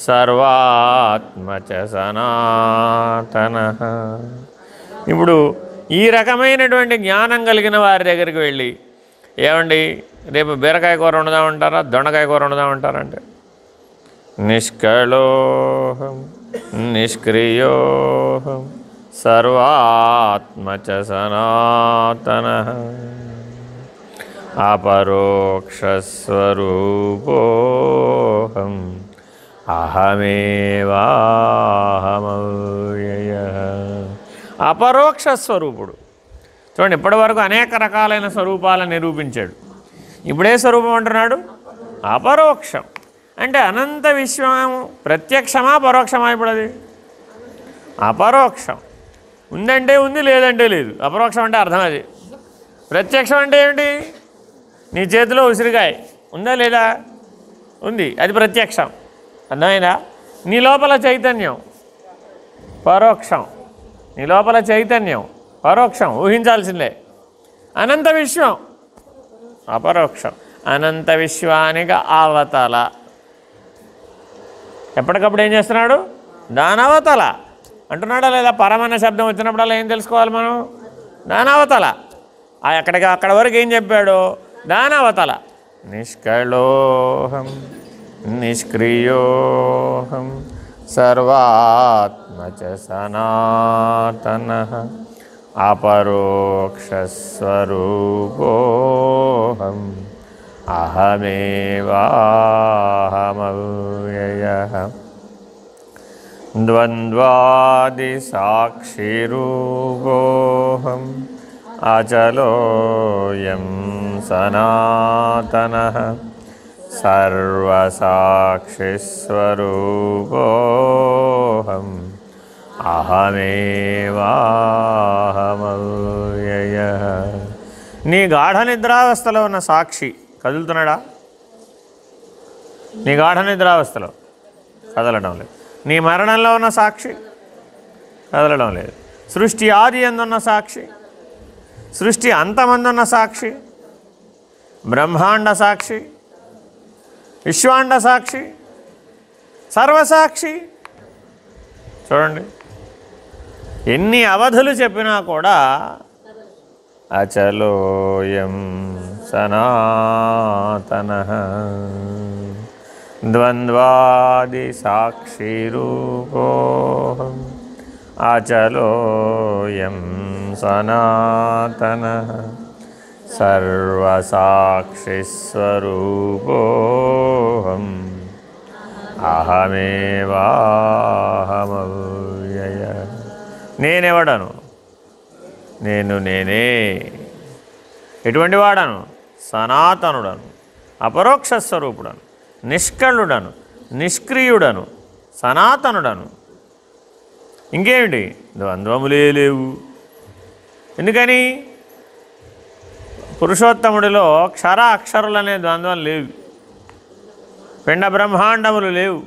Speaker 1: సర్వాత్మచ సనాతన. ఇప్పుడు ఈ రకమైనటువంటి జ్ఞానం కలిగిన వారి దగ్గరికి వెళ్ళి ఏమండి రేపు బీరకాయ కూర వండుదామంటారా దొండకాయ కూర వండుదామంటారంటే నిష్కళోహం నిష్క్రియోహం సర్వాత్మచ సనాతన అపరోక్షస్వరూపోహం అహమేవాహమవ్యయ. అపరోక్ష స్వరూపుడు. చూడండి ఇప్పటివరకు అనేక రకాలైన స్వరూపాలను నిరూపించాడు. ఇప్పుడే స్వరూపం అంటున్నాడు? అపరోక్షం. అంటే అనంత విశ్వము ప్రత్యక్షమా పరోక్షమా ఇప్పుడు అది అపరోక్షం. ఉందంటే ఉంది లేదంటే లేదు. అపరోక్షం అంటే అర్థం అది. ప్రత్యక్షం అంటే ఏమిటి? నీ చేతిలో ఉసిరికాయ ఉందా లేదా? ఉంది. అది ప్రత్యక్షం. అర్థమైందా? నీ లోపల చైతన్యం. పరోక్షం. నీ లోపల చైతన్యం పరోక్షం ఊహించాల్సిందే. అనంత విశ్వం. అపరోక్షం. అనంత విశ్వానికి అవతల. ఎప్పటికప్పుడు ఏం చేస్తున్నాడు? దానవతల. అంటున్నాడా లేదా? పరమన్న శబ్దం వచ్చినప్పుడల్లా ఏం తెలుసుకోవాలి మనం? దానవతల. ఎక్కడికి? అక్కడ వరకు ఏం చెప్పాడు? దానవతల. నిష్కళోహం నిష్క్రియోహం न च सनातनः अपरोक्षस्वरूपोऽहम् अहमेवाहमव्ययः। द्वन्द्वादिसाक्षिरूपोऽहम् अचलोऽयं सनातनः सर्वसाक्षिस्वरूपोऽहम् అహమేవాహమవ్యయ నీ గాఢ నిద్రావస్థలో ఉన్న సాక్షి కదులుతున్నాడా? నీ గాఢ నిద్రావస్థలో కదలడం లేదు. నీ మరణంలో ఉన్న సాక్షి కదలడం లేదు. సృష్టి ఆది ఎందున్న సాక్షి? సృష్టి అంతమందున్న సాక్షి? బ్రహ్మాండ సాక్షి? విశ్వాండ సాక్షి? సర్వసాక్షి? చూడండి. ఎన్ని అవధులు చెప్పినా కూడా అచలోయం సనాతన. ద్వంద్వాది సాక్షిరూపోహం అచలోయం సనాతన. సర్వసాక్షిస్వరూపోహం అహమేవాహమవ్యయ. నేనెవడను? నేను నేనే. ఎటువంటి వాడను సనాతనుడను. అపరోక్ష స్వరూపుడను. నిష్కళుడను. నిష్క్రియుడను. సనాతనుడను. ఇంకేమిటి? ద్వంద్వములే లేవు. ఎందుకని? పురుషోత్తముడిలో క్షర అక్షరులనే ద్వంద్వం లేవు. పిండ బ్రహ్మాండములు లేవు.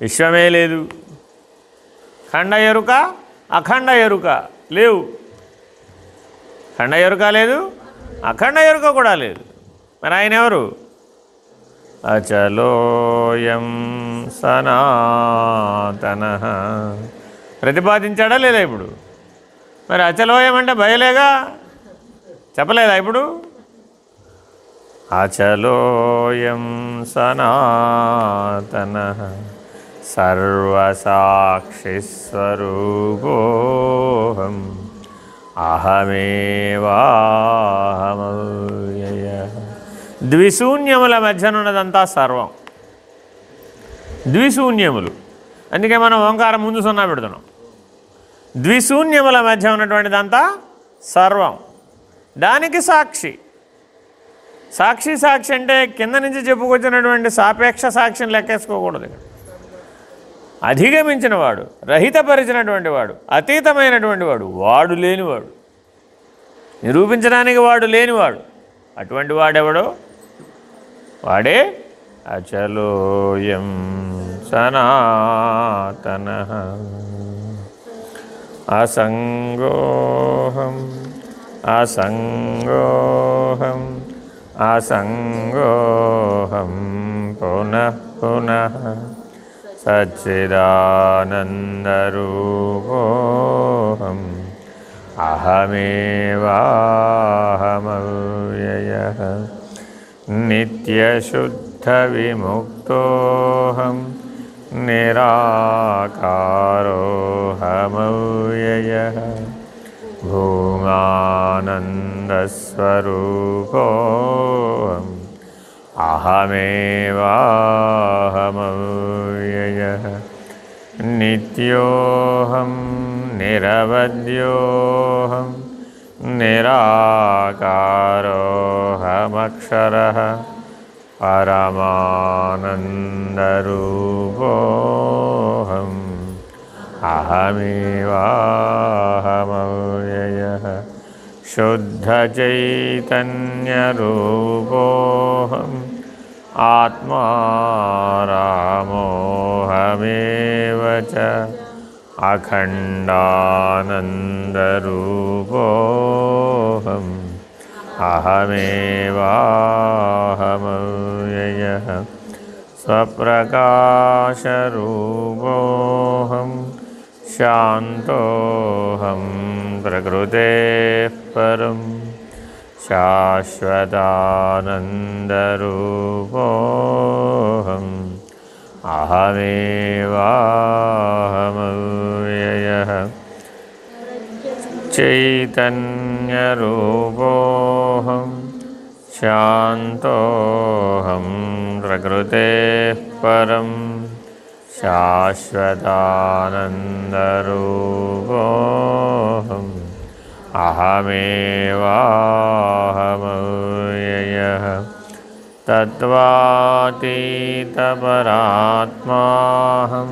Speaker 1: విశ్వమే లేదు. ఖండ ఎరుక అఖండ ఎరుక లేవు. ఖండ ఎరుక లేదు అఖండ ఎరుక కూడా లేదు. మరి ఆయన ఎవరు? అచలోయం సనాతన. ప్రతిపాదించాడా లేదా ఇప్పుడు? మరి అచలోయం అంటే భయలేగా చెప్పలేదా ఇప్పుడు? అచలోయం సనాతన. సర్వసాక్షిస్వరూపోహం అహమేవాహమవ్యయ. ద్విశూన్యముల మధ్యనున్నదంతా సర్వం. ద్విశూన్యములు. అందుకే మనం ఓంకారం ముందు సున్నా పెడుతున్నాం. ద్విశూన్యముల మధ్య ఉన్నటువంటిదంతా సర్వం. దానికి సాక్షి. సాక్షి సాక్షి అంటే కింద నుంచి చెప్పుకొచ్చినటువంటి సాపేక్ష సాక్షిని లెక్కేసుకోకూడదు ఇక్కడ. అధిగమించిన వాడు రహితపరిచినటువంటి వాడు అతీతమైనటువంటి వాడు వాడు లేనివాడు. నిరూపించడానికి వాడు లేనివాడు. అటువంటి వాడెవడో? వాడే అచలోయం సనాతన. అసంగోహం అసంగోహం అసంగోహం పునః పునః. सच्चिदानन्दरूपोऽहम् अहमेवाहमव्ययः नित्यशुद्धविमुक्तोऽहं निराकारोऽहमव्ययः भूमानन्दस्वरूपोऽहम् अहमेवाहमव्ययः। नित्योऽहं निरवध्योऽहं निराकारोऽहमक्षरः। परमानन्दरूपोऽहम् अहमेवाहमव्ययः। शुद्धचैतन्यरूपोऽहम् आत्मा रामोऽहमेव च अखण्डानन्दरूपोऽहम् अहमेवाहमव्ययः स्वप्रकाशरूपोऽहं शान्तोऽहं प्रकृतेः परं शाश्वतानन्दरूपोऽहम् अहमेवाहमव्ययः चैतन्यरूपोऽहं शान्तोऽहं प्रकृतेः परं शाश्वतानन्दरूपोऽहम् अहमेवाहमयः तत्त्वातीतपरात्माहं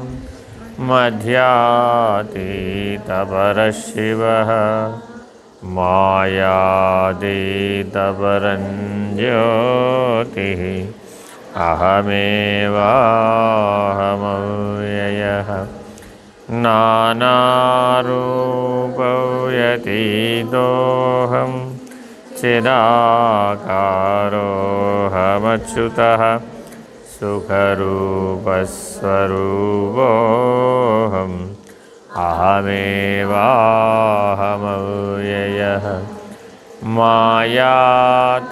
Speaker 1: मध्यातीतपरशिवः मायातीतपरं ज्योतिः अहमेवाहमव्ययः नानारूपयतीतोऽहं चिदाकारोऽहमच्युतः सुखरूपस्वरूपोऽहम् अहमेवाहमव्ययः। माया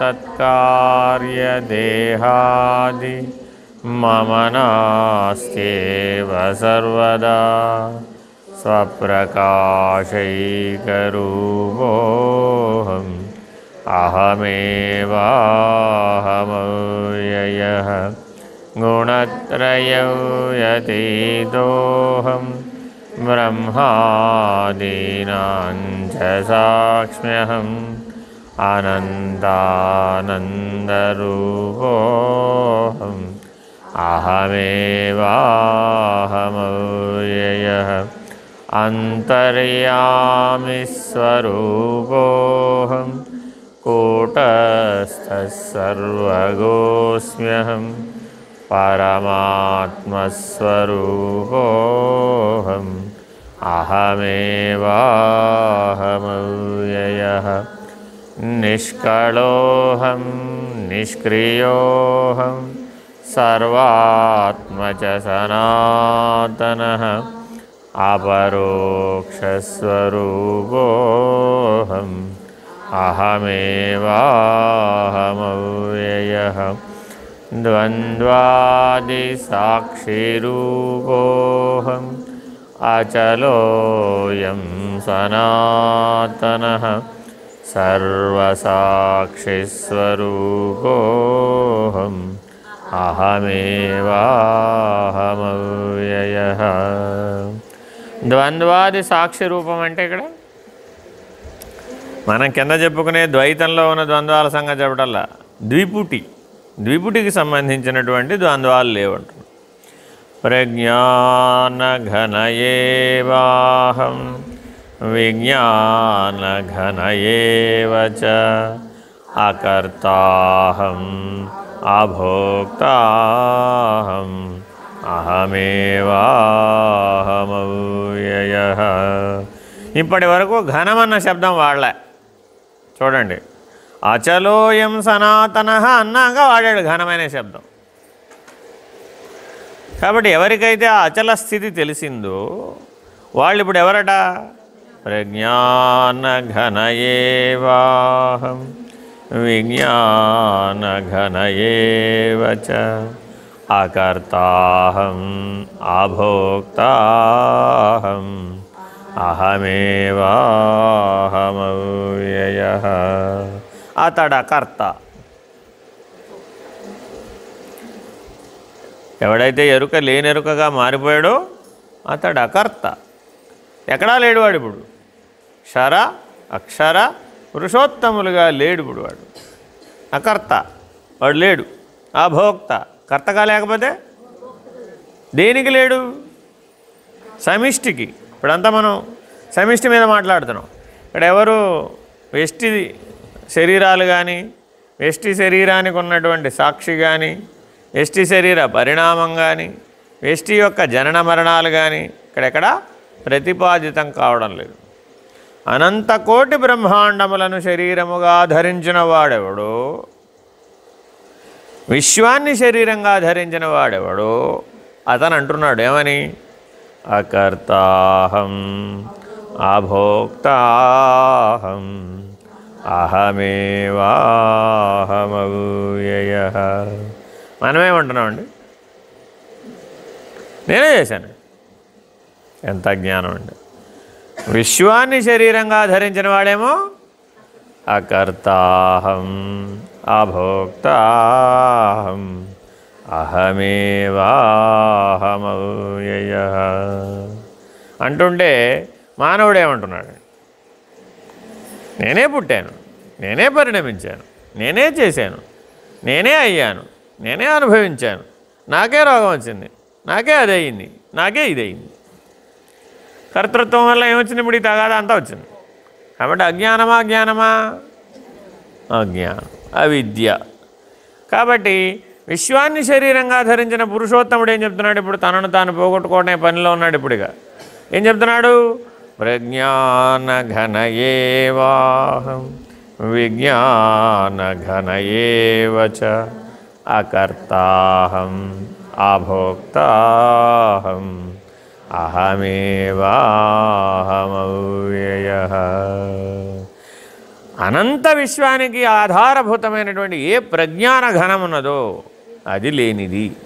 Speaker 1: तत्कार्यदेहादि मम नास्त्येव सर्वदा स्वप्रकाशैकरूपोऽहम् अहमेवाहमव्ययः गुणत्रयौ यतीतोऽहं ब्रह्मादीनां च साक्ष्म्यहम् अनन्तानन्दरूपोऽहम् अहमेवाहमव्ययः अन्तर्यामिस्वरूपोऽहं कूटस्थः सर्वगोऽस्म्यहं परमात्मस्वरूपोऽहम् अहमेवाहमव्ययः निष्कलोऽहं निष्क्रियोऽहं सर्वात्म सनातनः अपरोक्षस्वरूपोऽहम् अहमेवाहमव्ययः द्वन्द्वादिसाक्षिरूपोऽहम् अचलोऽयं सनातनः सर्वसाक्षिस्वरूपोऽहम् అహమేవాహమవ్యయ. ద్వంద్వాది సాక్షి రూపం అంటే ఇక్కడ మనం కింద చెప్పుకునే ద్వైతంలో ఉన్న ద్వంద్వాల సంగతి చెప్పటల్లా. ద్విపుటి. ద్విపుటికి సంబంధించినటువంటి ద్వంద్వాలు లేవంటారు ప్రజ్ఞానఘనయేవాహం. విజ్ఞానఘనయేవ చ. అకర్తాహం అభోక్తాహం అహమేవాహమవ్యయ ఇప్పటి వరకు ఘనమన్న శబ్దం వాడలే. చూడండి. అచలోయం సనాతన అన్నాక వాడాడు ఘనమైన శబ్దం. కాబట్టి ఎవరికైతే ఆ అచల స్థితి తెలిసిందో వాళ్ళు ఇప్పుడు ఎవరట ప్రజ్ఞాన ఘనయేవాహం. ఏవ చ అకర్తాహం అభోక్తాహం అహమేవాహమవ్యయ అతడకర్త ఎవడైతే ఎరుక లేనెరుకగా మారిపోయాడో అతడు అకర్త. ఎక్కడా లేడు వాడు ఇప్పుడు. క్షర అక్షర పురుషోత్తములుగా లేడు ఇప్పుడు వాడు. అకర్త వాడు లేడు. అభోక్త కర్తగా లేకపోతే దేనికి లేడు? సమిష్టికి. ఇప్పుడంతా మనం సమిష్టి మీద మాట్లాడుతున్నాం. ఇక్కడ ఎవరు వెష్టి శరీరాలు కానీ వెష్టి శరీరానికి ఉన్నటువంటి సాక్షి కానీ వెష్టి శరీర పరిణామం కానీ వెష్టి యొక్క జనన మరణాలు కానీ ఇక్కడెక్కడ ప్రతిపాదితం కావడం లేదు. అనంత కోటి బ్రహ్మాండములను శరీరముగా ధరించిన వాడెవడు? విశ్వాన్ని శరీరంగా ధరించిన వాడెవడు? అతను అంటున్నాడు ఏమని? అకర్తాహం అభోక్తాహం అహమేవాహమవ్యయ. మనమేమంటున్నామండి? నేనే చేశాను. ఎంత జ్ఞానం అండి విశ్వాన్ని శరీరంగా ధరించిన వాడేమో? అకర్తాహం అభోక్తాహం అహమేవాహమవ్యయ. అంటుంటే మానవుడు ఏమంటున్నాడు? నేనే పుట్టాను నేనే పరిణమించాను నేనే చేశాను నేనే అయ్యాను నేనే అనుభవించాను. నాకే రోగం వచ్చింది నాకే అదయింది నాకే ఇది అయింది కర్తృత్వం వల్ల ఏమొచ్చింది? ఇప్పుడు ఈ తగాదా అంతా వచ్చింది. కాబట్టి అజ్ఞానమా జ్ఞానమా అజ్ఞానం అవిద్య. కాబట్టి విశ్వాన్ని శరీరంగా ధరించిన పురుషోత్తముడు ఏం చెప్తున్నాడు? ఇప్పుడు తనను తాను పోగొట్టుకోవడమే పనిలో ఉన్నాడు ఇప్పుడుగా ఏం చెప్తున్నాడు? ప్రజ్ఞాన ఘన ఏవాహం విజ్ఞాన ఘన ఏవచ అకర్తాహం అభోక్తాహం. అహమేవాహమవ్యయ. అనంత విశ్వానికి ఆధారభూతమైనటువంటి ఏ ప్రజ్ఞాన ఘనమున్నదో అది లేనిది.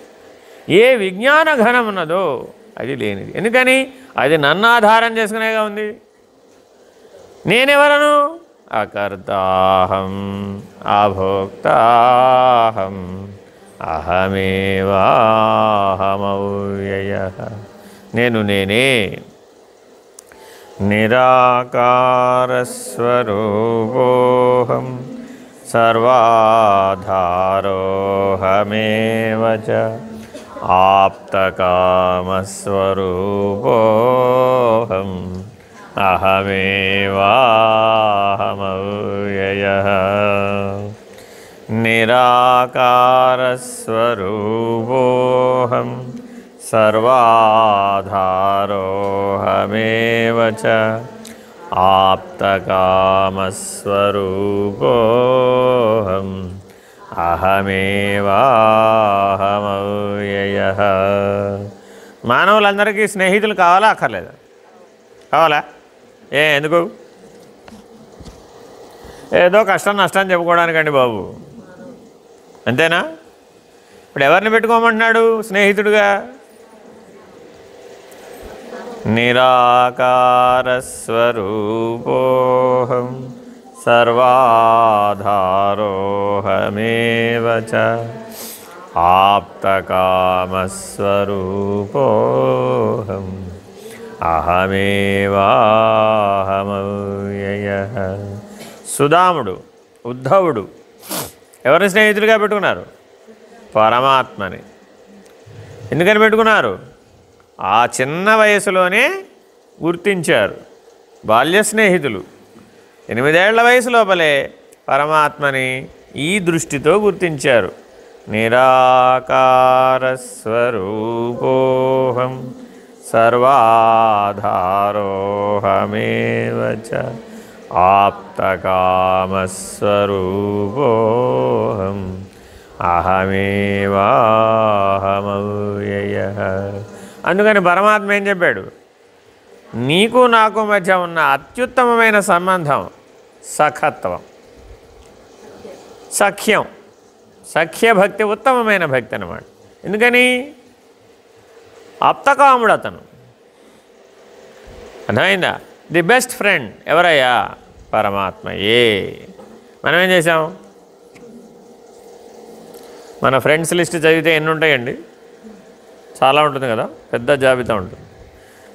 Speaker 1: ఏ విజ్ఞాన ఘనమున్నదో అది లేనిది. ఎందుకని? అది నన్ను ఆధారం చేసుకునేగా ఉంది. నేనెవరను? అకర్తాహం అభోక్తాహం అహమేవాహమవ్యయ. నేను నేనే నిరాకారస్వరూపోహం సర్వాధారోహమేవ చ ఆప్తకామస్వరూపోహం అహమేవాహమవ్యయ నిరాకారస్వరూపోహం సర్వాధారోహమేవ చ ఆప్తకామస్వరూపోహం అహమేవాహమవ్యయ మానవులందరికీ స్నేహితులు కావాలా? అక్కర్లేదా? కావాలా? ఏ ఎందుకు? ఏదో కష్టం నష్టం చెప్పుకోవడానికండి బాబు. అంతేనా? ఇప్పుడు ఎవరిని పెట్టుకోమంటున్నాడు స్నేహితుడుగా? నిరాకారస్వరూపోహం సర్వాధారోహమేవ చ ఆప్తకామస్వరూపోహం అహమేవాహమవ్యయ సుదాముడు ఉద్ధవుడు ఎవరిని స్నేహితుడిగా పెట్టుకున్నారు? పరమాత్మని. ఎందుకని పెట్టుకున్నారు? ఆ చిన్న వయసులోనే గుర్తించారు బాల్య స్నేహితులు. ఎనిమిదేళ్ళ వయసు లోపలే పరమాత్మని ఈ దృష్టితో గుర్తించారు. నిరాకారస్వరూపోహం సర్వాధారోహమేవ ఆప్తకామస్వరూపోహం అహమేవాహమవ్యయ అందుకని పరమాత్మ ఏం చెప్పాడు? నీకు నాకు మధ్య ఉన్న అత్యుత్తమమైన సంబంధం సఖత్వం. సఖ్యం. సఖ్య భక్తి ఉత్తమమైన భక్తి అనమాట ఎందుకని? అప్తకాముడు అతను. అర్థమైందా? ది బెస్ట్ ఫ్రెండ్ ఎవరయ్యా? పరమాత్మయే. మనం ఏం చేసాం మన ఫ్రెండ్స్ లిస్ట్ చదివితే ఎన్ని ఉంటాయండి చాలా ఉంటుంది కదా పెద్ద జాబితా ఉంటుంది.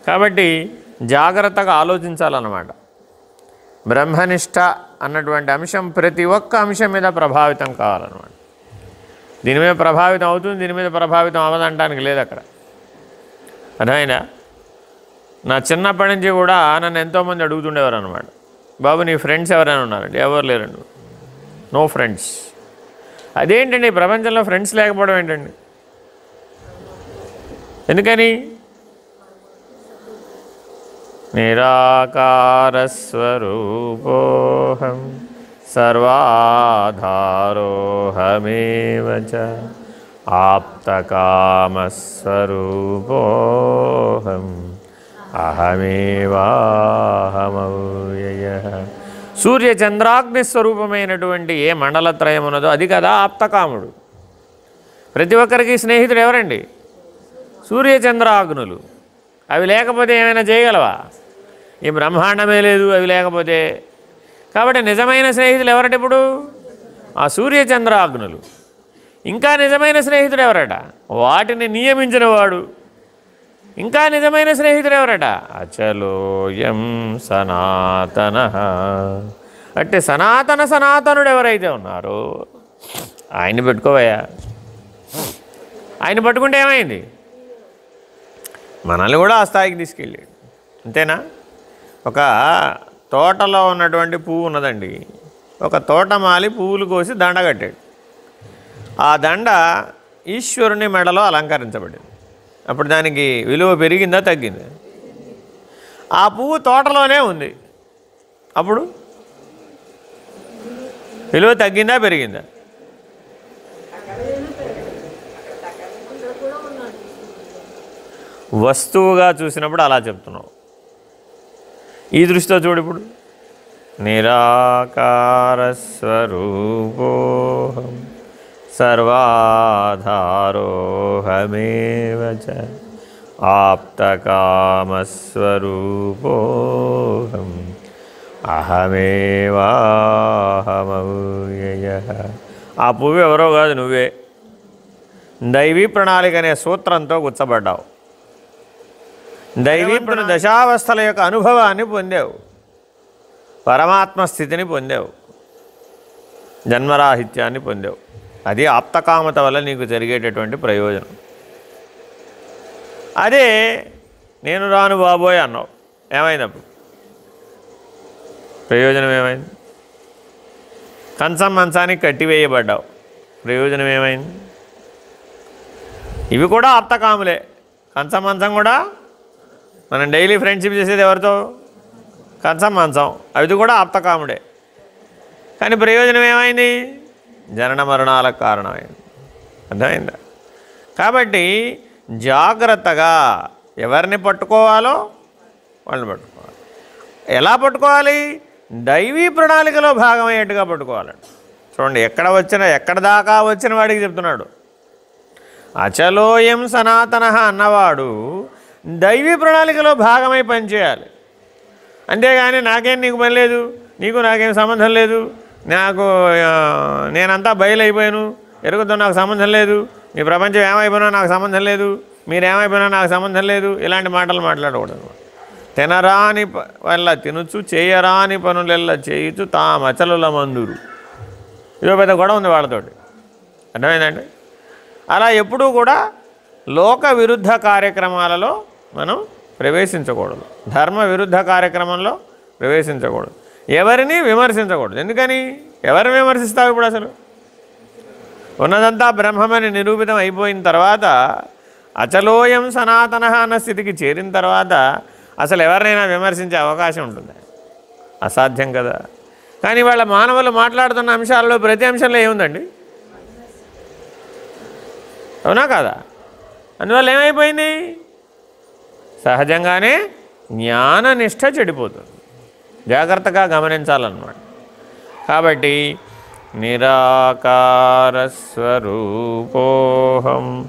Speaker 1: కాబట్టి జాగ్రత్తగా ఆలోచించాలన్నమాట. బ్రహ్మనిష్ట అన్నటువంటి అంశం ప్రతి ఒక్క అంశం మీద ప్రభావితం కావాలన్నమాట. దీని మీద ప్రభావితం అవుతుంది దీని మీద ప్రభావితం అవ్వదంటానికి లేదు అక్కడ. అర్థమైనా నా చిన్నప్పటి నుంచి కూడా నన్ను ఎంతోమంది అడుగుతుండేవారు అనమాట బాబు నీ ఫ్రెండ్స్ ఎవరైనా ఉన్నారండి? ఎవరు లేరండి? No friends. అదేంటండి? ప్రపంచంలో ఫ్రెండ్స్ లేకపోవడం ఏంటండి? ఎందుకని? నిరాకారస్వరూపోహం సర్వాధారోహమేవ ఆప్తకామస్వరూపోహం అహమేవాహమవ్యయ. సూర్య చంద్రాగ్నిస్వరూపమైనటువంటి ఏ మండలత్రయం ఉన్నదో అది కదా ఆప్తకాముడు. ప్రతి ఒక్కరికి స్నేహితుడు ఎవరండి? సూర్యచంద్రాగ్నులు. అవి లేకపోతే ఏమైనా చేయగలవా? ఈ బ్రహ్మాండమే లేదు అవి లేకపోతే. కాబట్టి నిజమైన స్నేహితులు ఎవరటప్పుడు ఆ సూర్యచంద్రాగ్నులు. ఇంకా నిజమైన స్నేహితుడు ఎవరట? వాటిని నియమించిన వాడు. ఇంకా నిజమైన స్నేహితుడు ఎవరట? అచలోయం సనాతన. అంటే సనాతన సనాతనుడు ఎవరైతే ఉన్నారో ఆయన్ని పెట్టుకోవయ్యా. ఆయన పట్టుకుంటే ఏమైంది? మనల్ని కూడా ఆ స్థాయికి తీసుకెళ్ళాడు అంతేనా? ఒక తోటలో ఉన్నటువంటి పువ్వు ఉన్నదండి. ఒక తోటమాలి పువ్వులు కోసి దండ కట్టాడు. ఆ దండ ఈశ్వరుని మెడలో అలంకరించబడింది. అప్పుడు దానికి విలువ పెరిగిందా తగ్గిందా? ఆ పువ్వు తోటలోనే ఉంది. అప్పుడు? విలువ తగ్గిందా పెరిగిందా? వస్తువుగా చూసినప్పుడు అలా చెప్తున్నావు. ఈ దృష్టితో చూడు ఇప్పుడు. నిరాకారస్వరూపోహం సర్వాధారోహమేవ ఆప్తకామస్వరూపోహం అహమేవాహమవ్యయ. ఆ పువ్వు ఎవరో కాదు నువ్వే. దైవీ ప్రణాళిక అనే సూత్రంతో గుచ్చబడ్డావు. దైవీపున దశావస్థల యొక్క అనుభవాన్ని పొందావు. పరమాత్మ స్థితిని పొందావు. జన్మరాహిత్యాన్ని పొందావు. అది ఆప్తకామత వల్ల నీకు జరిగేటటువంటి ప్రయోజనం. అదే నేను రాను బాబోయ్ అన్నావు. ఏమైంది అప్పుడు ప్రయోజనం ఏమైంది? కంచం మంచానికి కట్టివేయబడ్డావు. ప్రయోజనం ఏమైంది? ఇవి కూడా ఆప్తకాములే. కంచం మంచం కూడా మనం డైలీ ఫ్రెండ్షిప్ చేసేది ఎవరితో? కంచం మంచం అవి కూడా ఆప్తకాముడే. కానీ ప్రయోజనం ఏమైంది? జనన మరణాలకు కారణమైంది. అర్థమైందా? కాబట్టి జాగ్రత్తగా ఎవరిని పట్టుకోవాలో వాళ్ళని పట్టుకోవాలి. ఎలా పట్టుకోవాలి? దైవీ ప్రణాళికలో భాగమయ్యేట్టుగా పట్టుకోవాలండి చూడండి ఎక్కడ వచ్చిన ఎక్కడ దాకా వచ్చిన వాడికి చెప్తున్నాడు. అచలోయం సనాతన అన్నవాడు దైవీ ప్రణాళికలో భాగమై పనిచేయాలి. అంతేగాని నాకేం నీకు పని లేదు నీకు నాకేం సంబంధం లేదు నాకు నేనంతా బయలైపోయాను ఎరుగుతో నాకు సంబంధం లేదు మీ ప్రపంచం ఏమైపోయినా నాకు సంబంధం లేదు మీరేమైపోయినా నాకు సంబంధం లేదు ఇలాంటి మాటలు మాట్లాడకూడదు. తినరాని వల్ల తినుచు చేయరాని పనులెల్లా చేయుచు తామచలుల మందురు. ఇదో పెద్ద గొడవ ఉంది వాళ్ళతోటి. అర్థమైందండి? అలా ఎప్పుడూ కూడా లోక విరుద్ధ కార్యక్రమాలలో మనం ప్రవేశించకూడదు. ధర్మ విరుద్ధ కార్యక్రమంలో ప్రవేశించకూడదు. ఎవరిని విమర్శించకూడదు. ఎందుకని? ఎవరిని విమర్శిస్తావు ఇప్పుడు అసలు? ఉన్నదంతా బ్రహ్మమని నిరూపితం అయిపోయిన తర్వాత అచలోయం సనాతన అన్న స్థితికి చేరిన తర్వాత అసలు ఎవరినైనా విమర్శించే అవకాశం ఉంటుంది. అసాధ్యం కదా. కానీ వాళ్ళ మానవులు మాట్లాడుతున్న అంశాల్లో ప్రతి అంశంలో ఏముందండి? అవునా కాదా? అందువల్ల ఏమైపోయింది? సహజంగానే జ్ఞాననిష్ట చెడిపోతుంది. జాగ్రత్తగా గమనించాలన్నమాట. కాబట్టి నిరాకారస్వరూపోహం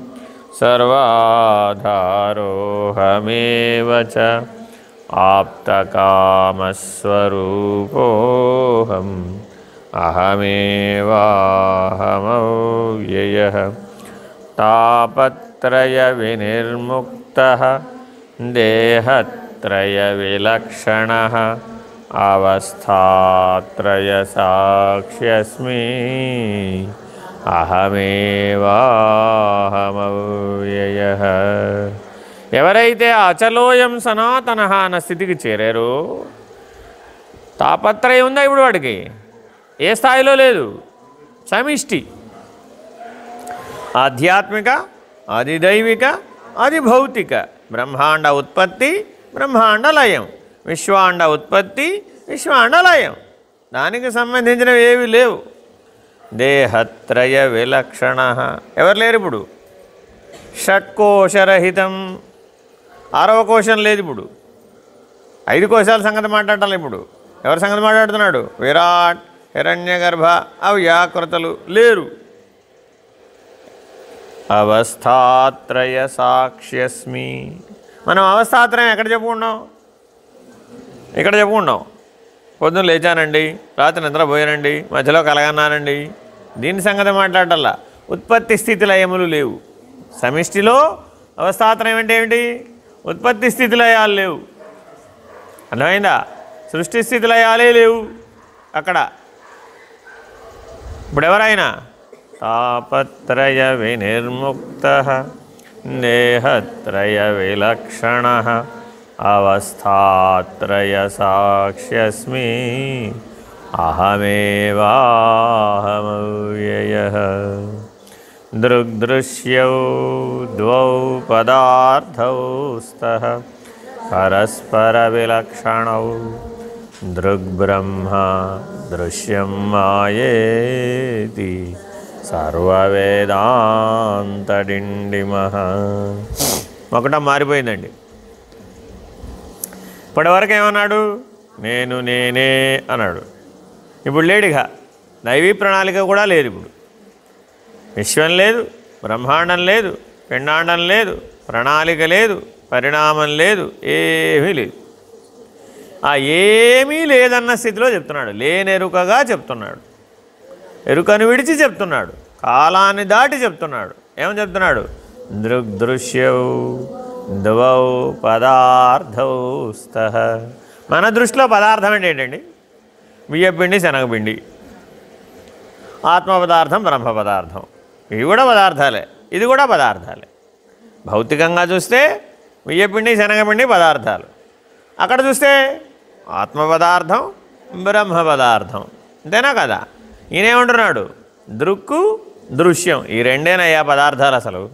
Speaker 1: సర్వాధారోహమేవ ఆప్తకామస్వరూపోహం అహమేవాహమవ్యయ. తాపత్రయ వినిర్ముక్త దేహత్రయ విలక్షణ అవస్థాత్రయ సాక్ష్యస్మి అహమేవాహమవ్యయ. ఎవరైతే అచలోయం సనాతన అన్న స్థితికి చేరారో తాపత్రయం ఉందా ఇప్పుడు వాడికి? ఏ స్థాయిలో లేదు. సమిష్టి. ఆధ్యాత్మిక అది దైవిక అది భౌతిక బ్రహ్మాండ ఉత్పత్తి బ్రహ్మాండ లయం. విశ్వాండ ఉత్పత్తి విశ్వాండ లయం. దానికి సంబంధించినవి ఏవి లేవు. దేహత్రయ విలక్షణ. ఎవరు లేరు ఇప్పుడు? షట్కోశరహితం. ఆరవ కోశం లేదు ఇప్పుడు. ఐదు కోశాల సంగతి మాట్లాడాలి ఇప్పుడు. ఎవరి సంగతి మాట్లాడుతున్నాడు? విరాట్ హిరణ్యగర్భ అవ్యాకృతలు లేరు. అవస్థాత్రయ సాక్ష్యస్మి మనం అవస్థాత్రయం ఎక్కడ చెప్పుకున్నాం ఇక్కడ చెప్పుకున్నాం పొద్దున్న లేచానండి రాత్రి నిద్రపోయానండి మధ్యలో కలగన్నానండి. దీని సంగతి మాట్లాడాల ఉత్పత్తి స్థితి లయములు లేవు. సమిష్టిలో అవస్థాత్రయం అంటే ఏమిటి? ఉత్పత్తి స్థితి లయాలు లేవు. అర్థమైందా? సృష్టి స్థితి లయాలే లేవు అక్కడ. ఇప్పుడు ఎవరైనా తాపత్రయ వినిర్ముక్త దేహత్రయ విలక్షణ అవస్థాత్రయ సాక్ష్యస్మి అహమేవాహమవ్యయ దృగ్దృశ్యౌ ద్వౌ పదార్థౌ స్తః పరస్పరవిలక్షణౌ దృగ్బ్రహ్మ దృశ్యం ఒకట మారిపోయిందండి. ఇప్పటివరకు ఏమన్నాడు నేను నేనే అన్నాడు. ఇప్పుడు లేడుగా దైవీ ప్రణాళిక కూడా లేదు ఇప్పుడు. విశ్వం లేదు బ్రహ్మాండం లేదు పిండాండం లేదు ప్రణాళిక లేదు పరిణామం లేదు ఏమీ లేదు. ఆ ఏమీ లేదన్న స్థితిలో చెప్తున్నాడు. లేనెరుకగా చెప్తున్నాడు. ఎరుకను విడిచి చెప్తున్నాడు కాలాన్ని దాటి చెప్తున్నాడు. ఏమని చెప్తున్నాడు? దృగ్దృశ్యౌ ద్వౌ పదార్థౌ స్తః. మన దృష్టిలో పదార్థం అంటే ఏంటండి? బియ్యపిండి శనగపిండి ఆత్మ పదార్థం బ్రహ్మ పదార్థం. ఇవి కూడా పదార్థాలే. ఇది కూడా పదార్థాలే. భౌతికంగా చూస్తే బియ్యపిండి శనగపిండి పదార్థాలు. అక్కడ చూస్తే ఆత్మ పదార్థం బ్రహ్మ పదార్థం. అంతేనా కదా? ఈయనేమంటున్నాడు? దృక్కు దృశ్యం. ఈ రెండేనయ్యా పదార్థాలు అసలు.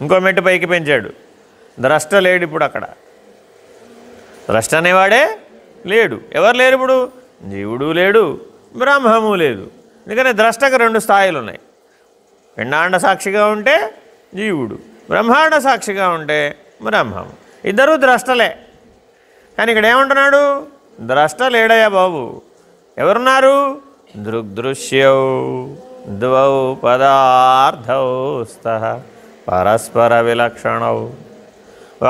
Speaker 1: ఇంకో మెట్టు పైకి పెంచాడు. ద్రష్ట లేడు ఇప్పుడు అక్కడ. ద్రష్ట అనేవాడే లేడు. ఎవరు లేరు ఇప్పుడు? జీవుడు లేడు బ్రహ్మము లేదు. ఎందుకని ద్రష్టకు రెండు స్థాయిలు ఉన్నాయి. పిండాండ సాక్షిగా ఉంటే జీవుడు బ్రహ్మాండ సాక్షిగా ఉంటే బ్రహ్మము. ఇద్దరూ ద్రష్టలే. కానీ ఇక్కడ ఏమంటున్నాడు? ద్రష్ట లేడయ్యా బాబు. ఎవరున్నారు? దృగ్దృశ్యౌ ద్వౌ పదార్థౌ స్తః పరస్పర విలక్షణౌ.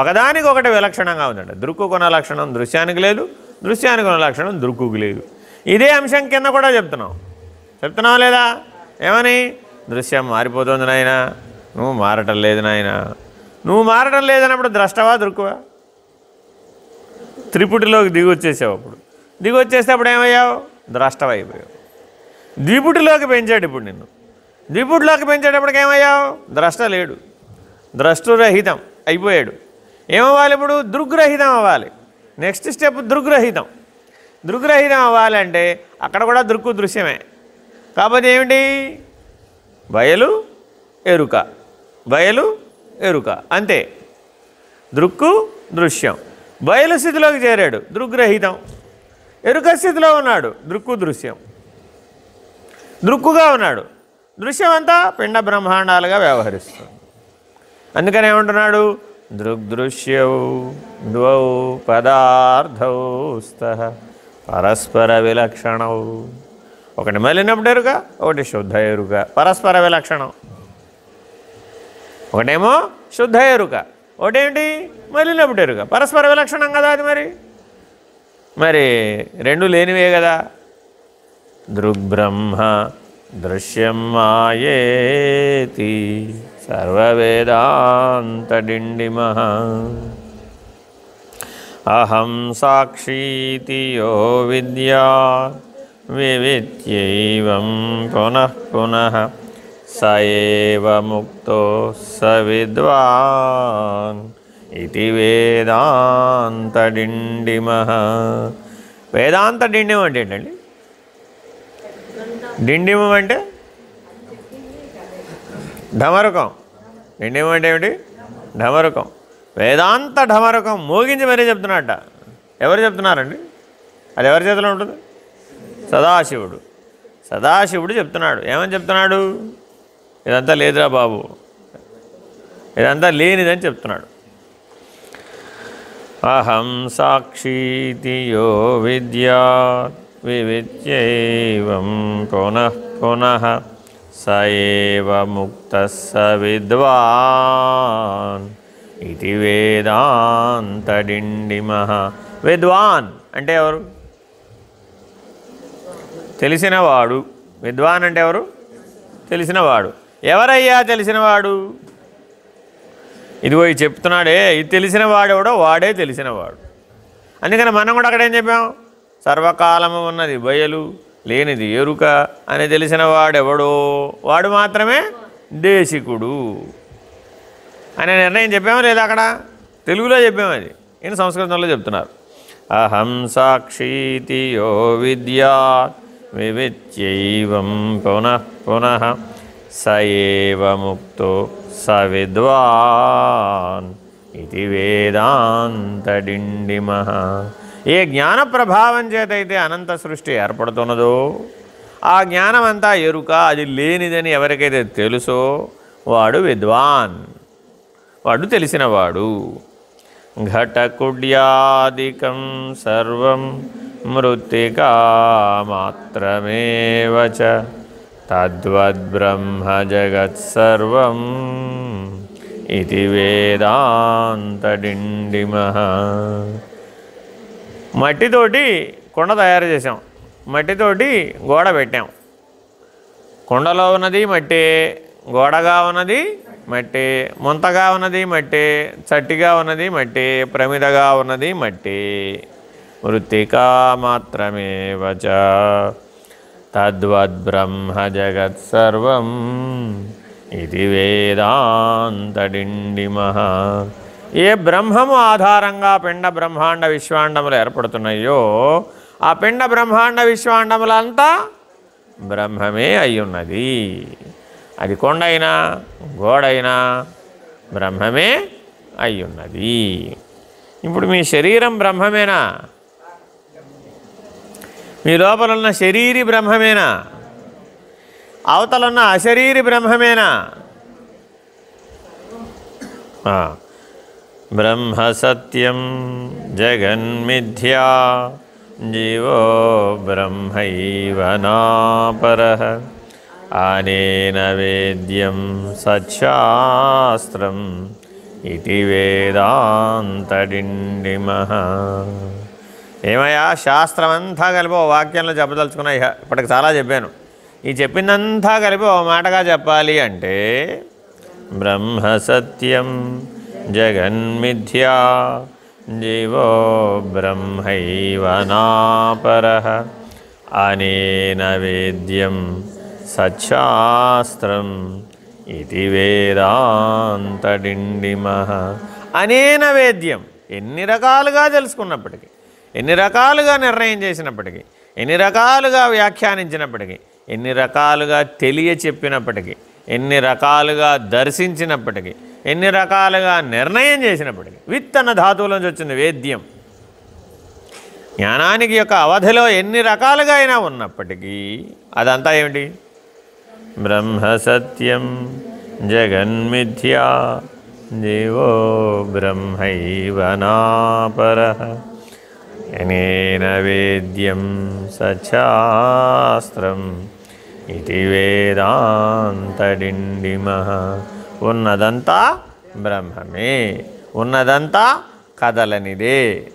Speaker 1: ఒకదానికి ఒకటి విలక్షణంగా ఉందండి. దృక్కుకున్న లక్షణం దృశ్యానికి లేదు దృశ్యానికి ఉన్న లక్షణం దృక్కుకు లేదు. ఇదే అంశం కింద కూడా చెప్తున్నాం. చెప్తున్నావా లేదా? ఏమని? దృశ్యం మారిపోతుంది నాయన. నువ్వు మారటం లేదు నాయన. నువ్వు మారటం లేదన్నప్పుడు ద్రష్టవా దృక్కువా? త్రిపుటిలోకి దిగి వచ్చేసావు అప్పుడు. దిగి వచ్చేస్తే అప్పుడు ఏమయ్యావు? ద్రష్టవైపోయావు ద్విపుటిలోకి పెంచాడు ఇప్పుడు నిన్ను. ద్విపుటిలోకి పెంచేటప్పటికి ఏమయ్యావు? ద్రష్ట లేడు. ద్రష్టురహితం అయిపోయాడు. ఏమవ్వాలి ఇప్పుడు? దృగ్రహితం అవ్వాలి. Next step దృగ్రహితం. దృగ్రహితం అవ్వాలంటే అక్కడ కూడా దృక్కు దృశ్యమే. కాకపోతే ఏమిటి? బయలు ఎరుక. బయలు ఎరుక. అంతే. దృక్కు దృశ్యం. బయలు స్థితిలోకి చేరాడు. దృగ్రహితం. ఎరుక స్థితిలో ఉన్నాడు. దృక్కు దృశ్యం. దృక్కుగా ఉన్నాడు. దృశ్యం అంతా పిండ బ్రహ్మాండాలుగా వ్యవహరిస్తుంది. అందుకని ఏమంటున్నాడు? దృగ్దృశ్యౌ ద్వౌ పదార్థౌ స్థ పరస్పర విలక్షణౌ. ఒకటి మలినప్పుడు ఎరుక ఒకటి శుద్ధ ఎరుక. పరస్పర విలక్షణం. ఒకటేమో శుద్ధ ఎరుక. ఒకటేంటి మలినప్పుడు ఎరుక పరస్పర విలక్షణం కదా అది మరి. మరి రెండు లేనివే కదా. దృగ్బ్రహ్మ దృశ్యం మాయేతి సర్వవేదాంతడిండిమ అహం సాక్షీతి యో విద్యా వివిత్యైవం పునః పునః స ఏవ ముక్తో స విద్వాన్ ఇది వేదాంతడిండిమ వేదాంత డిండిమం అంటే ఏంటండి డిండిమం అంటే ఢమరుకం. డిండిమం అంటే ఏమిటి? ఢమరుకం. వేదాంత ఢమరుకం మోగించి మరీ చెప్తున్నట్ట ఎవరు చెప్తున్నారండి? అది ఎవరి చేతిలో ఉంటుంది? సదాశివుడు. సదాశివుడు చెప్తున్నాడు. ఏమని చెప్తున్నాడు? ఇదంతా లేదురా బాబు. ఇదంతా లేనిదని చెప్తున్నాడు. అహం సాక్షీతి యో విద్యా వివిత్యైవం పునః పునః స ఏవ ముక్త స విద్వాన్ ఇది వేదాంతడిండిమ విద్వాన్ అంటే ఎవరు? తెలిసినవాడు। విద్వాన్ అంటే ఎవరు? తెలిసినవాడు। ఎవరయ్యా తెలిసినవాడు? ఇదిగో ఇది చెప్తున్నాడే ఇది తెలిసిన కూడా వాడే తెలిసినవాడు। అందుకని మనం కూడా అక్కడ ఏం చెప్పాం? సర్వకాలము ఉన్నది బయలు లేనిది ఎరుక అని తెలిసిన వాడెవడో? వాడు మాత్రమే దేశికుడు అనే నిర్ణయం చెప్పామో లేదా అక్కడ? తెలుగులో చెప్పాము అది ఈయన సంస్కృతంలో చెప్తున్నారు. అహం సాక్షీతి యో విద్యా వివిత్యైవం పునః పునః స ముక్తో స విద్వాన్. ఇది వేదాంతడిండిమ ఏ జ్ఞాన ప్రభావం చేతైతే అనంత సృష్టి ఏర్పడుతున్నదో ఆ జ్ఞానం అంతా ఎరుక అది లేనిదని ఎవరికైతే తెలుసో వాడు విద్వాన్. వాడు తెలిసినవాడు. ఘటకుడ్యాదికం సర్వం మృత్తికా మాత్రమేవ తద్వద్బ్రహ్మ జగత్సర్వం ఇది వేదాంతడిండిమ. మట్టితోటి కుండ తయారు చేసాం మట్టితోటి గోడ పెట్టాం. కొండలో ఉన్నది మట్టి గోడగా ఉన్నది మట్టి ముంతగా ఉన్నది మట్టి చట్టిగా ఉన్నది మట్టి ప్రమిదగా ఉన్నది మట్టి. మృత్తికా మాత్రమే వచ. తద్వద్బ్రహ్మ జగత్సర్వం ఇది వేదాంతడిండిమ ఏ బ్రహ్మము ఆధారంగా పిండ బ్రహ్మాండ విశ్వాండములు ఏర్పడుతున్నాయో ఆ పిండ బ్రహ్మాండ విశ్వాండములంతా బ్రహ్మమే అయ్యున్నది. అది కొండైనా గోడైనా బ్రహ్మమే అయ్యున్నది. ఇప్పుడు మీ శరీరం బ్రహ్మమేనా? మీ లోపల ఉన్న శరీరి బ్రహ్మమేనా? అవతలున్న అశరీరి బ్రహ్మమేనా? బ్రహ్మ సత్యం జగన్మిథ్యా జీవో బ్రహ్మైవనాపర అనేన వేద్యం సశాస్త్రం ఇది వేదాంతడిండిమ ఏమయ్యా శాస్త్రం అంతా కలిపి ఓ వాక్యంలో చెప్పదలుచుకున్నా ఇహ ఇప్పటికి చాలా చెప్పాను. ఈ చెప్పిందంతా కలిపి ఓ మాటగా చెప్పాలి అంటే బ్రహ్మ సత్యం జగన్మిథ్యా జీవో బ్రహ్మైవనాపర అనేన వేద్యం సచ్శాస్త్రం ఇది వేదాంతడిండిమ అనేన వేద్యం ఎన్ని రకాలుగా తెలుసుకున్నప్పటికీ ఎన్ని రకాలుగా నిర్ణయం చేసినప్పటికీ ఎన్ని రకాలుగా వ్యాఖ్యానించినప్పటికీ ఎన్ని రకాలుగా తెలియ చెప్పినప్పటికీ ఎన్ని రకాలుగా దర్శించినప్పటికీ ఎన్ని రకాలుగా నిర్ణయం చేసినప్పటికీ విత్ అన్న ధాతువులోంచి వచ్చింది వేద్యం జ్ఞానానికి యొక్క అవధిలో ఎన్ని రకాలుగా అయినా ఉన్నప్పటికీ అదంతా ఏమిటి? బ్రహ్మ సత్యం జగన్మిథ్యా జీవో బ్రహ్మైవనాపర అనేన వేద్యం సశాస్త్రం ఇది వేదాంతడిండిమ. ఉన్నదంతా బ్రహ్మమే. ఉన్నదంతా కదలనిదే.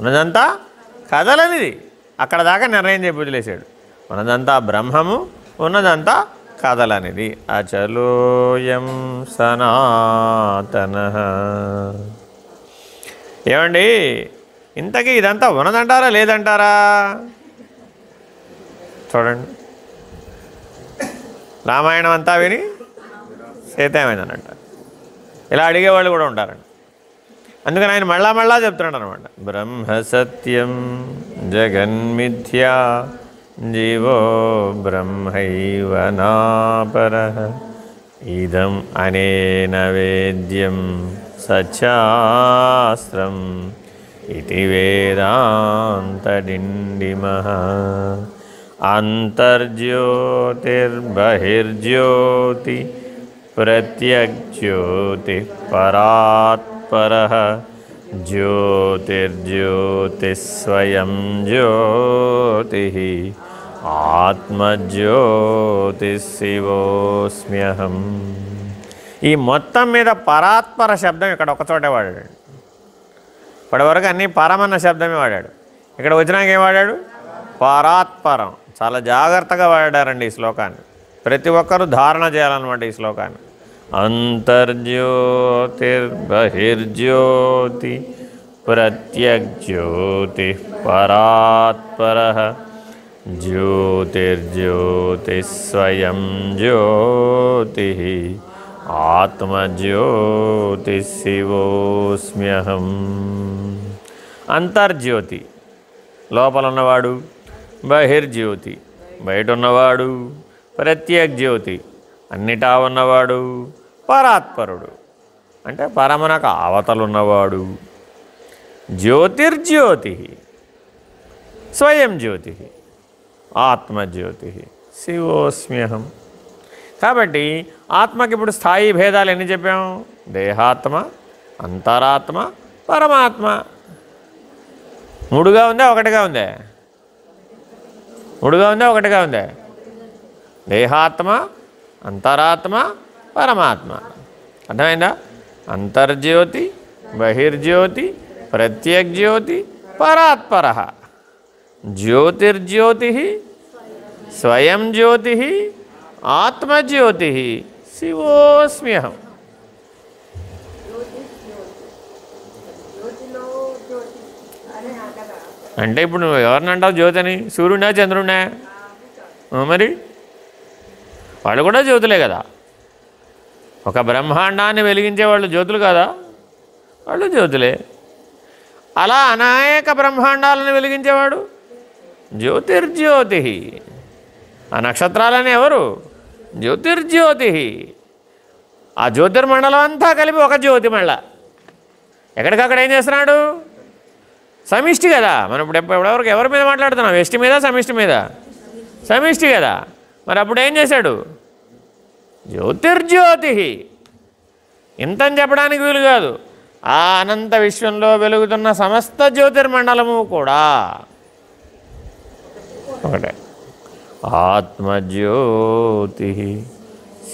Speaker 1: ఉన్నదంతా కదలనిది. అక్కడ దాకా నిర్ణయం చెప్పి వదిలేశాడు. ఉన్నదంతా బ్రహ్మము ఉన్నదంతా కదలనిది. అచలోయం సనాతన. ఏమండి? ఇంతకీ ఇదంతా ఉన్నదంటారా లేదంటారా? చూడండి. రామాయణం అంతా విని సీతేమైందనంట ఇలా అడిగేవాళ్ళు కూడా ఉంటారండి అందుకని ఆయన మళ్ళా మళ్ళా చెప్తున్నాడు అనమాట బ్రహ్మ సత్యం జగన్మిథ్యా జీవో బ్రహ్మైవ నాపర ఇదం అనేన వేద్యం సచాస్త్రం ఇది వేదాంతడిండిమ అంతర్జ్యోతిర్బహిర్జ్యోతి ప్రత్యగ్జ్యోతి పరాత్పర జ్యోతిర్జ్యోతి స్వయం జ్యోతి ఆత్మజ్యోతిశివోస్మ్యహం ఈ మొత్తం మీద పరాత్పర శబ్దం ఇక్కడ ఒకచోటే వాడాడు. ఇప్పటివరకు అన్ని పరమన్న శబ్దమే వాడాడు. ఇక్కడ వచ్చినాక ఏం వాడాడు? పరాత్పరం. చాలా జాగ్రత్తగా వాడారండి ఈ శ్లోకాన్ని. ప్రతి ఒక్కరూ ధారణ చేయాలన్నమాట ఈ శ్లోకాన్ని. అంతర్జ్యోతిర్బహిర్జ్యోతి ప్రత్యగ్జ్యోతి పరాత్పర జ్యోతిర్జ్యోతి స్వయం జ్యోతి ఆత్మజ్యోతి శివోస్మ్యహం. అంతర్జ్యోతి. లోపల ఉన్నవాడు బహిర్జ్యోతి. బయట ఉన్నవాడు ప్రత్యేక జ్యోతి అన్నిటా ఉన్నవాడు పరాత్పరుడు. అంటే పరమునకు అవతలున్నవాడు. జ్యోతిర్జ్యోతి స్వయం జ్యోతి ఆత్మజ్యోతి శివోస్మ్యహం. కాబట్టి ఆత్మకి ఇప్పుడు స్థాయి భేదాలు ఎన్ని చెప్పాం దేహాత్మ అంతరాత్మ పరమాత్మ. మూడుగా ఉందా ఒకటిగా ఉందే? మూడుగా ఉందా ఒకటిగా ఉందే? దేహాత్మ అంతరాత్మ పరమాత్మ. అర్థమైందా? అంతర్జ్యోతి బహిర్జ్యోతి ప్రత్యగ్జ్యోతి పరాత్పర. జ్యోతిర్జ్యోతి స్వయం జ్యోతి ఆత్మజ్యోతి. శివోస్మ్యహం. అంటే ఇప్పుడు నువ్వు ఎవరిని అంటావు? జ్యోతిని? సూర్యుడా చంద్రుడా మరి? వాళ్ళు కూడా జ్యోతులే కదా. ఒక బ్రహ్మాండాన్ని వెలిగించే వాళ్ళు జ్యోతులు కదా? వాళ్ళు జ్యోతులే. అలా అనేక బ్రహ్మాండాలను వెలిగించేవాడు జ్యోతిర్జ్యోతి ఆ నక్షత్రాలని ఎవరు? జ్యోతిర్జ్యోతి ఆ జ్యోతిర్మండలం అంతా కలిపి ఒక జ్యోతి మళ్ళా. ఎక్కడికక్కడ ఏం చేస్తున్నాడు? సమిష్టి కదా. మనం ఇప్పుడు ఎప్పటివరకు ఎవరి మీద మాట్లాడుతున్నాం? ఎస్టి మీద? సమిష్టి మీద? సమిష్టి కదా. మరి అప్పుడు ఏం చేశాడు? జ్యోతిర్జ్యోతి. ఇంతని చెప్పడానికి వీలు కాదు. ఆ అనంత విశ్వంలో వెలుగుతున్న సమస్త జ్యోతిర్మండలము కూడా ఒకటే. ఆత్మజ్యోతి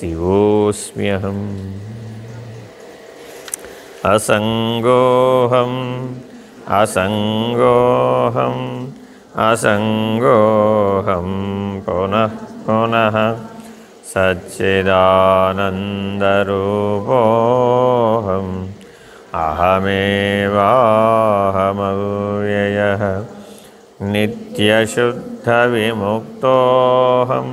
Speaker 1: శివోస్మ్యహం. అసంగోహం అసంగోహం అసంగోహం. పునః పునః सच्चिदानन्दरूपोऽहम् अहमेवाहमव्ययः नित्यशुद्धविमुक्तोऽहं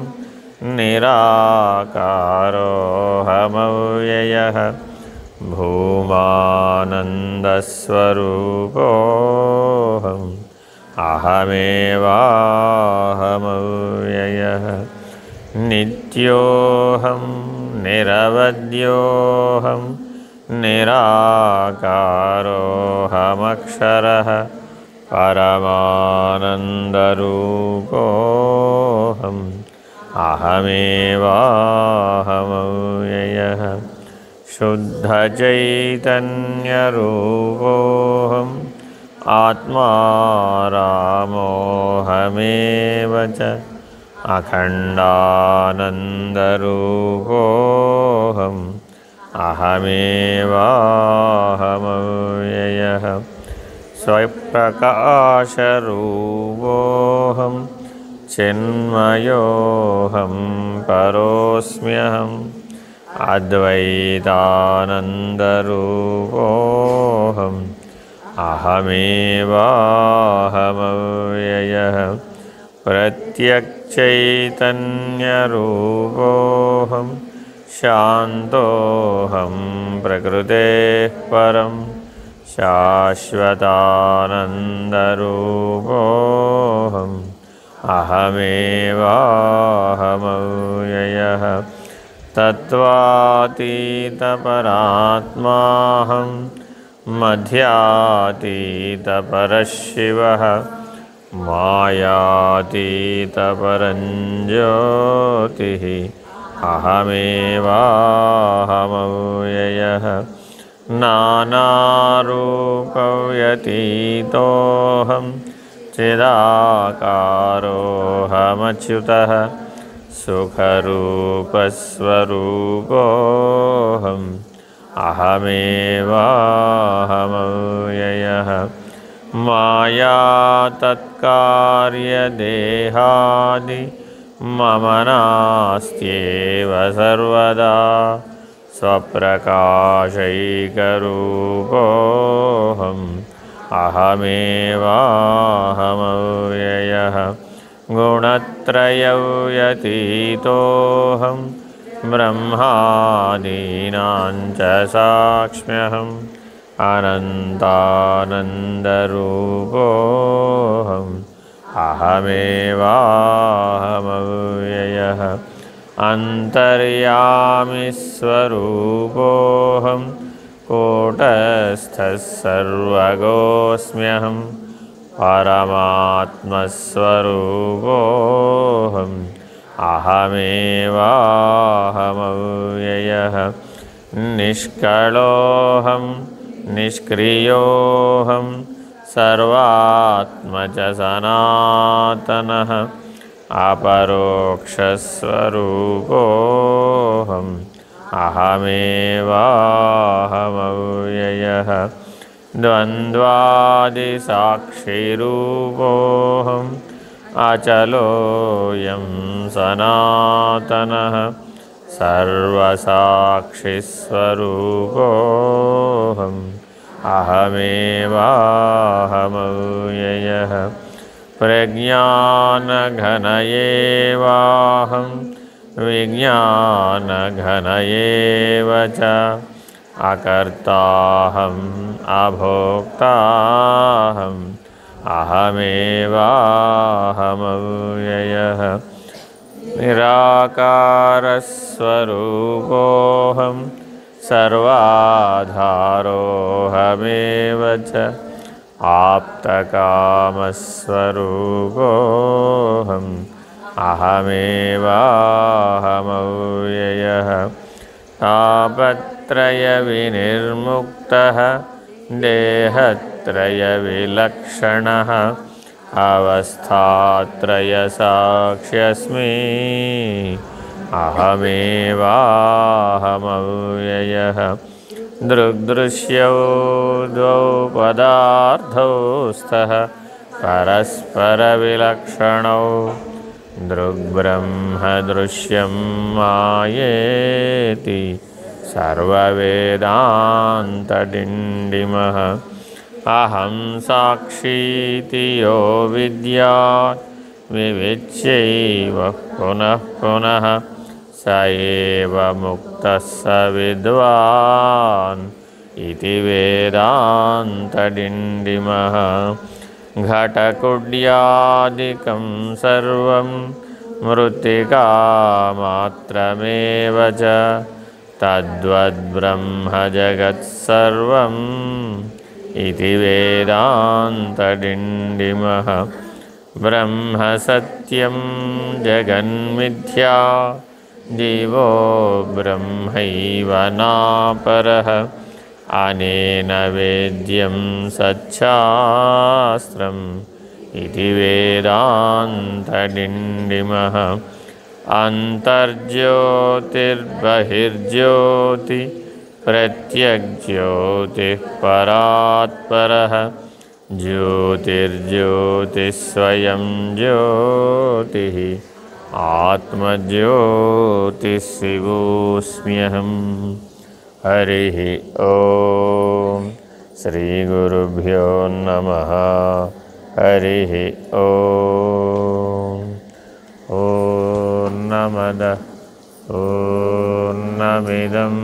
Speaker 1: निराकारोऽहमव्ययः भूमानन्दस्वरूपोऽहम् अहमेवाहमव्ययः नित्योऽहं निरवद्योऽहं निराकारोऽहमक्षरः परमानन्दरूपोऽहम् अहमेवाहमव्ययः शुद्धचैतन्यरूपोऽहम् आत्मा रामोऽहमेव च। अखण्डानन्दरूपोऽहम् अहमेवाहमव्ययः स्वप्रकाशरूपोऽहं चिन्मयोऽहं परोऽस्म्यहम् अद्वैतानन्दरूपोऽहम् अहमेवाहमव्ययः प्रत्यक्चैतन्यरूपोऽहं शान्तोऽहं प्रकृतेः परं शाश्वतानन्दरूपोऽहम् अहमेवाहमव्ययः तत्त्वातीतपरात्माहं मध्यातीतपरशिवः मायातीतपरञ्ज्योतिः अहमेवाहमव्ययः नानारूपव्यतीतोऽहं चिदाकारोऽहमच्युतः सुखरूपस्वरूपोऽहम् अहमेवाहमव्ययः माया तत्कार्यदेहादि मम नास्त्येव सर्वदा स्वप्रकाशैकरूपोऽहम् अहमेवाहमव्ययः गुणत्रयव्यतीतोऽहं ब्रह्मादीनां च साक्ष्म्यहम् अनन्तानन्दरूपोऽहम् अहमेवाहमव्ययः अन्तर्यामिस्वरूपोऽहं कूटस्थः सर्वगोऽस्म्यहं परमात्मस्वरूपोऽहम् अहमेवाहमव्ययः निष्कलोऽहं निष्क्रियोऽहं सर्वात्म च सनातनः अपरोक्षस्वरूपोऽहम् अहमेवाहमव्ययः द्वन्द्वादिसाक्षिरूपोऽहम् अचलोऽयं सनातनः सर्वसाक्षिस्वरूपोऽहम् अहमेवाहमव्ययः प्रज्ञानघनयेवाहं विज्ञानघनयेव च अकर्ताहम् अभोक्ताहम् अहमेवाहमव्ययः निराकारस्वरूपोऽहं सर्वाधारोऽहमेव च आप्तकामस्वरूपोऽहम् अहमेवाहमव्ययः तापत्रयविनिर्मुक्तः देहत्रयविलक्षणः अवस्थात्रयसाक्ष्यस्मि। अहमेवाहमव्ययः। दृग्दृश्यौ द्वौ पदार्थौ स्तः परस्परविलक्षणौ दृग्ब्रह्मदृश्यं मायेति। सर्ववेदान्तडिण्डिमः अहं साक्षीति यो विद्यात् विविच्यैव पुनः पुनः स एव मुक्तः स विद्वान् इति वेदान्तडिण्डिमः। घटकुड्यादिकं सर्वं मृत्तिकामात्रमेव च। तद्वद्ब्रह्मजगत्सर्वम् इति वेदान्तडिण्डिमः ब्रह्मसत्यं जगन्मिथ्या जीवो ब्रह्मैव नापरः अनेन वेद्यं सच्छास्त्रम् इति वेदान्तडिण्डिमः। अन्तर्ज्योतिर्बहिर्ज्योति प्रत्यग्ज्योतिःपरात्परः ज्योतिर्ज्योतिस्वयं ज्योतिः आत्मज्योतिशिवोऽस्म्यहं हरिः ॐ श्रीगुरुभ्यो नमः। हरि ॐ ॐ नमदः नमिदम्।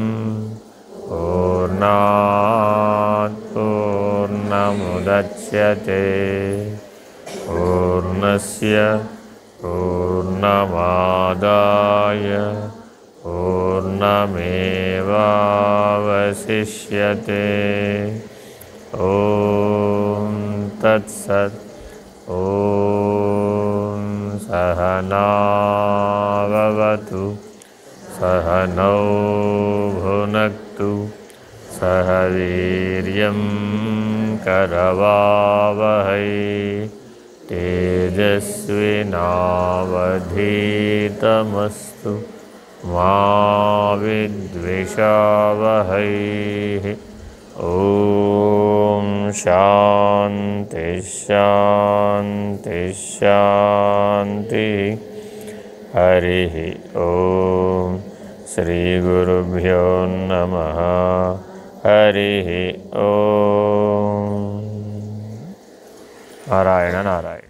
Speaker 1: पूर्णात् पूर्णमुदच्यते पूर्णस्य पूर्णमादाय। पूर्णमेवावशिष्यते। ॐ तत्सत्। ॐ सहनावतु सहनौ भुनक्तु। सह वीर्यं करवावहै। तेजस्विनावधीतमस्तु मा विद्विषावहैः। ॐ शान्तिश्शान्तिश्शान्तिः हरिः ॐ। श्रीगुरुभ्यो नमः हरिः ओ नारायण नारायण।